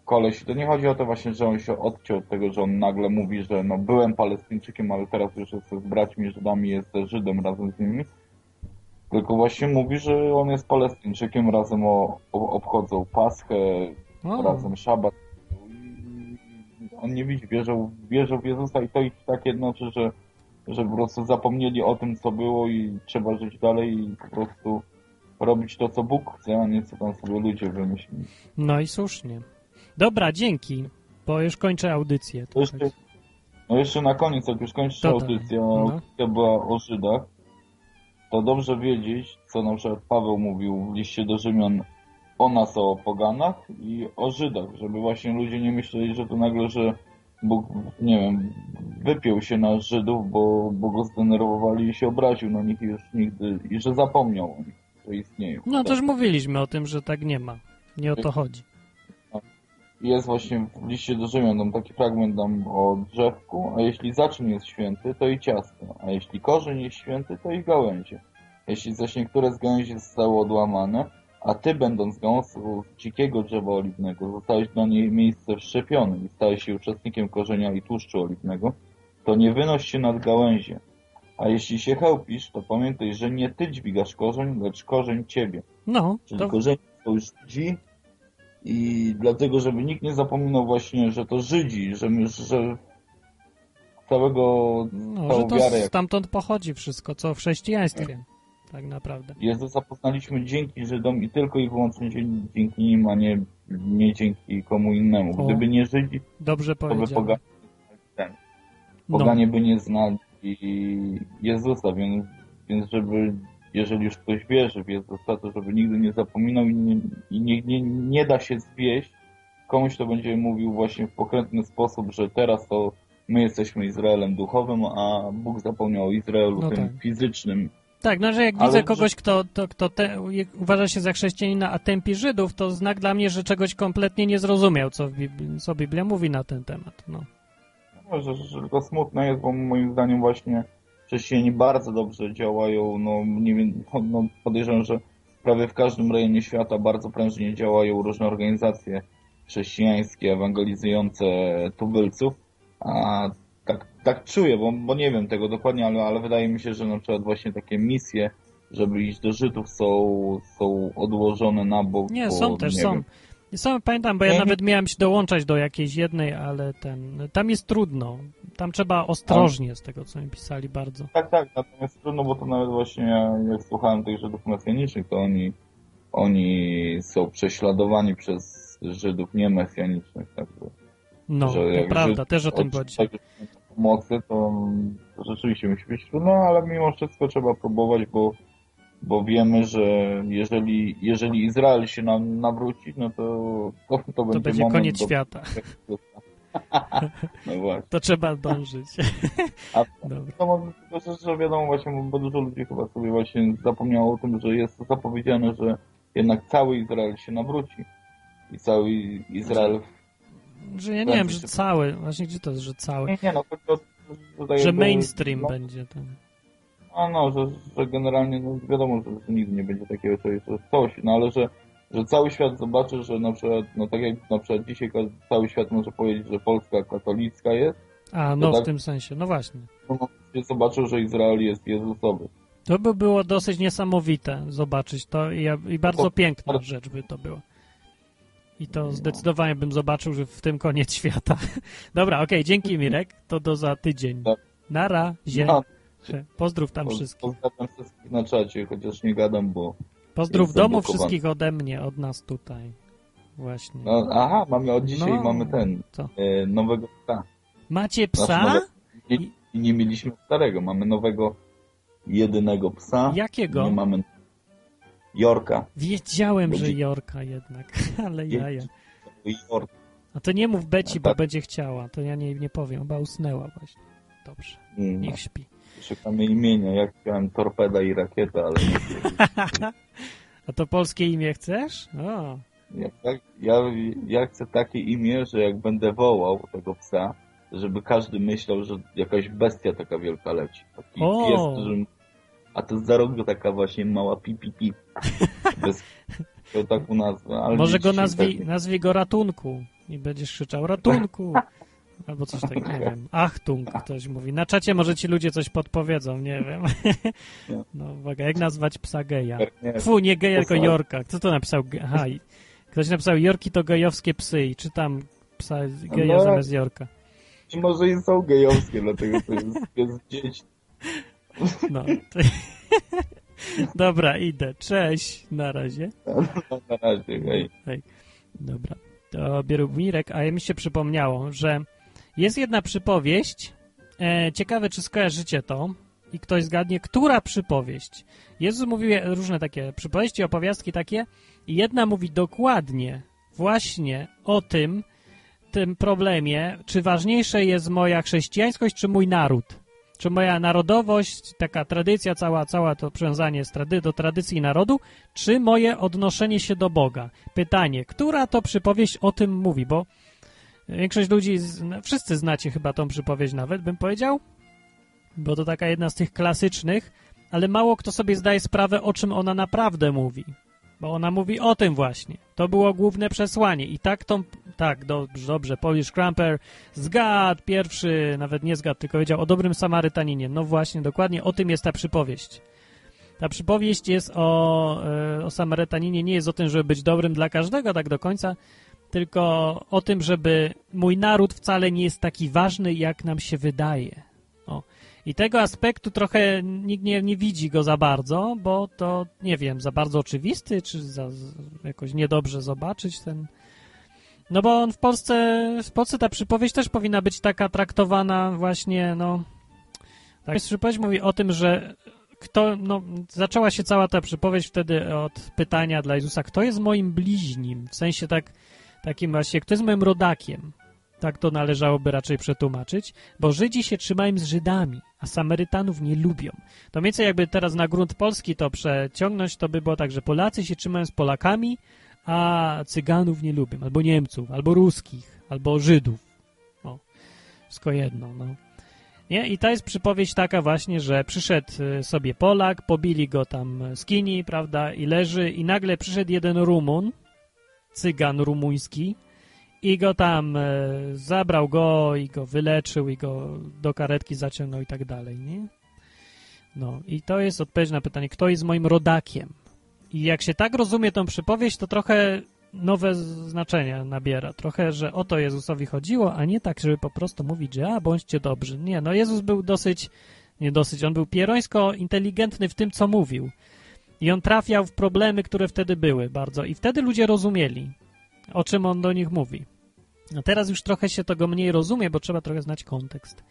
Speaker 6: koleś, to nie chodzi o to właśnie, że on się odciął od tego, że on nagle mówi, że no byłem Palestyńczykiem, ale teraz już jestem z braćmi Żydami, jestem Żydem razem z nimi. Tylko właśnie mówi, że on jest Palestyńczykiem, razem o, o, obchodzą Paschę,
Speaker 1: O,
Speaker 6: razem Szabat. On nie widzi, wierzą, wierzą w Jezusa i to ich tak jednoczy, że, że po prostu zapomnieli o tym, co było i trzeba żyć dalej i po prostu robić to, co Bóg chce, a nie co tam sobie ludzie wymyślili.
Speaker 1: no i słusznie. Dobra, dzięki, bo już kończę audycję.
Speaker 6: To jeszcze, no jeszcze na koniec, jak już kończysz
Speaker 1: To tak.
Speaker 6: audycję, a
Speaker 1: No.
Speaker 6: audycja była o Żydach, to dobrze wiedzieć, co na przykład Paweł mówił w liście do Rzymian o nas, o poganach i o Żydach, żeby właśnie ludzie nie myśleli, że to nagle, że Bóg, nie wiem, wypiął się na Żydów, bo, bo go zdenerwowali i się obraził na nich i już nigdy, i że zapomniał o nich, że istnieją.
Speaker 1: No też mówiliśmy o tym, że tak nie ma. Nie o to chodzi.
Speaker 6: Jest właśnie w liście do Rzymian tam taki fragment tam o drzewku, a jeśli zaczyn jest święty, to i ciasto, a jeśli korzeń jest święty, to i gałęzie. Jeśli zaś niektóre z gałęzi zostały odłamane, a ty będąc z dzikiego drzewa oliwnego, zostałeś dla niej miejsce wszczepiony i stałeś się uczestnikiem korzenia i tłuszczu oliwnego, to nie wynoś się nad gałęzie. A jeśli się chełpisz, to pamiętaj, że nie ty dźwigasz korzeń, lecz korzeń ciebie.
Speaker 1: No,
Speaker 6: Czyli
Speaker 1: to
Speaker 6: korzenie to już Żydzi i dlatego, żeby nikt nie zapominał właśnie, że to Żydzi, że, my, że całego,
Speaker 1: no, że to
Speaker 6: wiarę,
Speaker 1: stamtąd pochodzi wszystko, co w chrześcijaństwie. Tak naprawdę.
Speaker 6: Jezusa poznaliśmy dzięki Żydom i tylko i wyłącznie dzięki nim, a nie, nie dzięki komu innemu.
Speaker 1: O.
Speaker 6: Gdyby nie Żydzi,
Speaker 1: Dobrze
Speaker 6: to by poganie, ten,
Speaker 1: No,
Speaker 6: poganie by nie znali Jezusa, więc, więc żeby, jeżeli już ktoś wierzy w Jezusa, to żeby nigdy nie zapominał i nie, i nie, nie, nie da się zwieść komuś, kto będzie mówił właśnie w pokrętny sposób, że teraz to my jesteśmy Izraelem duchowym, a Bóg zapomniał o Izraelu
Speaker 1: No
Speaker 6: tym
Speaker 1: tak.
Speaker 6: fizycznym.
Speaker 1: tak, no że jak
Speaker 6: Ale
Speaker 1: widzę
Speaker 6: że-
Speaker 1: kogoś, kto, to, kto te, uważa się za chrześcijanina, a tępi Żydów, to znak dla mnie, że czegoś kompletnie nie zrozumiał, co, w Bibli, co Biblia mówi na ten temat. No.
Speaker 6: No, że, że to smutne jest, bo moim zdaniem właśnie chrześcijanie bardzo dobrze działają, no nie wiem, no, podejrzewam, że prawie w każdym rejonie świata bardzo prężnie działają różne organizacje chrześcijańskie, ewangelizujące tubylców, a tak, tak czuję, bo, bo nie wiem tego dokładnie, ale, ale wydaje mi się, że na przykład właśnie takie misje, żeby iść do Żydów są, są odłożone na bok.
Speaker 1: Nie,
Speaker 6: bo,
Speaker 1: są też,
Speaker 6: nie
Speaker 1: są.
Speaker 6: Wiem.
Speaker 1: Sam pamiętam, bo ja
Speaker 6: nie.
Speaker 1: nawet miałem się dołączać do jakiejś jednej, ale ten, tam jest trudno. Tam trzeba ostrożnie z tego, co mi pisali bardzo.
Speaker 6: Tak, tak, natomiast trudno, bo to nawet właśnie jak słuchałem tych Żydów mesjanicznych, to oni, oni są prześladowani przez Żydów niemesjanicznych. Także,
Speaker 1: No,
Speaker 6: że
Speaker 1: to
Speaker 6: jak
Speaker 1: prawda,
Speaker 6: Żyd
Speaker 1: też o tym
Speaker 6: odczyta pomocy, to rzeczywiście musi być trudno, ale mimo wszystko trzeba próbować, bo, bo wiemy, że jeżeli, jeżeli Izrael się nam nawróci, no to, to, to,
Speaker 1: To
Speaker 6: będzie,
Speaker 1: będzie
Speaker 6: moment
Speaker 1: koniec
Speaker 6: do...
Speaker 1: świata.
Speaker 6: No właśnie.
Speaker 1: To trzeba dążyć.
Speaker 6: A to może tylko, że, wiadomo właśnie, bo dużo ludzi chyba sobie właśnie zapomniało o tym, że jest zapowiedziane, że jednak cały Izrael się nawróci. I cały Izrael...
Speaker 1: Że ja nie wiem, że cały, właśnie gdzie to jest, że cały,
Speaker 6: Nie, nie, no chodzi o to, że, tak
Speaker 1: mainstream
Speaker 6: no,
Speaker 1: będzie ten.
Speaker 6: A no, że, że generalnie no wiadomo, że, nigdy nie będzie takiego czegoś, że coś, no ale że, że cały świat zobaczy, że na przykład, no tak jak na przykład dzisiaj cały świat może powiedzieć, że Polska katolicka jest,
Speaker 1: A, no
Speaker 6: To
Speaker 1: w
Speaker 6: tak-
Speaker 1: tym sensie, no właśnie.
Speaker 6: się zobaczył, że Izrael jest Jezusowy.
Speaker 1: To by było dosyć niesamowite zobaczyć to i, i bardzo
Speaker 6: To-
Speaker 1: piękna rzecz by to była. I to zdecydowanie bym zobaczył, że w tym koniec świata. Dobra, okej, dzięki Mirek, to do za tydzień.
Speaker 6: Tak.
Speaker 1: Na razie.
Speaker 6: No,
Speaker 1: Pozdrów tam wszystkich.
Speaker 6: Pozdrawiam wszystkich na czacie, chociaż nie gadam, bo...
Speaker 1: Pozdrów domu wszystkich ode mnie, od nas tutaj. Właśnie.
Speaker 6: No, aha, mamy od dzisiaj
Speaker 1: No,
Speaker 6: mamy ten,
Speaker 1: co?
Speaker 6: e, nowego psa.
Speaker 1: Macie psa?
Speaker 6: nowe- I, I nie mieliśmy starego, mamy nowego, jedynego psa.
Speaker 1: Jakiego?
Speaker 6: Nie mamy Jorka.
Speaker 1: Wiedziałem, że
Speaker 6: Będzie-
Speaker 1: Jorka jednak, ale jaja.
Speaker 6: Jork.
Speaker 1: A to nie mów Beci, bo
Speaker 6: tak.
Speaker 1: będzie chciała. To ja nie, nie powiem, chyba usnęła właśnie. Dobrze, niech śpi.
Speaker 6: Szukamy imienia, jak chciałem torpeda i rakieta, ale nie
Speaker 1: A to polskie imię chcesz? O,
Speaker 6: ja, tak, ja, ja chcę takie imię, że jak będę wołał tego psa, żeby każdy myślał, że jakaś bestia taka wielka leci. Taki
Speaker 1: O!
Speaker 6: pies, który... A to za rogu taka właśnie mała pi pi. Bez... To taką nazwę.
Speaker 1: Może go
Speaker 6: widzicie,
Speaker 1: nazwij,
Speaker 6: tak-
Speaker 1: nazwij go Ratunku i będziesz krzyczał Ratunku. Albo coś takiego, nie wiem. Achtung, ktoś mówi. Na czacie może ci ludzie coś podpowiedzą, nie wiem. No uwaga, jak nazwać psa geja? Fu, nie geja, tylko. Jorka. Kto to napisał? Aha, ktoś napisał Jorki to gejowskie psy i czytam psa geja
Speaker 6: No.
Speaker 1: zamiast Jorka.
Speaker 6: Może i są gejowskie, dlatego to jest, jest dzieci.
Speaker 1: No. To... Dobra, idę. Cześć. Na razie.
Speaker 6: Na razie, hej.
Speaker 1: Hej. Dobra. To bierł Mirek, a ja mi się przypomniało, że jest jedna przypowieść. E, ciekawe, czy skojarzycie to i ktoś zgadnie, która przypowieść. Jezus mówił różne takie przypowieści, opowiastki takie i jedna mówi dokładnie właśnie o tym, tym problemie, czy ważniejsze jest moja chrześcijańskość, czy mój naród. Czy moja narodowość, taka tradycja, cała, cała to przywiązanie trady, do tradycji narodu, czy moje odnoszenie się do Boga? Pytanie, która to przypowieść o tym mówi? Bo większość ludzi, zna- wszyscy znacie chyba tą przypowieść nawet, bym powiedział, bo to taka jedna z tych klasycznych, ale mało kto sobie zdaje sprawę, o czym ona naprawdę mówi. Bo ona mówi o tym właśnie. To było główne przesłanie. I tak tą, tak, dobrze, dobrze, Polish Crumper zgadł pierwszy, nawet nie zgadł, tylko powiedział o dobrym Samarytaninie. No właśnie, dokładnie o tym jest ta przypowieść. Ta przypowieść jest o, e, o Samarytaninie, nie jest o tym, żeby być dobrym dla każdego tak do końca, tylko o tym, żeby mój naród wcale nie jest taki ważny, jak nam się wydaje. O. I tego aspektu trochę nikt nie, nie widzi go za bardzo, bo to, nie wiem, za bardzo oczywisty, czy za, jakoś niedobrze zobaczyć ten... No bo on w Polsce, w Polsce ta przypowieść też powinna być taka traktowana właśnie, no... Tak, przypowieść mówi o tym, że kto, no, zaczęła się cała ta przypowieść wtedy od pytania dla Jezusa, kto jest moim bliźnim? W sensie tak, takim właśnie, kto jest moim rodakiem? Tak to należałoby raczej przetłumaczyć, bo Żydzi się trzymają z Żydami, a Samarytanów nie lubią. To mniej więcej jakby teraz na grunt polski to przeciągnąć, to by było tak, że Polacy się trzymają z Polakami, a Cyganów nie lubią, albo Niemców, albo Ruskich, albo Żydów. O. wszystko jedno, no. Nie? I to jest przypowieść taka właśnie, że przyszedł y, sobie Polak, pobili go tam skini, prawda, i leży, i nagle przyszedł jeden Rumun, cygan rumuński, i go tam e, zabrał go i go wyleczył i go do karetki zaciągnął i tak dalej, nie? No i to jest odpowiedź na pytanie, kto jest moim rodakiem? I jak się tak rozumie tą przypowieść, to trochę nowe znaczenie nabiera. Trochę, że o to Jezusowi chodziło, a nie tak, żeby po prostu mówić, że a, bądźcie dobrzy. Nie, no Jezus był dosyć, nie dosyć, on był pierońsko inteligentny w tym, co mówił. I on trafiał w problemy, które wtedy były bardzo. I wtedy ludzie rozumieli, o czym on do nich mówi. No teraz już trochę się tego mniej rozumie, bo trzeba trochę znać kontekst.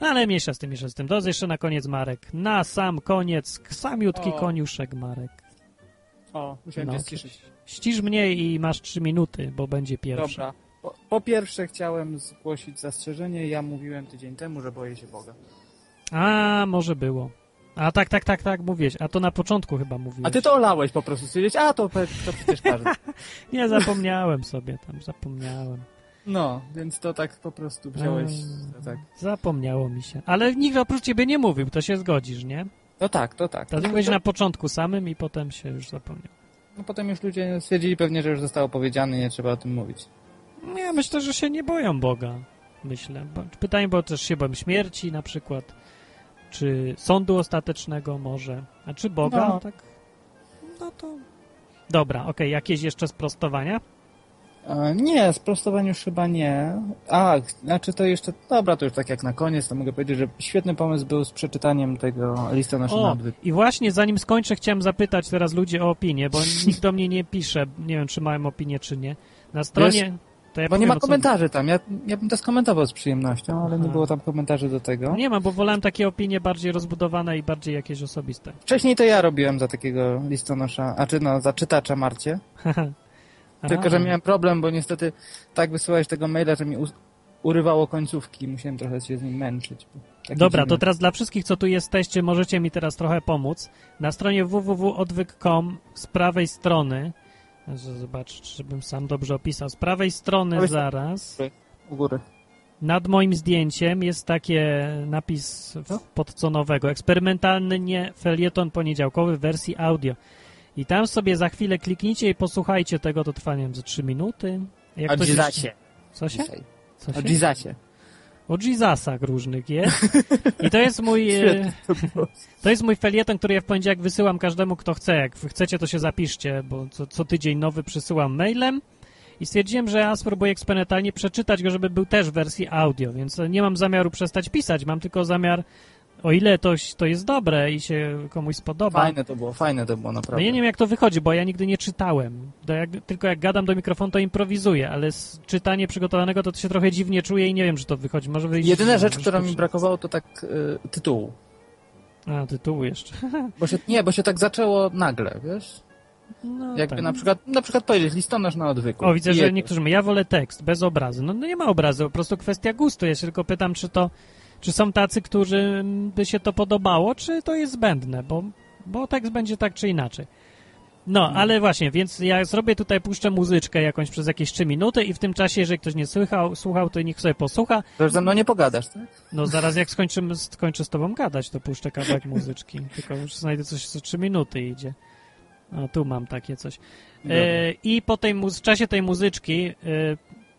Speaker 1: No ale mniejsza z tym, mniejsza z tym. To jest jeszcze na koniec Marek. Na sam koniec, samiutki o. koniuszek Marek.
Speaker 3: O, musiałem no, cię
Speaker 1: Ścisz mnie i masz trzy minuty, bo będzie pierwszy.
Speaker 3: Dobra. Po, po, pierwsze chciałem zgłosić zastrzeżenie. Ja mówiłem tydzień temu, że boję się Boga.
Speaker 1: A, może było. A tak, tak, tak, tak, mówiłeś. A to na początku chyba mówiłeś.
Speaker 3: A ty to olałeś po prostu. Stwierdziłeś, a to, to przecież każdy.
Speaker 1: Nie, zapomniałem sobie tam, zapomniałem.
Speaker 3: No, więc to tak po prostu wziąłeś.
Speaker 1: Eee, tak. Zapomniało mi się. Ale nikt oprócz ciebie nie mówił, to się zgodzisz, nie?
Speaker 3: No tak, to tak.
Speaker 1: To mówiłeś na początku samym i potem się już zapomniał.
Speaker 3: No potem już ludzie stwierdzili pewnie, że już zostało powiedziane i nie trzeba o tym mówić.
Speaker 1: Nie, myślę, że się nie boją Boga. Myślę. Pytanie, bo też się boją śmierci na przykład. Czy sądu ostatecznego może. A czy Boga? No. Tak. No to... Dobra, okej. Okay. Jakieś jeszcze sprostowania?
Speaker 3: Nie, sprostowanie już chyba nie. A, znaczy to jeszcze, dobra, to już tak jak na koniec, to mogę powiedzieć, że świetny pomysł był z przeczytaniem tego lista naszego
Speaker 1: O, i właśnie zanim skończę, chciałem zapytać teraz ludzi o opinię, bo nikt do mnie nie pisze, nie wiem, czy mają opinię, czy nie. Na stronie...
Speaker 3: Ja bo nie ma komentarzy tam, ja, ja bym to skomentował z przyjemnością, ale Aha. nie było tam komentarzy do tego.
Speaker 1: No nie ma, bo wolałem takie opinie bardziej rozbudowane i bardziej jakieś osobiste.
Speaker 3: Wcześniej to ja robiłem za takiego listonosza, a czy no, za czytacza Marcie. Tylko, że miałem problem, bo niestety tak wysyłałeś tego maila, że mi urywało końcówki. Musiałem trochę się z nim męczyć.
Speaker 1: Dobra, to teraz dla wszystkich, co tu jesteście, możecie mi teraz trochę pomóc. Na stronie www.odwyk.com z prawej strony Zobacz, żebym sam dobrze opisał. Z prawej strony zaraz.
Speaker 3: U góry.
Speaker 1: Nad moim zdjęciem jest takie napis podconowego. Eksperymentalny nie felieton poniedziałkowy w wersji audio. I tam sobie za chwilę kliknijcie i posłuchajcie tego, to trwa, nie wiem, ze 3 minuty.
Speaker 3: Jak o Jezasie.
Speaker 1: Co się?
Speaker 3: Co się? O.
Speaker 1: O Jesusach różnych jest. I to jest mój e, to jest mój felieton, który ja w poniedziałek wysyłam każdemu, kto chce. Jak chcecie, to się zapiszcie, bo co, co tydzień nowy przysyłam mailem. I stwierdziłem, że ja spróbuję eksperymentalnie przeczytać go, żeby był też w wersji audio, więc nie mam zamiaru przestać pisać, mam tylko zamiar o ile to, to jest dobre i się komuś spodoba.
Speaker 3: Fajne to było, fajne to było naprawdę.
Speaker 1: No ja nie wiem jak to wychodzi, bo ja nigdy nie czytałem. Jak, tylko jak gadam do mikrofonu, to improwizuję, ale czytanie przygotowanego to, to się trochę dziwnie czuję i nie wiem, czy to wychodzi. Może wyjść,
Speaker 3: Jedyna rzecz, która mi brakowało, to tak y, tytułu.
Speaker 1: A, tytułu jeszcze.
Speaker 3: Bo się, nie, bo się tak zaczęło nagle, wiesz? No, Jakby tak. na przykład na przykład powiedzieć listonosz na odwyku.
Speaker 1: O, widzę, że niektórzy mówią, ja wolę tekst, bez obrazu. No, no nie ma obrazu, po prostu kwestia gustu. Ja się tylko pytam, czy to czy są tacy, którzy by się to podobało, czy to jest zbędne, bo, bo tekst będzie tak czy inaczej. No, hmm. ale właśnie, więc ja zrobię tutaj, puszczę muzyczkę jakąś przez jakieś 3 minuty i w tym czasie, jeżeli ktoś nie słuchał, słuchał to niech sobie posłucha.
Speaker 3: To już ze mną nie pogadasz, tak?
Speaker 1: No zaraz jak skończymy, skończę z tobą gadać, to puszczę kawałek muzyczki. Tylko już znajdę coś, co 3 minuty idzie. O, tu mam takie coś. E, I po tej w czasie tej muzyczki e,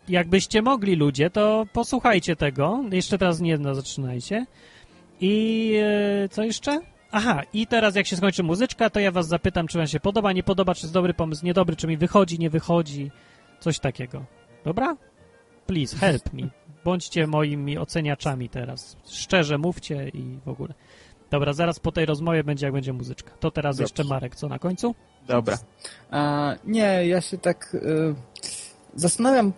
Speaker 1: jakbyście mogli ludzie, to posłuchajcie tego. Jeszcze teraz nie no, zaczynajcie. I e, co jeszcze? Aha, i teraz jak się skończy muzyczka, to ja was zapytam, czy wam się podoba, nie podoba, czy jest dobry pomysł, niedobry, czy mi wychodzi, nie wychodzi. Coś takiego. Dobra? Please, help me. Bądźcie moimi oceniaczami teraz. Szczerze mówcie i w ogóle. Dobra, zaraz po tej rozmowie będzie, jak będzie muzyczka. To teraz Dobrze. jeszcze Marek, co na końcu?
Speaker 3: Dobra. A, nie, ja się tak y, zastanawiam,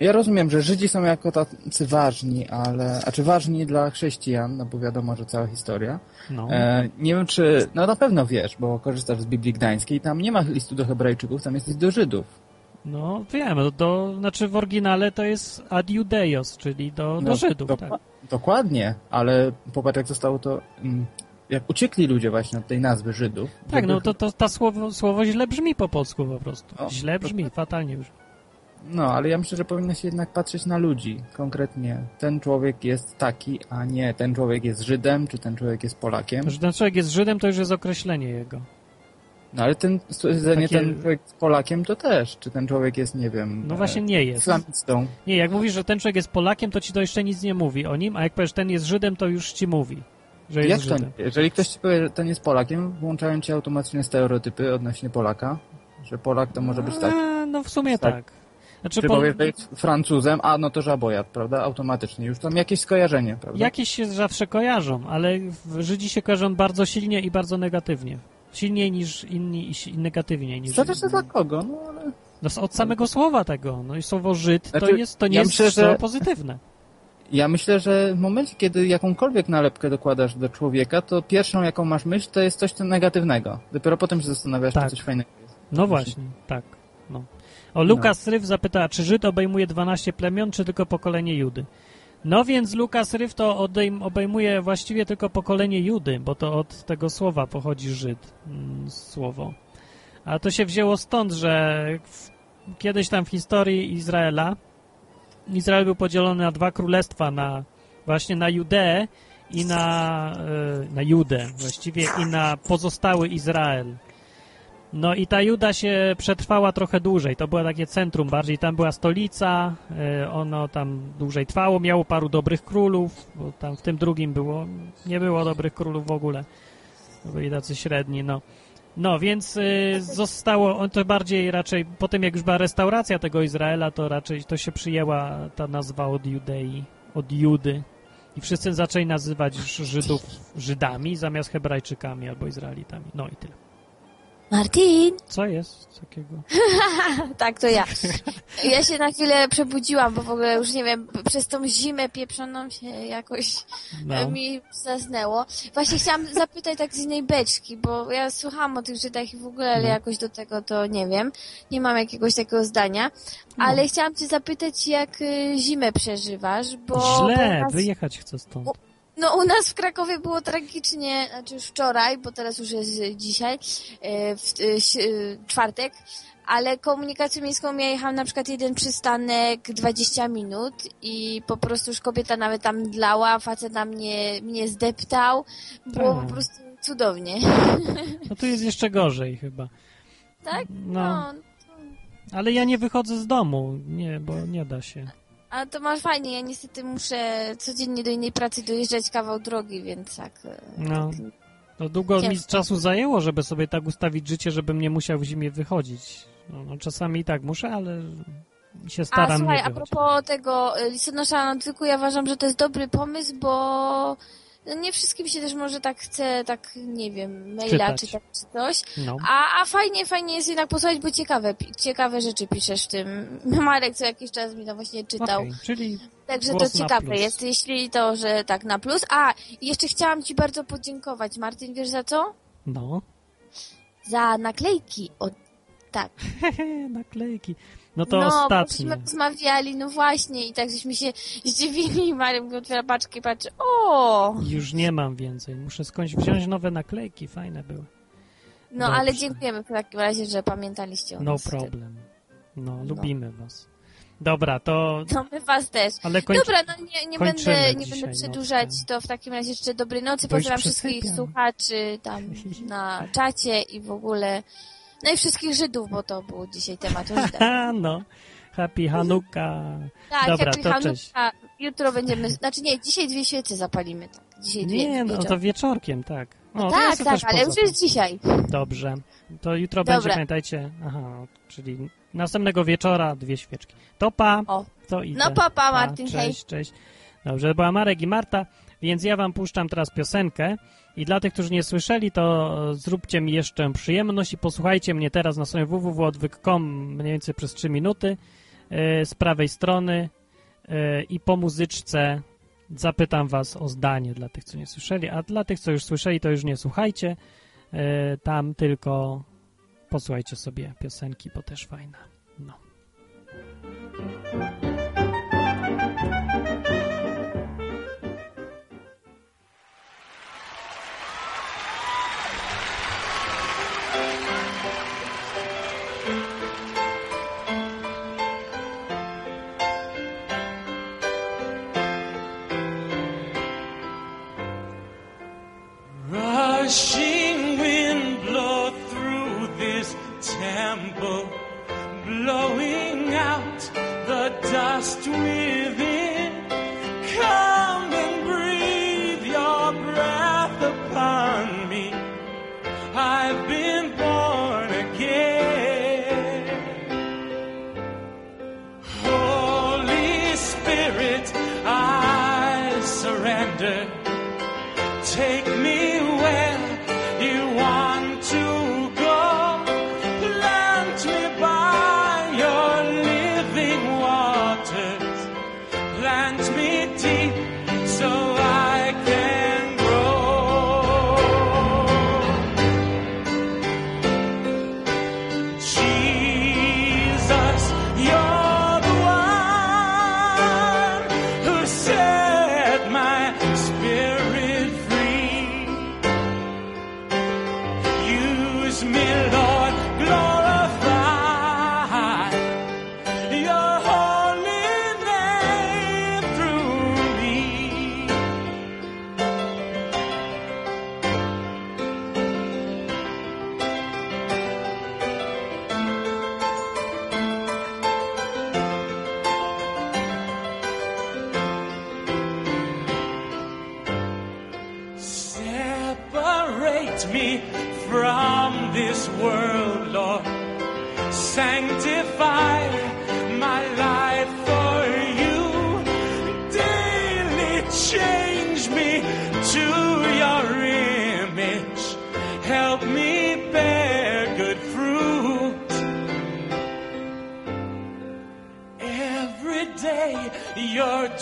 Speaker 3: ja rozumiem, że Żydzi są jako tacy ważni, ale, a czy ważni dla chrześcijan, no bo wiadomo, że cała historia. No. E, nie wiem, czy, no na pewno wiesz, bo korzystasz z Biblii Gdańskiej, tam nie ma listu do hebrajczyków, tam jest list do Żydów.
Speaker 1: No wiem, do, do, znaczy w oryginale to jest ad judeios, czyli do, no, do Żydów. Do, tak.
Speaker 3: Dokładnie, ale popatrz jak zostało to, mm, jak uciekli ludzie właśnie od tej nazwy Żydów.
Speaker 1: Tak, no to, to ta słowo, słowo źle brzmi po polsku po prostu. O, źle brzmi, to... fatalnie już.
Speaker 3: No, ale ja myślę, że powinno się jednak patrzeć na ludzi konkretnie. Ten człowiek jest taki, a nie ten człowiek jest Żydem, czy ten człowiek jest Polakiem.
Speaker 1: Że ten człowiek jest Żydem, to już jest określenie jego.
Speaker 3: No ale ten, Takie... ten człowiek jest Polakiem, to też. Czy ten człowiek jest, nie wiem...
Speaker 1: No właśnie nie jest.
Speaker 3: Islamistą.
Speaker 1: Nie, jak mówisz, że ten człowiek jest Polakiem, to ci to jeszcze nic nie mówi o nim, a jak powiesz, ten jest Żydem, to już ci mówi. Że jest
Speaker 3: jak
Speaker 1: Żydem.
Speaker 3: to? Jeżeli ktoś ci powie, że ten jest Polakiem, włączają ci automatycznie stereotypy odnośnie Polaka, że Polak to może być tak.
Speaker 1: No w sumie tak. tak.
Speaker 3: Znaczy, powiesz, że jest Francuzem, a no to żabojat, prawda? Automatycznie. Już tam jakieś skojarzenie, prawda?
Speaker 1: Jakieś się zawsze kojarzą, ale Żydzi się kojarzą bardzo silnie i bardzo negatywnie. Silniej niż inni i negatywniej niż
Speaker 3: Zależy dla kogo, no ale...
Speaker 1: No, od samego słowa tego. No i słowo Żyd znaczy, to, jest, to nie ja jest myślę, że... pozytywne.
Speaker 3: Ja myślę, że w momencie, kiedy jakąkolwiek nalepkę dokładasz do człowieka, to pierwszą, jaką masz myśl, to jest coś negatywnego. Dopiero potem się zastanawiasz, tak. czy coś fajnego jest.
Speaker 1: No właśnie, tak. No. O, Lukas no. Ryf zapyta, czy Żyd obejmuje 12 plemion, czy tylko pokolenie Judy? No więc Lukas Ryf to obejmuje właściwie tylko pokolenie Judy, bo to od tego słowa pochodzi Żyd, mm, słowo. A to się wzięło stąd, że w, kiedyś tam w historii Izraela Izrael był podzielony na dwa królestwa, na właśnie na Judeę i na, e, na Judę właściwie i na pozostały Izrael. No i ta Juda się przetrwała trochę dłużej. To było takie centrum bardziej. Tam była stolica, e, ono tam dłużej trwało, miało paru dobrych królów, bo tam w tym drugim było, nie było dobrych królów w ogóle. Byli tacy średni, no. No, więc y, zostało, on to bardziej raczej, potem jak już była restauracja tego Izraela, to raczej to się przyjęła ta nazwa od Judei, od Judy. I wszyscy zaczęli nazywać Żydów Żydami zamiast Hebrajczykami albo Izraelitami. No i tyle.
Speaker 4: Martin!
Speaker 1: Co jest takiego?
Speaker 4: tak, to ja. Ja się na chwilę przebudziłam, bo w ogóle już nie wiem, przez tą zimę pieprzoną się jakoś no. mi zasnęło. Właśnie chciałam zapytać tak z innej beczki, bo ja słuchałam o tych Żydach i w ogóle, ale no. jakoś do tego to nie wiem. Nie mam jakiegoś takiego zdania. No. Ale chciałam cię zapytać, jak y, zimę przeżywasz, bo...
Speaker 1: Źle, bo nas... wyjechać chcę stąd.
Speaker 4: No u nas w Krakowie było tragicznie, znaczy już wczoraj, bo teraz już jest dzisiaj, e, w, e, e, czwartek, ale komunikacją miejską ja jechałam na przykład jeden przystanek 20 minut i po prostu już kobieta nawet tam dlała, facet na mnie, mnie zdeptał, było po prostu cudownie.
Speaker 1: No tu jest jeszcze gorzej chyba.
Speaker 4: Tak? No. no.
Speaker 1: Ale ja nie wychodzę z domu, nie, bo nie da się.
Speaker 4: A to masz fajnie, ja niestety muszę codziennie do innej pracy dojeżdżać kawał drogi, więc tak... E,
Speaker 1: no. Tak, no długo ciężko. mi czasu zajęło, żeby sobie tak ustawić życie, żebym nie musiał w zimie wychodzić. No, no czasami i tak muszę, ale się staram a, słuchaj, nie
Speaker 4: a propos tego e, listonosza na odwyku, ja uważam, że to jest dobry pomysł, bo no nie wszystkim się też może tak chce, tak, nie wiem, maila czytać, czytać czy coś. No. A, a fajnie, fajnie jest jednak posłuchać, bo ciekawe, ciekawe rzeczy piszesz w tym. Marek co jakiś czas mi to właśnie czytał. Okay,
Speaker 1: czyli
Speaker 4: Także to ciekawe jest, jeśli to, że tak na plus. A, jeszcze chciałam Ci bardzo podziękować. Martin, wiesz za co?
Speaker 1: No.
Speaker 4: Za naklejki od tak.
Speaker 1: naklejki. No to no, ostatnie.
Speaker 4: No, rozmawiali, no właśnie, i tak żeśmy się zdziwili i Marek otwiera paczkę i patrzy, o!
Speaker 1: Już nie mam więcej, muszę skądś wziąć nowe naklejki, fajne były.
Speaker 4: No, Dobrze. ale dziękujemy w takim razie, że pamiętaliście o
Speaker 1: no nas. No problem. No, no, lubimy was. Dobra, to...
Speaker 4: No my was też. Ale kończ... Dobra, no nie, nie będę, nie będę przedłużać, noc, to w takim razie jeszcze dobrej nocy. Pozdrawiam wszystkich słuchaczy tam na czacie i w ogóle no i wszystkich Żydów, bo to był dzisiaj temat o Żydach.
Speaker 1: no. Happy Hanuka.
Speaker 4: Tak,
Speaker 1: Dobra,
Speaker 4: Happy
Speaker 1: to
Speaker 4: Hanuka.
Speaker 1: Cześć.
Speaker 4: Jutro będziemy, znaczy nie, dzisiaj dwie świece zapalimy. Tak. Dzisiaj dwie,
Speaker 1: nie, no to wieczorkiem, tak.
Speaker 4: no tak, ja tak, ale już jest dzisiaj.
Speaker 1: Dobrze. To jutro Dobra. będzie, pamiętajcie, aha, czyli następnego wieczora dwie świeczki. To pa. O. To idę.
Speaker 4: No pa, pa Martin,
Speaker 1: pa,
Speaker 4: cześć,
Speaker 1: hej. Cześć, Dobrze, była Marek i Marta, więc ja wam puszczam teraz piosenkę. I dla tych, którzy nie słyszeli, to zróbcie mi jeszcze przyjemność i posłuchajcie mnie teraz na stronie www.odwyk.com mniej więcej przez 3 minuty yy, z prawej strony yy, i po muzyczce zapytam was o zdanie dla tych, co nie słyszeli, a dla tych, co już słyszeli, to już nie słuchajcie yy, tam, tylko posłuchajcie sobie piosenki, bo też fajna. No.
Speaker 10: just to me.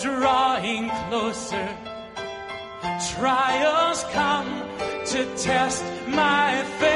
Speaker 10: Drawing closer. Trials come to test my faith.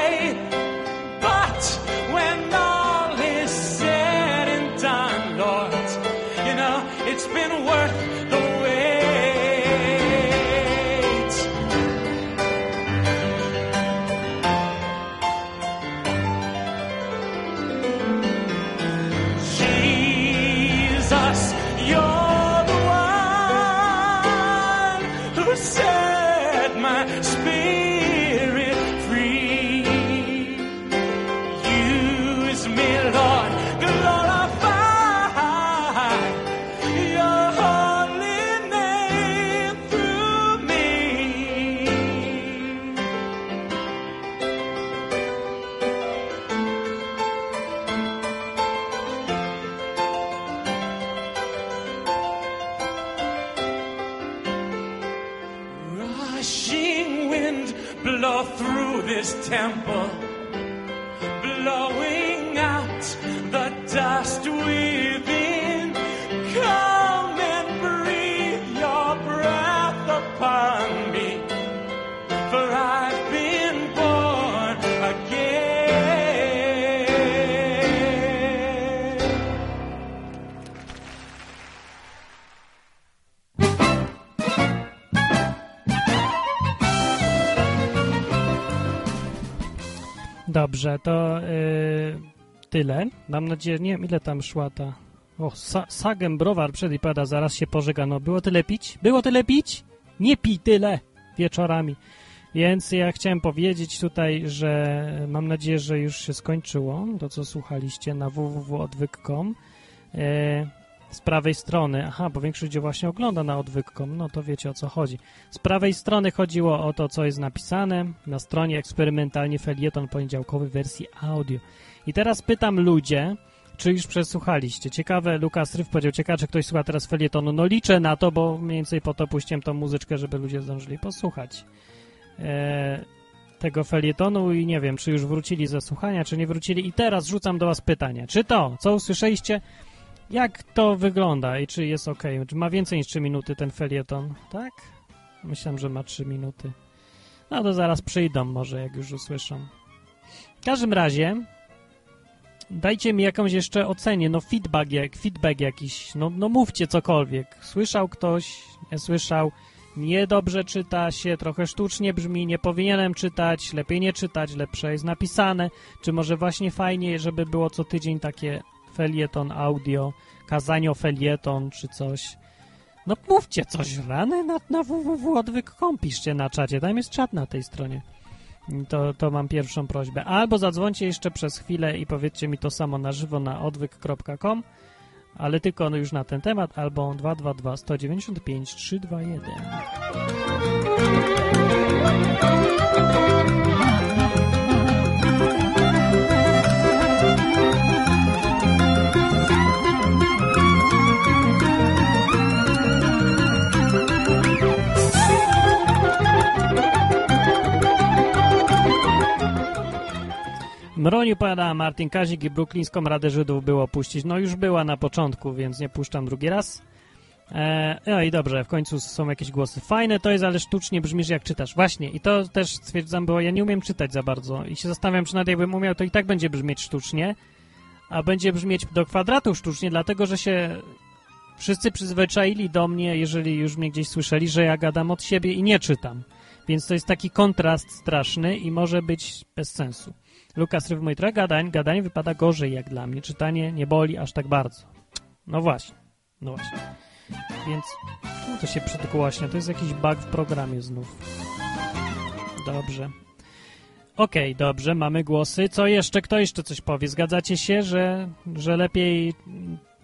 Speaker 1: Dobrze, to yy, tyle. Mam nadzieję, nie wiem ile tam szła ta... O, sa Sagem Browar przed i pada, zaraz się pożega. No, było tyle pić? Było tyle pić? Nie pij tyle wieczorami. Więc ja chciałem powiedzieć tutaj, że mam nadzieję, że już się skończyło to, co słuchaliście na www.odwyk.com. Yy, z prawej strony, aha, bo większość ludzi właśnie ogląda na odwyk.com, no to wiecie o co chodzi. Z prawej strony chodziło o to, co jest napisane na stronie eksperymentalnie felieton poniedziałkowy wersji audio. I teraz pytam ludzie, czy już przesłuchaliście. Ciekawe, Lukas Ryf powiedział, ciekawe, czy ktoś słucha teraz felietonu. No liczę na to, bo mniej więcej po to puściłem tą muzyczkę, żeby ludzie zdążyli posłuchać e, tego felietonu i nie wiem, czy już wrócili ze słuchania, czy nie wrócili. I teraz rzucam do was pytanie. Czy to, co usłyszeliście, jak to wygląda i czy jest ok? Czy ma więcej niż 3 minuty ten felieton? Tak? Myślałem, że ma 3 minuty. No to zaraz przyjdą może, jak już usłyszą. W każdym razie dajcie mi jakąś jeszcze ocenię, no feedback, jak, feedback jakiś, no, no mówcie cokolwiek. Słyszał ktoś, nie słyszał, niedobrze czyta się, trochę sztucznie brzmi, nie powinienem czytać, lepiej nie czytać, lepsze jest napisane, czy może właśnie fajnie, żeby było co tydzień takie felieton audio, kazanio felieton czy coś. No mówcie coś rany na, na www.odwyk.com, piszcie na czacie, tam jest czat na tej stronie. To, to mam pierwszą prośbę. Albo zadzwońcie jeszcze przez chwilę i powiedzcie mi to samo na żywo na odwyk.com, ale tylko już na ten temat, albo 222 195 321. Mroni powiada Martin Kazik i Bruklińską Radę Żydów było puścić. No już była na początku, więc nie puszczam drugi raz. E, no i dobrze, w końcu są jakieś głosy. Fajne to jest, ale sztucznie brzmisz jak czytasz. Właśnie, i to też stwierdzam, bo ja nie umiem czytać za bardzo i się zastanawiam, czy nawet jakbym umiał, to i tak będzie brzmieć sztucznie, a będzie brzmieć do kwadratu sztucznie, dlatego, że się wszyscy przyzwyczaili do mnie, jeżeli już mnie gdzieś słyszeli, że ja gadam od siebie i nie czytam. Więc to jest taki kontrast straszny i może być bez sensu. Lukas Ryw mój trochę gadań, wypada gorzej jak dla mnie. Czytanie nie boli aż tak bardzo. No właśnie, no właśnie. Więc to się przedgłaśnia? To jest jakiś bug w programie znów. Dobrze. Okej, okay, dobrze, mamy głosy. Co jeszcze? Kto jeszcze coś powie? Zgadzacie się, że, że lepiej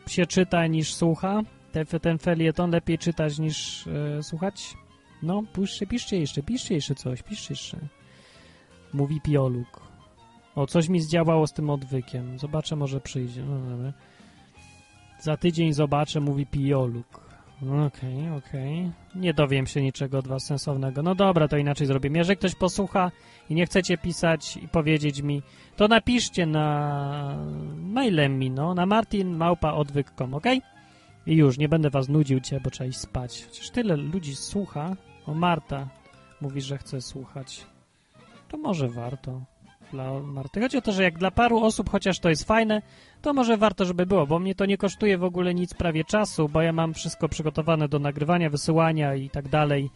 Speaker 1: się czyta niż słucha? Ten, ten felieton lepiej czytać niż e, słuchać? No, piszcie, piszcie jeszcze, piszcie jeszcze coś, piszcie jeszcze. Mówi Pioluk. O, coś mi zdziałało z tym odwykiem. Zobaczę, może przyjdzie. No, dobra. Za tydzień zobaczę, mówi Pioluk. Okej, okay, okej. Okay. Nie dowiem się niczego od was sensownego. No dobra, to inaczej zrobię. Jeżeli ktoś posłucha i nie chcecie pisać i powiedzieć mi, to napiszcie na mailem mi, no, na martinmałpaodwyk.com, ok? I już, nie będę was nudził cię, bo trzeba iść spać. Chociaż tyle ludzi słucha. O, Marta mówi, że chce słuchać. To może warto dla Marty. Chodzi o to, że jak dla paru osób chociaż to jest fajne, to może warto, żeby było, bo mnie to nie kosztuje w ogóle nic prawie czasu, bo ja mam wszystko przygotowane do nagrywania, wysyłania i tak dalej.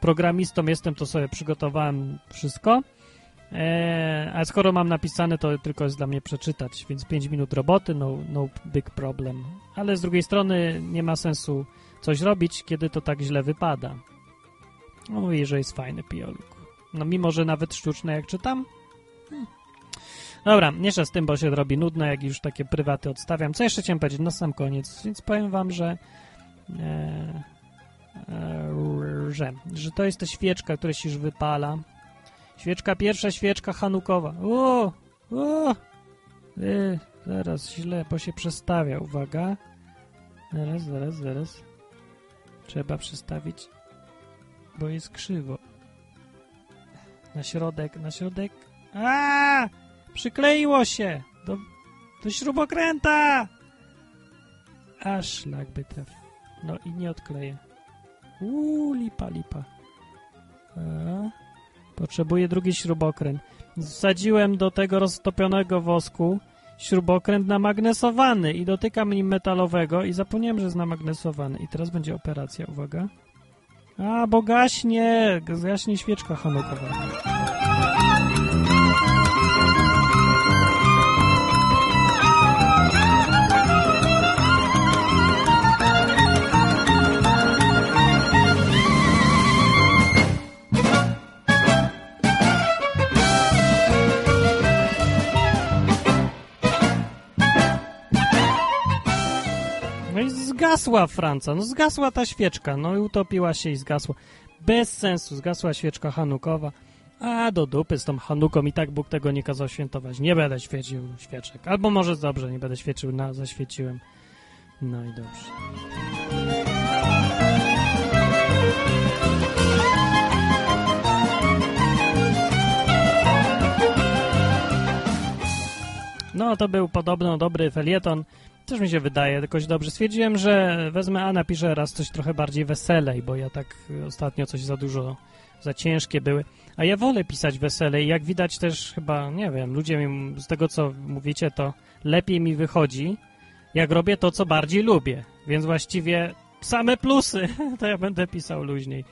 Speaker 1: Programistą jestem, to sobie przygotowałem wszystko. Eee, a skoro mam napisane, to tylko jest dla mnie przeczytać, więc 5 minut roboty, no, no big problem. Ale z drugiej strony nie ma sensu coś robić, kiedy to tak źle wypada. No mówi, że jest fajny pioluk. No mimo, że nawet sztuczne jak czytam, Dobra, jeszcze z tym, bo się robi nudno, jak już takie prywaty odstawiam. Co jeszcze chciałem powiedzieć na sam koniec? Więc powiem wam, że e, e, że, że to jest ta świeczka, która się już wypala. Świeczka pierwsza, świeczka hanukowa. O! O! Y, zaraz źle, bo się przestawia. Uwaga. Zaraz, zaraz, zaraz. Trzeba przestawić, bo jest krzywo. Na środek, na środek. A! Przykleiło się do, do śrubokręta! A szlak by trafił. No i nie odkleję. Uuu, lipa, lipa. A, potrzebuję drugi śrubokręt. Wsadziłem do tego roztopionego wosku śrubokręt namagnesowany i dotykam nim metalowego i zapomniałem, że jest namagnesowany. I teraz będzie operacja, uwaga. A, bo gaśnie! Gaśnie świeczka hanukowa. zgasła Franca, no zgasła ta świeczka, no i utopiła się i zgasła. Bez sensu, zgasła świeczka hanukowa. A do dupy z tą hanuką i tak Bóg tego nie kazał świętować. Nie będę świecił świeczek. Albo może dobrze, nie będę świecił, na, zaświeciłem. No i dobrze. No, to był podobno dobry felieton. Też mi się wydaje jakoś dobrze. Stwierdziłem, że wezmę, a napiszę raz coś trochę bardziej weselej, bo ja tak ostatnio coś za dużo, za ciężkie były. A ja wolę pisać weselej. Jak widać też chyba, nie wiem, ludzie mi, z tego co mówicie, to lepiej mi wychodzi, jak robię to, co bardziej lubię. Więc właściwie same plusy, to ja będę pisał luźniej.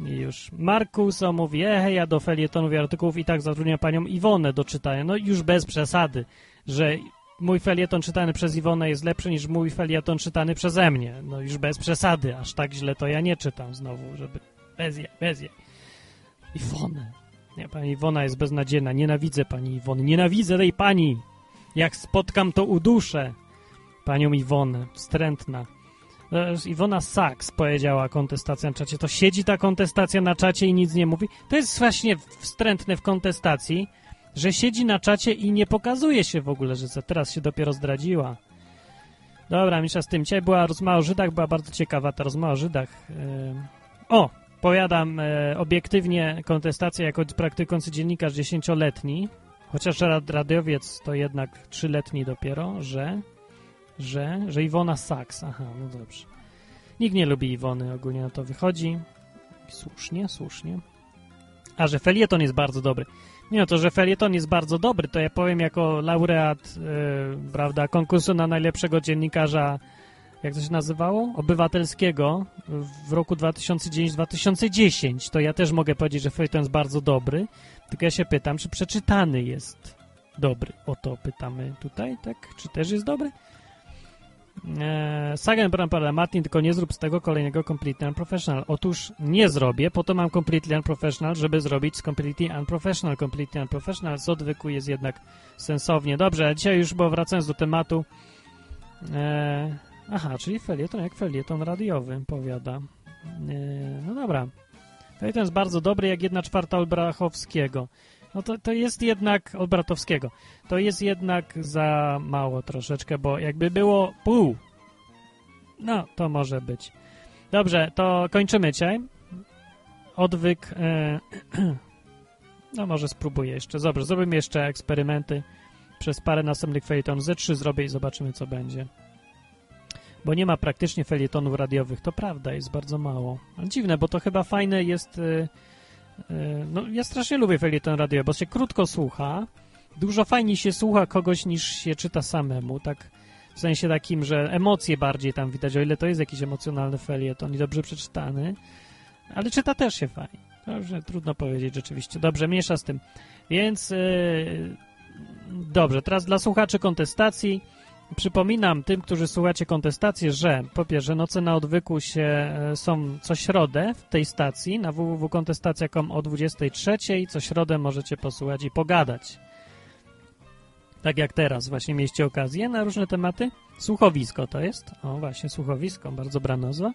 Speaker 1: I już. Markuso mówi, ehe, ja do felietonów i artykułów i tak zatrudniam panią Iwonę do czytania. No już bez przesady, że mój felieton czytany przez Iwonę jest lepszy niż mój felieton czytany przeze mnie. No już bez przesady, aż tak źle to ja nie czytam znowu, żeby... Bez je, bez je. Iwonę. Nie, pani Iwona jest beznadziejna. Nienawidzę pani Iwony. Nienawidzę tej pani. Jak spotkam, to uduszę. Panią Iwonę. Wstrętna. E, Iwona Saks powiedziała kontestacja na czacie. To siedzi ta kontestacja na czacie i nic nie mówi. To jest właśnie wstrętne w kontestacji, że siedzi na czacie i nie pokazuje się w ogóle, że teraz się dopiero zdradziła. Dobra, misza z tym. Dzisiaj była rozmowa o Żydach, była bardzo ciekawa ta rozmowa o Żydach. O, powiadam e, obiektywnie kontestację jako praktykujący dziennikarz dziesięcioletni, chociaż radiowiec to jednak trzyletni dopiero, że, że, że Iwona Saks. Aha, no dobrze. Nikt nie lubi Iwony, ogólnie na to wychodzi. Słusznie, słusznie. A że felieton jest bardzo dobry. Nie no, to, że felieton jest bardzo dobry, to ja powiem jako laureat, yy, prawda, konkursu na najlepszego dziennikarza, jak to się nazywało? Obywatelskiego w roku 2009-2010. To ja też mogę powiedzieć, że felieton jest bardzo dobry, tylko ja się pytam, czy przeczytany jest dobry. O to pytamy tutaj, tak? Czy też jest dobry? Eee, Sagan Brampara Martin, tylko nie zrób z tego kolejnego Completely Unprofessional. Otóż nie zrobię, po to mam Completely Unprofessional, żeby zrobić z Completely Unprofessional. Completely Unprofessional z odwyku jest jednak sensownie. Dobrze, dzisiaj już, bo wracając do tematu. Eee, aha, czyli felieton jak felieton radiowy, powiada. Eee, no dobra. Felieton jest bardzo dobry, jak jedna czwarta Olbrachowskiego. No to, to jest jednak, od Bratowskiego, to jest jednak za mało troszeczkę, bo jakby było pół, no to może być. Dobrze, to kończymy dzisiaj. Odwyk, e, no może spróbuję jeszcze. Dobrze, zrobimy jeszcze eksperymenty przez parę następnych felietonów. Ze trzy zrobię i zobaczymy, co będzie. Bo nie ma praktycznie felietonów radiowych, to prawda, jest bardzo mało. Dziwne, bo to chyba fajne jest... E, no, ja strasznie lubię felieton radio, bo się krótko słucha. Dużo fajniej się słucha kogoś niż się czyta samemu, tak w sensie takim, że emocje bardziej tam widać, o ile to jest jakiś emocjonalny felieton i dobrze przeczytany, ale czyta też się fajnie. Dobrze, trudno powiedzieć rzeczywiście. Dobrze, miesza z tym. Więc yy, dobrze, teraz dla słuchaczy kontestacji Przypominam tym, którzy słuchacie kontestację, że po pierwsze noce na odwyku się e, są co środę w tej stacji na www.kontestacja.com o 23, co środę możecie posłuchać i pogadać. Tak jak teraz właśnie mieliście okazję na różne tematy. Słuchowisko to jest. O właśnie, słuchowisko, bardzo nazwa.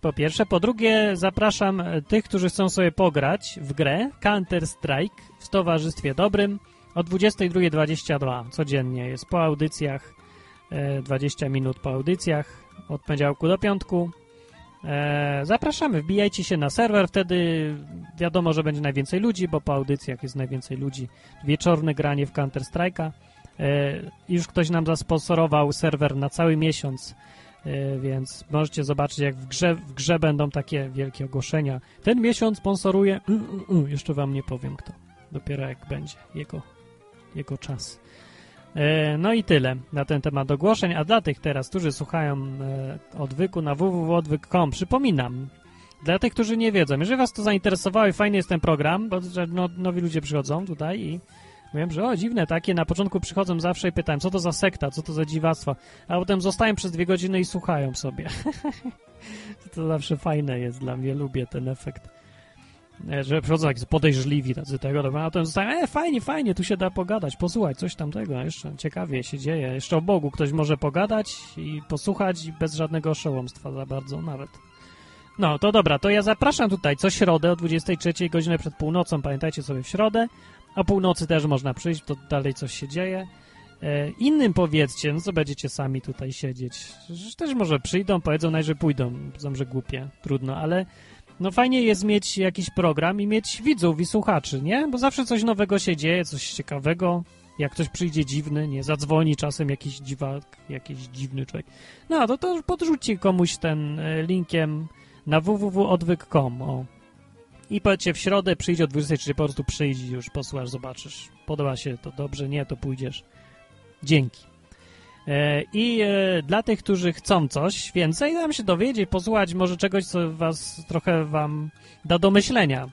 Speaker 1: Po pierwsze. Po drugie zapraszam e, tych, którzy chcą sobie pograć w grę Counter-Strike w towarzystwie dobrym o 22.22 codziennie jest po audycjach 20 e, minut po audycjach od poniedziałku do piątku. E, zapraszamy, wbijajcie się na serwer, wtedy wiadomo, że będzie najwięcej ludzi, bo po audycjach jest najwięcej ludzi. Wieczorne granie w Counter-Strike'a. E, już ktoś nam zasponsorował serwer na cały miesiąc, więc możecie zobaczyć, jak w grze, w grze będą takie wielkie ogłoszenia. Ten miesiąc sponsoruje... jeszcze wam nie powiem kto. Dopiero jak będzie jego, jego czas. E, no i tyle na ten temat ogłoszeń, a dla tych teraz, którzy słuchają e, odwyku na www.odwyk.com, przypominam, dla tych, którzy nie wiedzą, jeżeli was to zainteresowało i fajny jest ten program, bo no, nowi ludzie przychodzą tutaj i mówią, że o, dziwne takie, na początku przychodzą zawsze i pytają, co to za sekta, co to za dziwactwo, a potem zostają przez dwie godziny i słuchają sobie. to zawsze fajne jest dla mnie, lubię ten efekt. E, że przychodzą jak podejrzliwi tacy tego, dobra, a potem zostają, e, fajnie, fajnie, tu się da pogadać, posłuchać, coś tamtego, jeszcze ciekawie się dzieje, jeszcze o Bogu ktoś może pogadać i posłuchać bez żadnego oszołomstwa za bardzo nawet. No, to dobra, to ja zapraszam tutaj co środę o 23 godzinę przed północą, pamiętajcie sobie w środę, o północy też można przyjść, to dalej coś się dzieje. E, innym powiedzcie, no co będziecie sami tutaj siedzieć, też może przyjdą, powiedzą, najże pójdą, są, że głupie, trudno, ale no fajnie jest mieć jakiś program i mieć widzów i słuchaczy, nie? Bo zawsze coś nowego się dzieje, coś ciekawego. Jak ktoś przyjdzie dziwny, nie, zadzwoni czasem jakiś dziwak, jakiś dziwny człowiek. No, to, to podrzućcie komuś ten e, linkiem na www.odwyk.com, o. I powiedzcie, w środę przyjdzie o 23, po prostu przyjdź już posłuchasz, zobaczysz. Podoba się to dobrze, nie, to pójdziesz. Dzięki. E, I e, dla tych, którzy chcą coś więcej, dam się dowiedzieć, posłuchać może czegoś, co was trochę wam da do myślenia.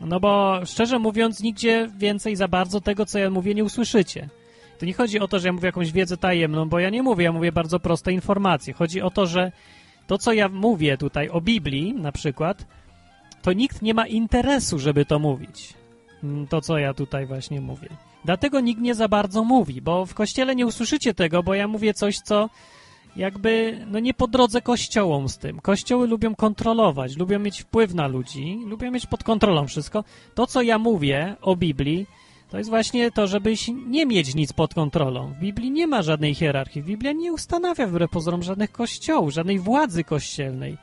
Speaker 1: No bo szczerze mówiąc, nigdzie więcej za bardzo tego, co ja mówię, nie usłyszycie. To nie chodzi o to, że ja mówię jakąś wiedzę tajemną, bo ja nie mówię, ja mówię bardzo proste informacje. Chodzi o to, że to, co ja mówię tutaj o Biblii na przykład, to nikt nie ma interesu, żeby to mówić. mm, to, co ja tutaj właśnie mówię. Dlatego nikt nie za bardzo mówi, bo w kościele nie usłyszycie tego, bo ja mówię coś, co jakby no nie po drodze kościołom z tym. Kościoły lubią kontrolować, lubią mieć wpływ na ludzi, lubią mieć pod kontrolą wszystko. To, co ja mówię o Biblii, to jest właśnie to, żebyś nie mieć nic pod kontrolą. W Biblii nie ma żadnej hierarchii. Biblia nie ustanawia wbrew pozorom żadnych kościołów, żadnej władzy kościelnej.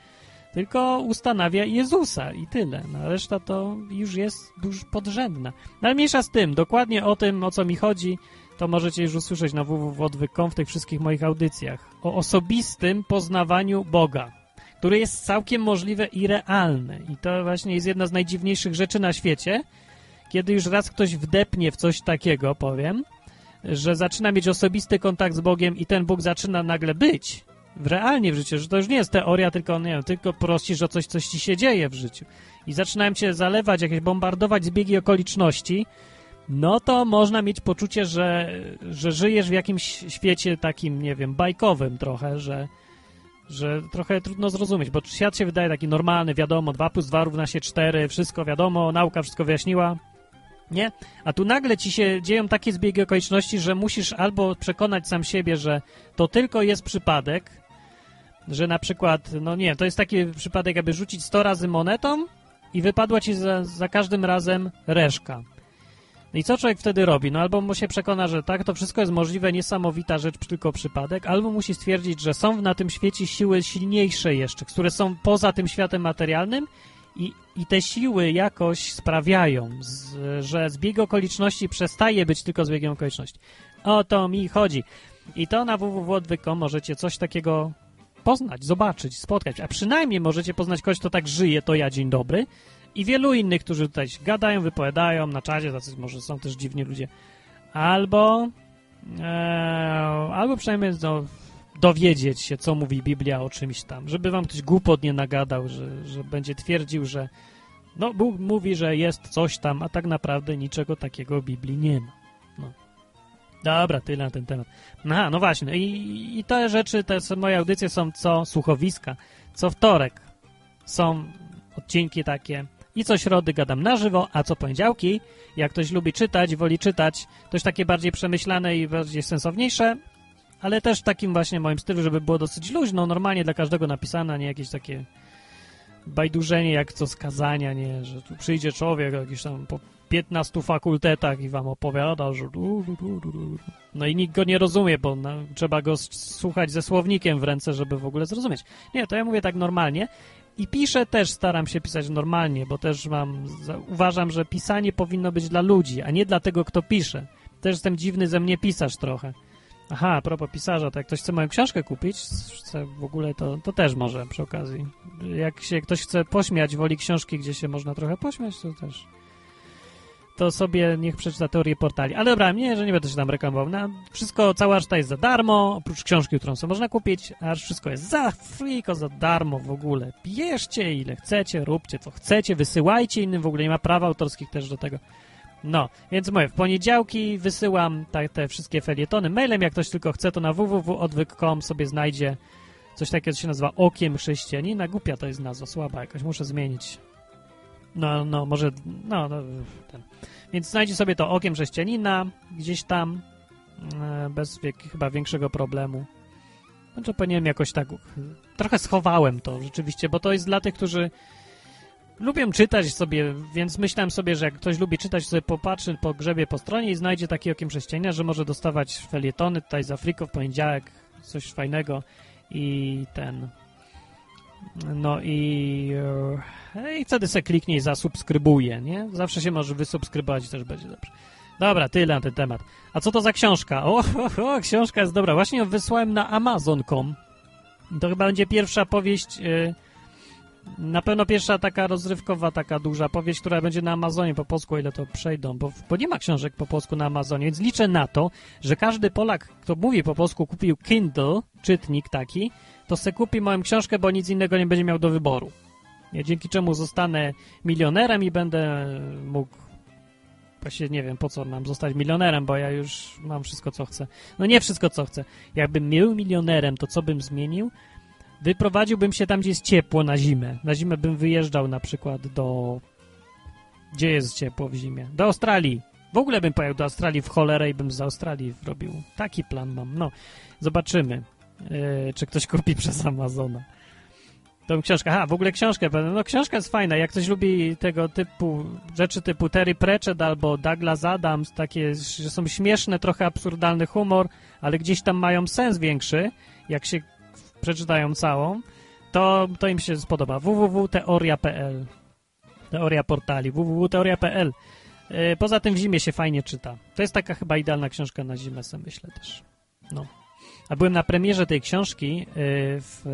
Speaker 1: Tylko ustanawia Jezusa i tyle. No, reszta to już jest już podrzędna. No, ale mniejsza z tym, dokładnie o tym, o co mi chodzi, to możecie już usłyszeć na www.odwyk.com w tych wszystkich moich audycjach. O osobistym poznawaniu Boga, które jest całkiem możliwe i realne. I to właśnie jest jedna z najdziwniejszych rzeczy na świecie, kiedy już raz ktoś wdepnie w coś takiego, powiem, że zaczyna mieć osobisty kontakt z Bogiem i ten Bóg zaczyna nagle być w realnie w życiu, że to już nie jest teoria, tylko, nie wiem, tylko prosisz o coś, coś ci się dzieje w życiu. I zaczynają cię zalewać, jakieś bombardować zbiegi okoliczności, no to można mieć poczucie, że, że żyjesz w jakimś świecie takim, nie wiem, bajkowym trochę, że, że trochę trudno zrozumieć, bo świat się wydaje taki normalny, wiadomo, 2 plus 2 równa się 4, wszystko wiadomo, nauka wszystko wyjaśniła, nie? A tu nagle ci się dzieją takie zbiegi okoliczności, że musisz albo przekonać sam siebie, że to tylko jest przypadek, że na przykład, no nie, to jest taki przypadek, aby rzucić 100 razy monetą i wypadła ci za, za każdym razem reszka. No i co człowiek wtedy robi? No albo mu się przekona, że tak, to wszystko jest możliwe, niesamowita rzecz, tylko przypadek, albo musi stwierdzić, że są na tym świecie siły silniejsze jeszcze, które są poza tym światem materialnym i, i te siły jakoś sprawiają, z, że zbieg okoliczności przestaje być tylko zbiegiem okoliczności. O to mi chodzi. I to na www.odwyk.com możecie coś takiego poznać, zobaczyć, spotkać, a przynajmniej możecie poznać kogoś, kto tak żyje, to ja, dzień dobry, i wielu innych, którzy tutaj gadają, wypowiadają na czacie, tacy może są też dziwni ludzie, albo e, albo przynajmniej no, dowiedzieć się, co mówi Biblia o czymś tam, żeby wam ktoś głupot nie nagadał, że, że będzie twierdził, że no Bóg mówi, że jest coś tam, a tak naprawdę niczego takiego w Biblii nie ma. Dobra, tyle na ten temat. Aha, no właśnie, i, i te rzeczy, te moje audycje są co słuchowiska, co wtorek są odcinki takie i co środy gadam na żywo, a co poniedziałki, jak ktoś lubi czytać, woli czytać, już takie bardziej przemyślane i bardziej sensowniejsze, ale też w takim właśnie moim stylu, żeby było dosyć luźno, normalnie dla każdego napisane, a nie jakieś takie bajdurzenie jak co skazania, nie, że tu przyjdzie człowiek jakiś tam 15 fakultetach i wam opowiada, że no i nikt go nie rozumie, bo no, trzeba go słuchać ze słownikiem w ręce, żeby w ogóle zrozumieć. Nie, to ja mówię tak normalnie i piszę też, staram się pisać normalnie, bo też mam, uważam, że pisanie powinno być dla ludzi, a nie dla tego, kto pisze. Też jestem dziwny ze mnie pisarz trochę. Aha, a propos pisarza, to jak ktoś chce moją książkę kupić, chce w ogóle to, to też może przy okazji. Jak się ktoś chce pośmiać, woli książki, gdzie się można trochę pośmiać, to też to sobie niech przeczyta teorię portali. Ale dobra, nie, że nie będę się tam reklamował. No, wszystko, cała reszta jest za darmo, oprócz książki, którą sobie można kupić, a wszystko jest za friko, za darmo w ogóle. Bierzcie ile chcecie, róbcie co chcecie, wysyłajcie innym, w ogóle nie ma praw autorskich też do tego. No, więc mówię, w poniedziałki wysyłam te, te wszystkie felietony mailem, jak ktoś tylko chce, to na www.odwyk.com sobie znajdzie coś takiego, co się nazywa Okiem Chrześcijanina. Głupia to jest nazwa, słaba jakaś, muszę zmienić. No, no, może, no, no ten. Więc znajdzie sobie to Okiem Chrześcijanina gdzieś tam, e, bez chyba większego problemu. Znaczy, powinienem jakoś tak, trochę schowałem to rzeczywiście, bo to jest dla tych, którzy lubię czytać sobie, więc myślałem sobie, że jak ktoś lubi czytać, sobie popatrzy po grzebie po stronie i znajdzie taki okiem prześcienia, że może dostawać felietony tutaj z Afryką w poniedziałek, coś fajnego i ten... No i, e, i wtedy se kliknie i zasubskrybuje, nie? Zawsze się może wysubskrybować też będzie dobrze. Dobra, tyle na ten temat. A co to za książka? O, o, o książka jest dobra. Właśnie ją wysłałem na Amazon.com. To chyba będzie pierwsza powieść... Yy, na pewno pierwsza taka rozrywkowa, taka duża powieść, która będzie na Amazonie po polsku, ile to przejdą, bo, bo nie ma książek po polsku na Amazonie, więc liczę na to, że każdy Polak, kto mówi po polsku, kupił Kindle, czytnik taki, to se kupi moją książkę, bo nic innego nie będzie miał do wyboru. Ja dzięki czemu zostanę milionerem i będę mógł Właściwie nie wiem, po co mam zostać milionerem, bo ja już mam wszystko, co chcę. No nie wszystko, co chcę. Jakbym był milionerem, to co bym zmienił? Wyprowadziłbym się tam, gdzie jest ciepło na zimę. Na zimę bym wyjeżdżał na przykład do Gdzie jest ciepło w zimie? Do Australii. W ogóle bym pojechał do Australii w cholerę i bym z Australii robił. Taki plan mam. No, zobaczymy, yy, czy ktoś kupi przez Amazona. Tą książkę. Aha, w ogóle książkę. No książka jest fajna. Jak ktoś lubi tego typu rzeczy typu Terry Pratchett albo Douglas Adams, takie, że są śmieszne, trochę absurdalny humor, ale gdzieś tam mają sens większy, jak się przeczytają całą, to, to im się spodoba. www.teoria.pl Teoria portali www.teoria.pl e, Poza tym w zimie się fajnie czyta. To jest taka chyba idealna książka na zimę, sobie myślę też. No. A byłem na premierze tej książki e, w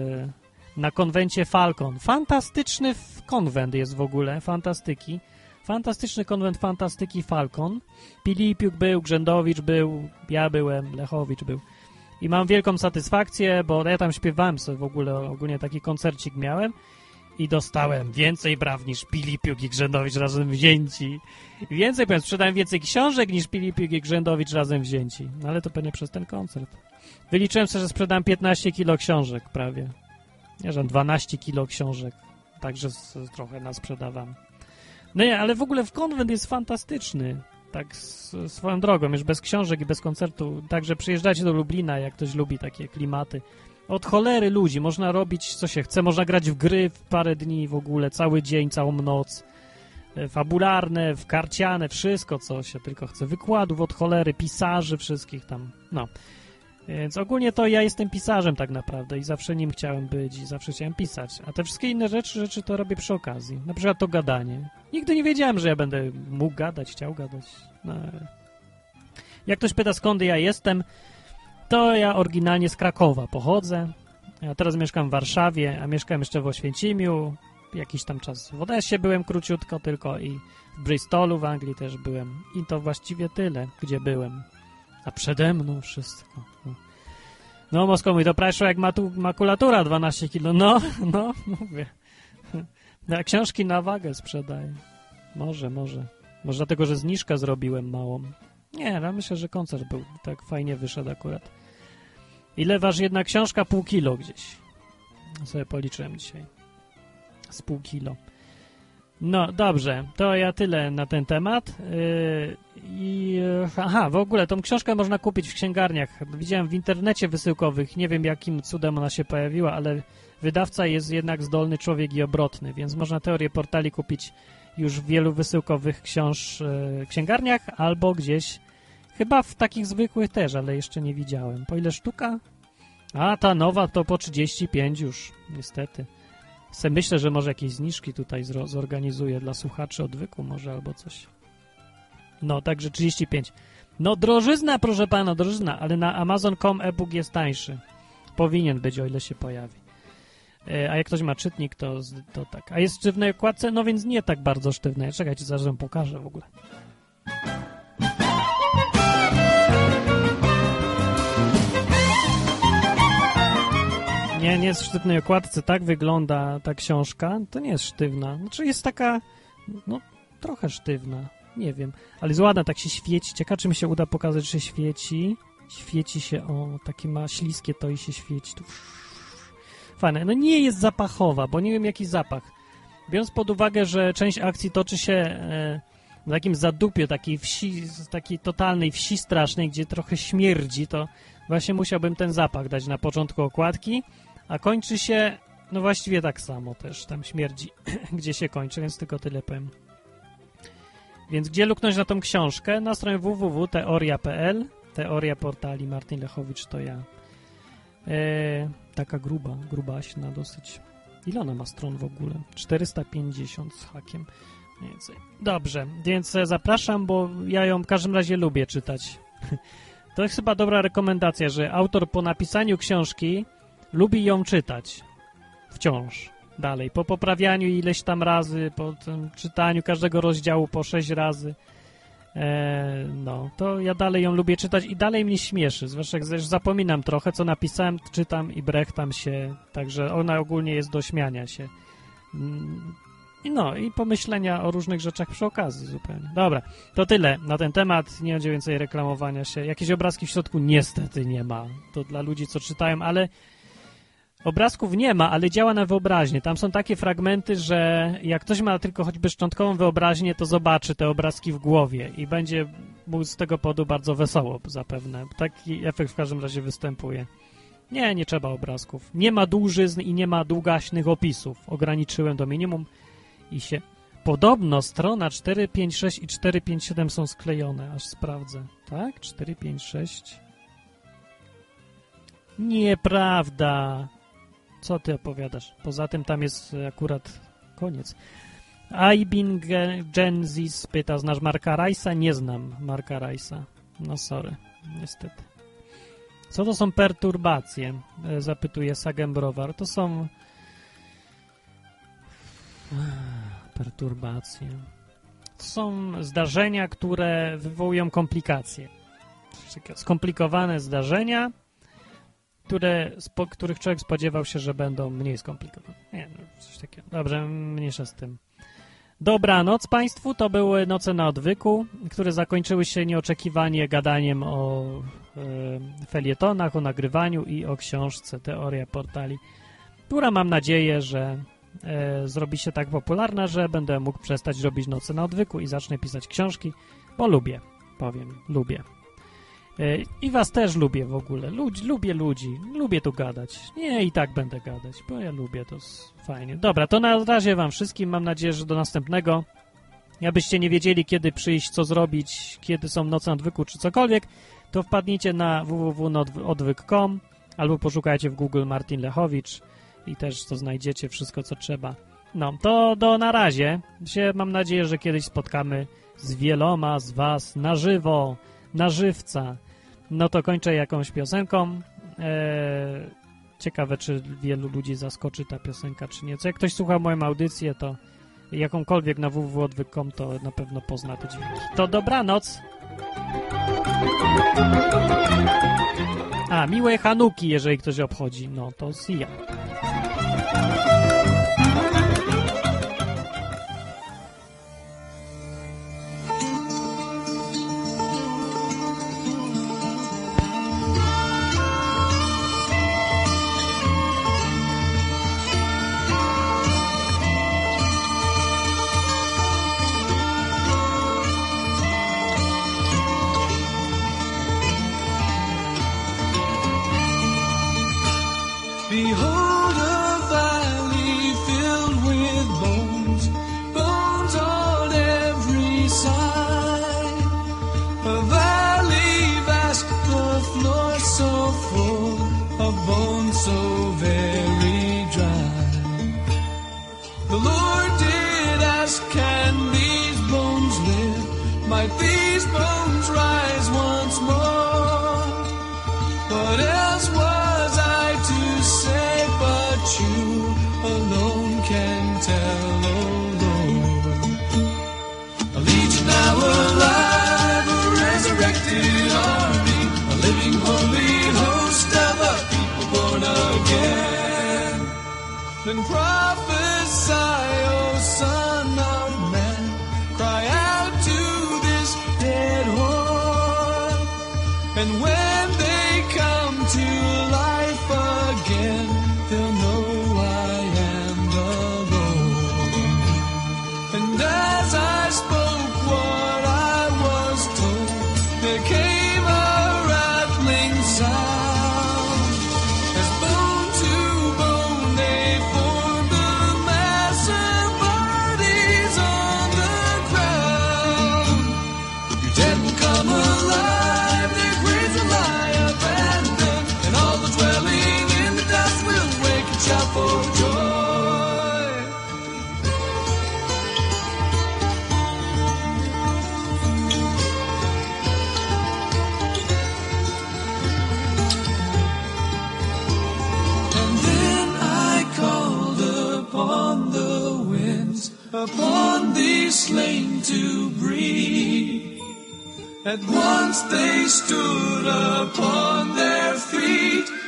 Speaker 1: na konwencie Falcon. Fantastyczny konwent jest w ogóle, fantastyki. Fantastyczny konwent fantastyki Falcon. Pilipiuk był, Grzędowicz był, ja byłem, Lechowicz był. I mam wielką satysfakcję, bo ja tam śpiewałem sobie w ogóle, ogólnie taki koncercik miałem i dostałem więcej braw niż Pilipiuk i Grzędowicz razem wzięci. Więcej, powiem, sprzedałem więcej książek niż Pilipiuk i Grzędowicz razem wzięci. No ale to pewnie przez ten koncert. Wyliczyłem sobie, że sprzedałem 15 kilo książek prawie. Nie, że 12 kilo książek. Także z, z, trochę nas sprzedawam. No nie, ale w ogóle w konwent jest fantastyczny. Tak swoją drogą, już bez książek i bez koncertu. Także przyjeżdżacie do Lublina, jak ktoś lubi takie klimaty. Od cholery ludzi. Można robić co się chce. Można grać w gry w parę dni w ogóle. Cały dzień, całą noc. E, fabularne, w karciane, wszystko co się tylko chce. Wykładów od cholery, pisarzy wszystkich tam. No. Więc ogólnie to ja jestem pisarzem tak naprawdę i zawsze nim chciałem być i zawsze chciałem pisać. A te wszystkie inne rzeczy, rzeczy to robię przy okazji. Na przykład to gadanie. Nigdy nie wiedziałem, że ja będę mógł gadać, chciał gadać. No. Jak ktoś pyta skąd ja jestem, to ja oryginalnie z Krakowa pochodzę. Ja teraz mieszkam w Warszawie, a mieszkałem jeszcze w Oświęcimiu. Jakiś tam czas w Odessie byłem króciutko tylko i w Bristolu w Anglii też byłem. I to właściwie tyle, gdzie byłem. A przede mną wszystko. No, Moskwa mówi, to prawie jak matu, makulatura 12 kilo. No, no, mówię. Ja książki na wagę sprzedaję. Może, może. Może dlatego, że zniżkę zrobiłem małą. Nie, ale myślę, że koncert był tak fajnie wyszedł akurat. Ile waży jedna książka? Pół kilo gdzieś. Sobie policzyłem dzisiaj. Z pół kilo. No, dobrze, to ja tyle na ten temat. Yy, I yy, aha, w ogóle tą książkę można kupić w księgarniach. Widziałem w internecie wysyłkowych, nie wiem jakim cudem ona się pojawiła, ale wydawca jest jednak zdolny człowiek i obrotny, więc można teorię portali kupić już w wielu wysyłkowych książ yy, księgarniach albo gdzieś, chyba w takich zwykłych też, ale jeszcze nie widziałem. Po ile sztuka? A, ta nowa to po 35 już, niestety. Se myślę, że może jakieś zniżki tutaj zorganizuję dla słuchaczy odwyku może albo coś. No, także 35. No, drożyzna, proszę pana, drożyzna, ale na Amazon.com e-book jest tańszy. Powinien być, o ile się pojawi. E, a jak ktoś ma czytnik, to, to tak. A jest w sztywnej okładce? No więc nie tak bardzo sztywnej. Czekajcie, zaraz wam pokażę w ogóle. Nie, nie jest w sztywnej okładce. Tak wygląda ta książka. To nie jest sztywna. Znaczy jest taka, no, trochę sztywna. Nie wiem. Ale jest ładna, tak się świeci. Ciekawe, czy mi się uda pokazać, że świeci. Świeci się, o, takie ma śliskie to i się świeci. Tu. Fajne. No nie jest zapachowa, bo nie wiem, jaki zapach. Biorąc pod uwagę, że część akcji toczy się e, na takim zadupie, takiej wsi, takiej totalnej wsi strasznej, gdzie trochę śmierdzi, to właśnie musiałbym ten zapach dać na początku okładki, a kończy się, no właściwie tak samo też, tam śmierdzi, gdzie się kończy, więc tylko tyle powiem. Więc gdzie luknąć na tą książkę? Na stronie www.teoria.pl Teoria portali Martin Lechowicz to ja. E, taka gruba, grubaśna dosyć. Ile ona ma stron w ogóle? 450 z hakiem. Mniej więcej. Dobrze, więc zapraszam, bo ja ją w każdym razie lubię czytać. To jest chyba dobra rekomendacja, że autor po napisaniu książki lubi ją czytać wciąż dalej, po poprawianiu ileś tam razy, po czytaniu każdego rozdziału po sześć razy. E, no, to ja dalej ją lubię czytać i dalej mnie śmieszy. Zwłaszcza jak zapominam trochę, co napisałem, czytam i brechtam się, także ona ogólnie jest do śmiania się. Mm, no i pomyślenia o różnych rzeczach przy okazji zupełnie. Dobra, to tyle na ten temat. Nie będzie więcej reklamowania się. Jakieś obrazki w środku niestety nie ma. To dla ludzi, co czytają, ale Obrazków nie ma, ale działa na wyobraźnię. Tam są takie fragmenty, że jak ktoś ma tylko choćby szczątkową wyobraźnię, to zobaczy te obrazki w głowie i będzie mu z tego powodu bardzo wesoło zapewne. Taki efekt w każdym razie występuje. Nie, nie trzeba obrazków. Nie ma dłużyzn i nie ma długaśnych opisów. Ograniczyłem do minimum i się... Podobno strona 456 i 457 są sklejone, aż sprawdzę. Tak? 456... Nieprawda. Co ty opowiadasz? Poza tym tam jest akurat koniec. Aibin Genzis pyta, znasz Marka Rajsa? Nie znam Marka Rajsa. No sorry, niestety. Co to są perturbacje? E, zapytuje Sagembrowar. To są... Perturbacje. To są zdarzenia, które wywołują komplikacje. Skomplikowane zdarzenia, które, spo, których człowiek spodziewał się, że będą mniej skomplikowane. Nie, no, coś takiego. Dobrze, mniejsza z tym. Dobranoc Państwu. To były Noce na Odwyku, które zakończyły się nieoczekiwanie gadaniem o e, felietonach, o nagrywaniu i o książce Teoria Portali, która mam nadzieję, że e, zrobi się tak popularna, że będę mógł przestać robić Noce na Odwyku i zacznę pisać książki, bo lubię, powiem, lubię. E, I was też lubię w ogóle. Ludzi, lubię ludzi. Lubię tu gadać. Nie, i tak będę gadać, bo ja lubię, to fajnie. Dobra, to na razie wam wszystkim. Mam nadzieję, że do następnego. Jakbyście nie wiedzieli, kiedy przyjść, co zrobić, kiedy są noce odwyku, czy cokolwiek, to wpadnijcie na www.odwyk.com albo poszukajcie w Google Martin Lechowicz i też to znajdziecie wszystko, co trzeba. No, to do na razie. Się, mam nadzieję, że kiedyś spotkamy z wieloma z was na żywo, na żywca. No to kończę jakąś piosenką. Eee, ciekawe, czy wielu ludzi zaskoczy ta piosenka, czy nie. Co jak ktoś słucha moją audycję, to jakąkolwiek na www.odwyk.com, to na pewno pozna te dźwięki. To dobranoc! A, miłe Hanuki, jeżeli ktoś obchodzi. No, to ja. that once they stood upon their feet.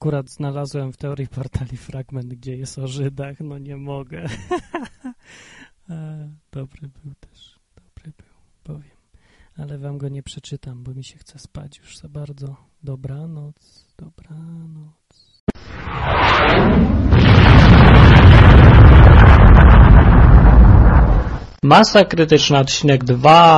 Speaker 1: Akurat znalazłem w teorii portali fragment, gdzie jest o Żydach, no nie mogę. dobry był też, dobry był, powiem. Ale wam go nie przeczytam, bo mi się chce spać już za bardzo. Dobranoc, dobranoc. Masa krytyczna, odcinek 2.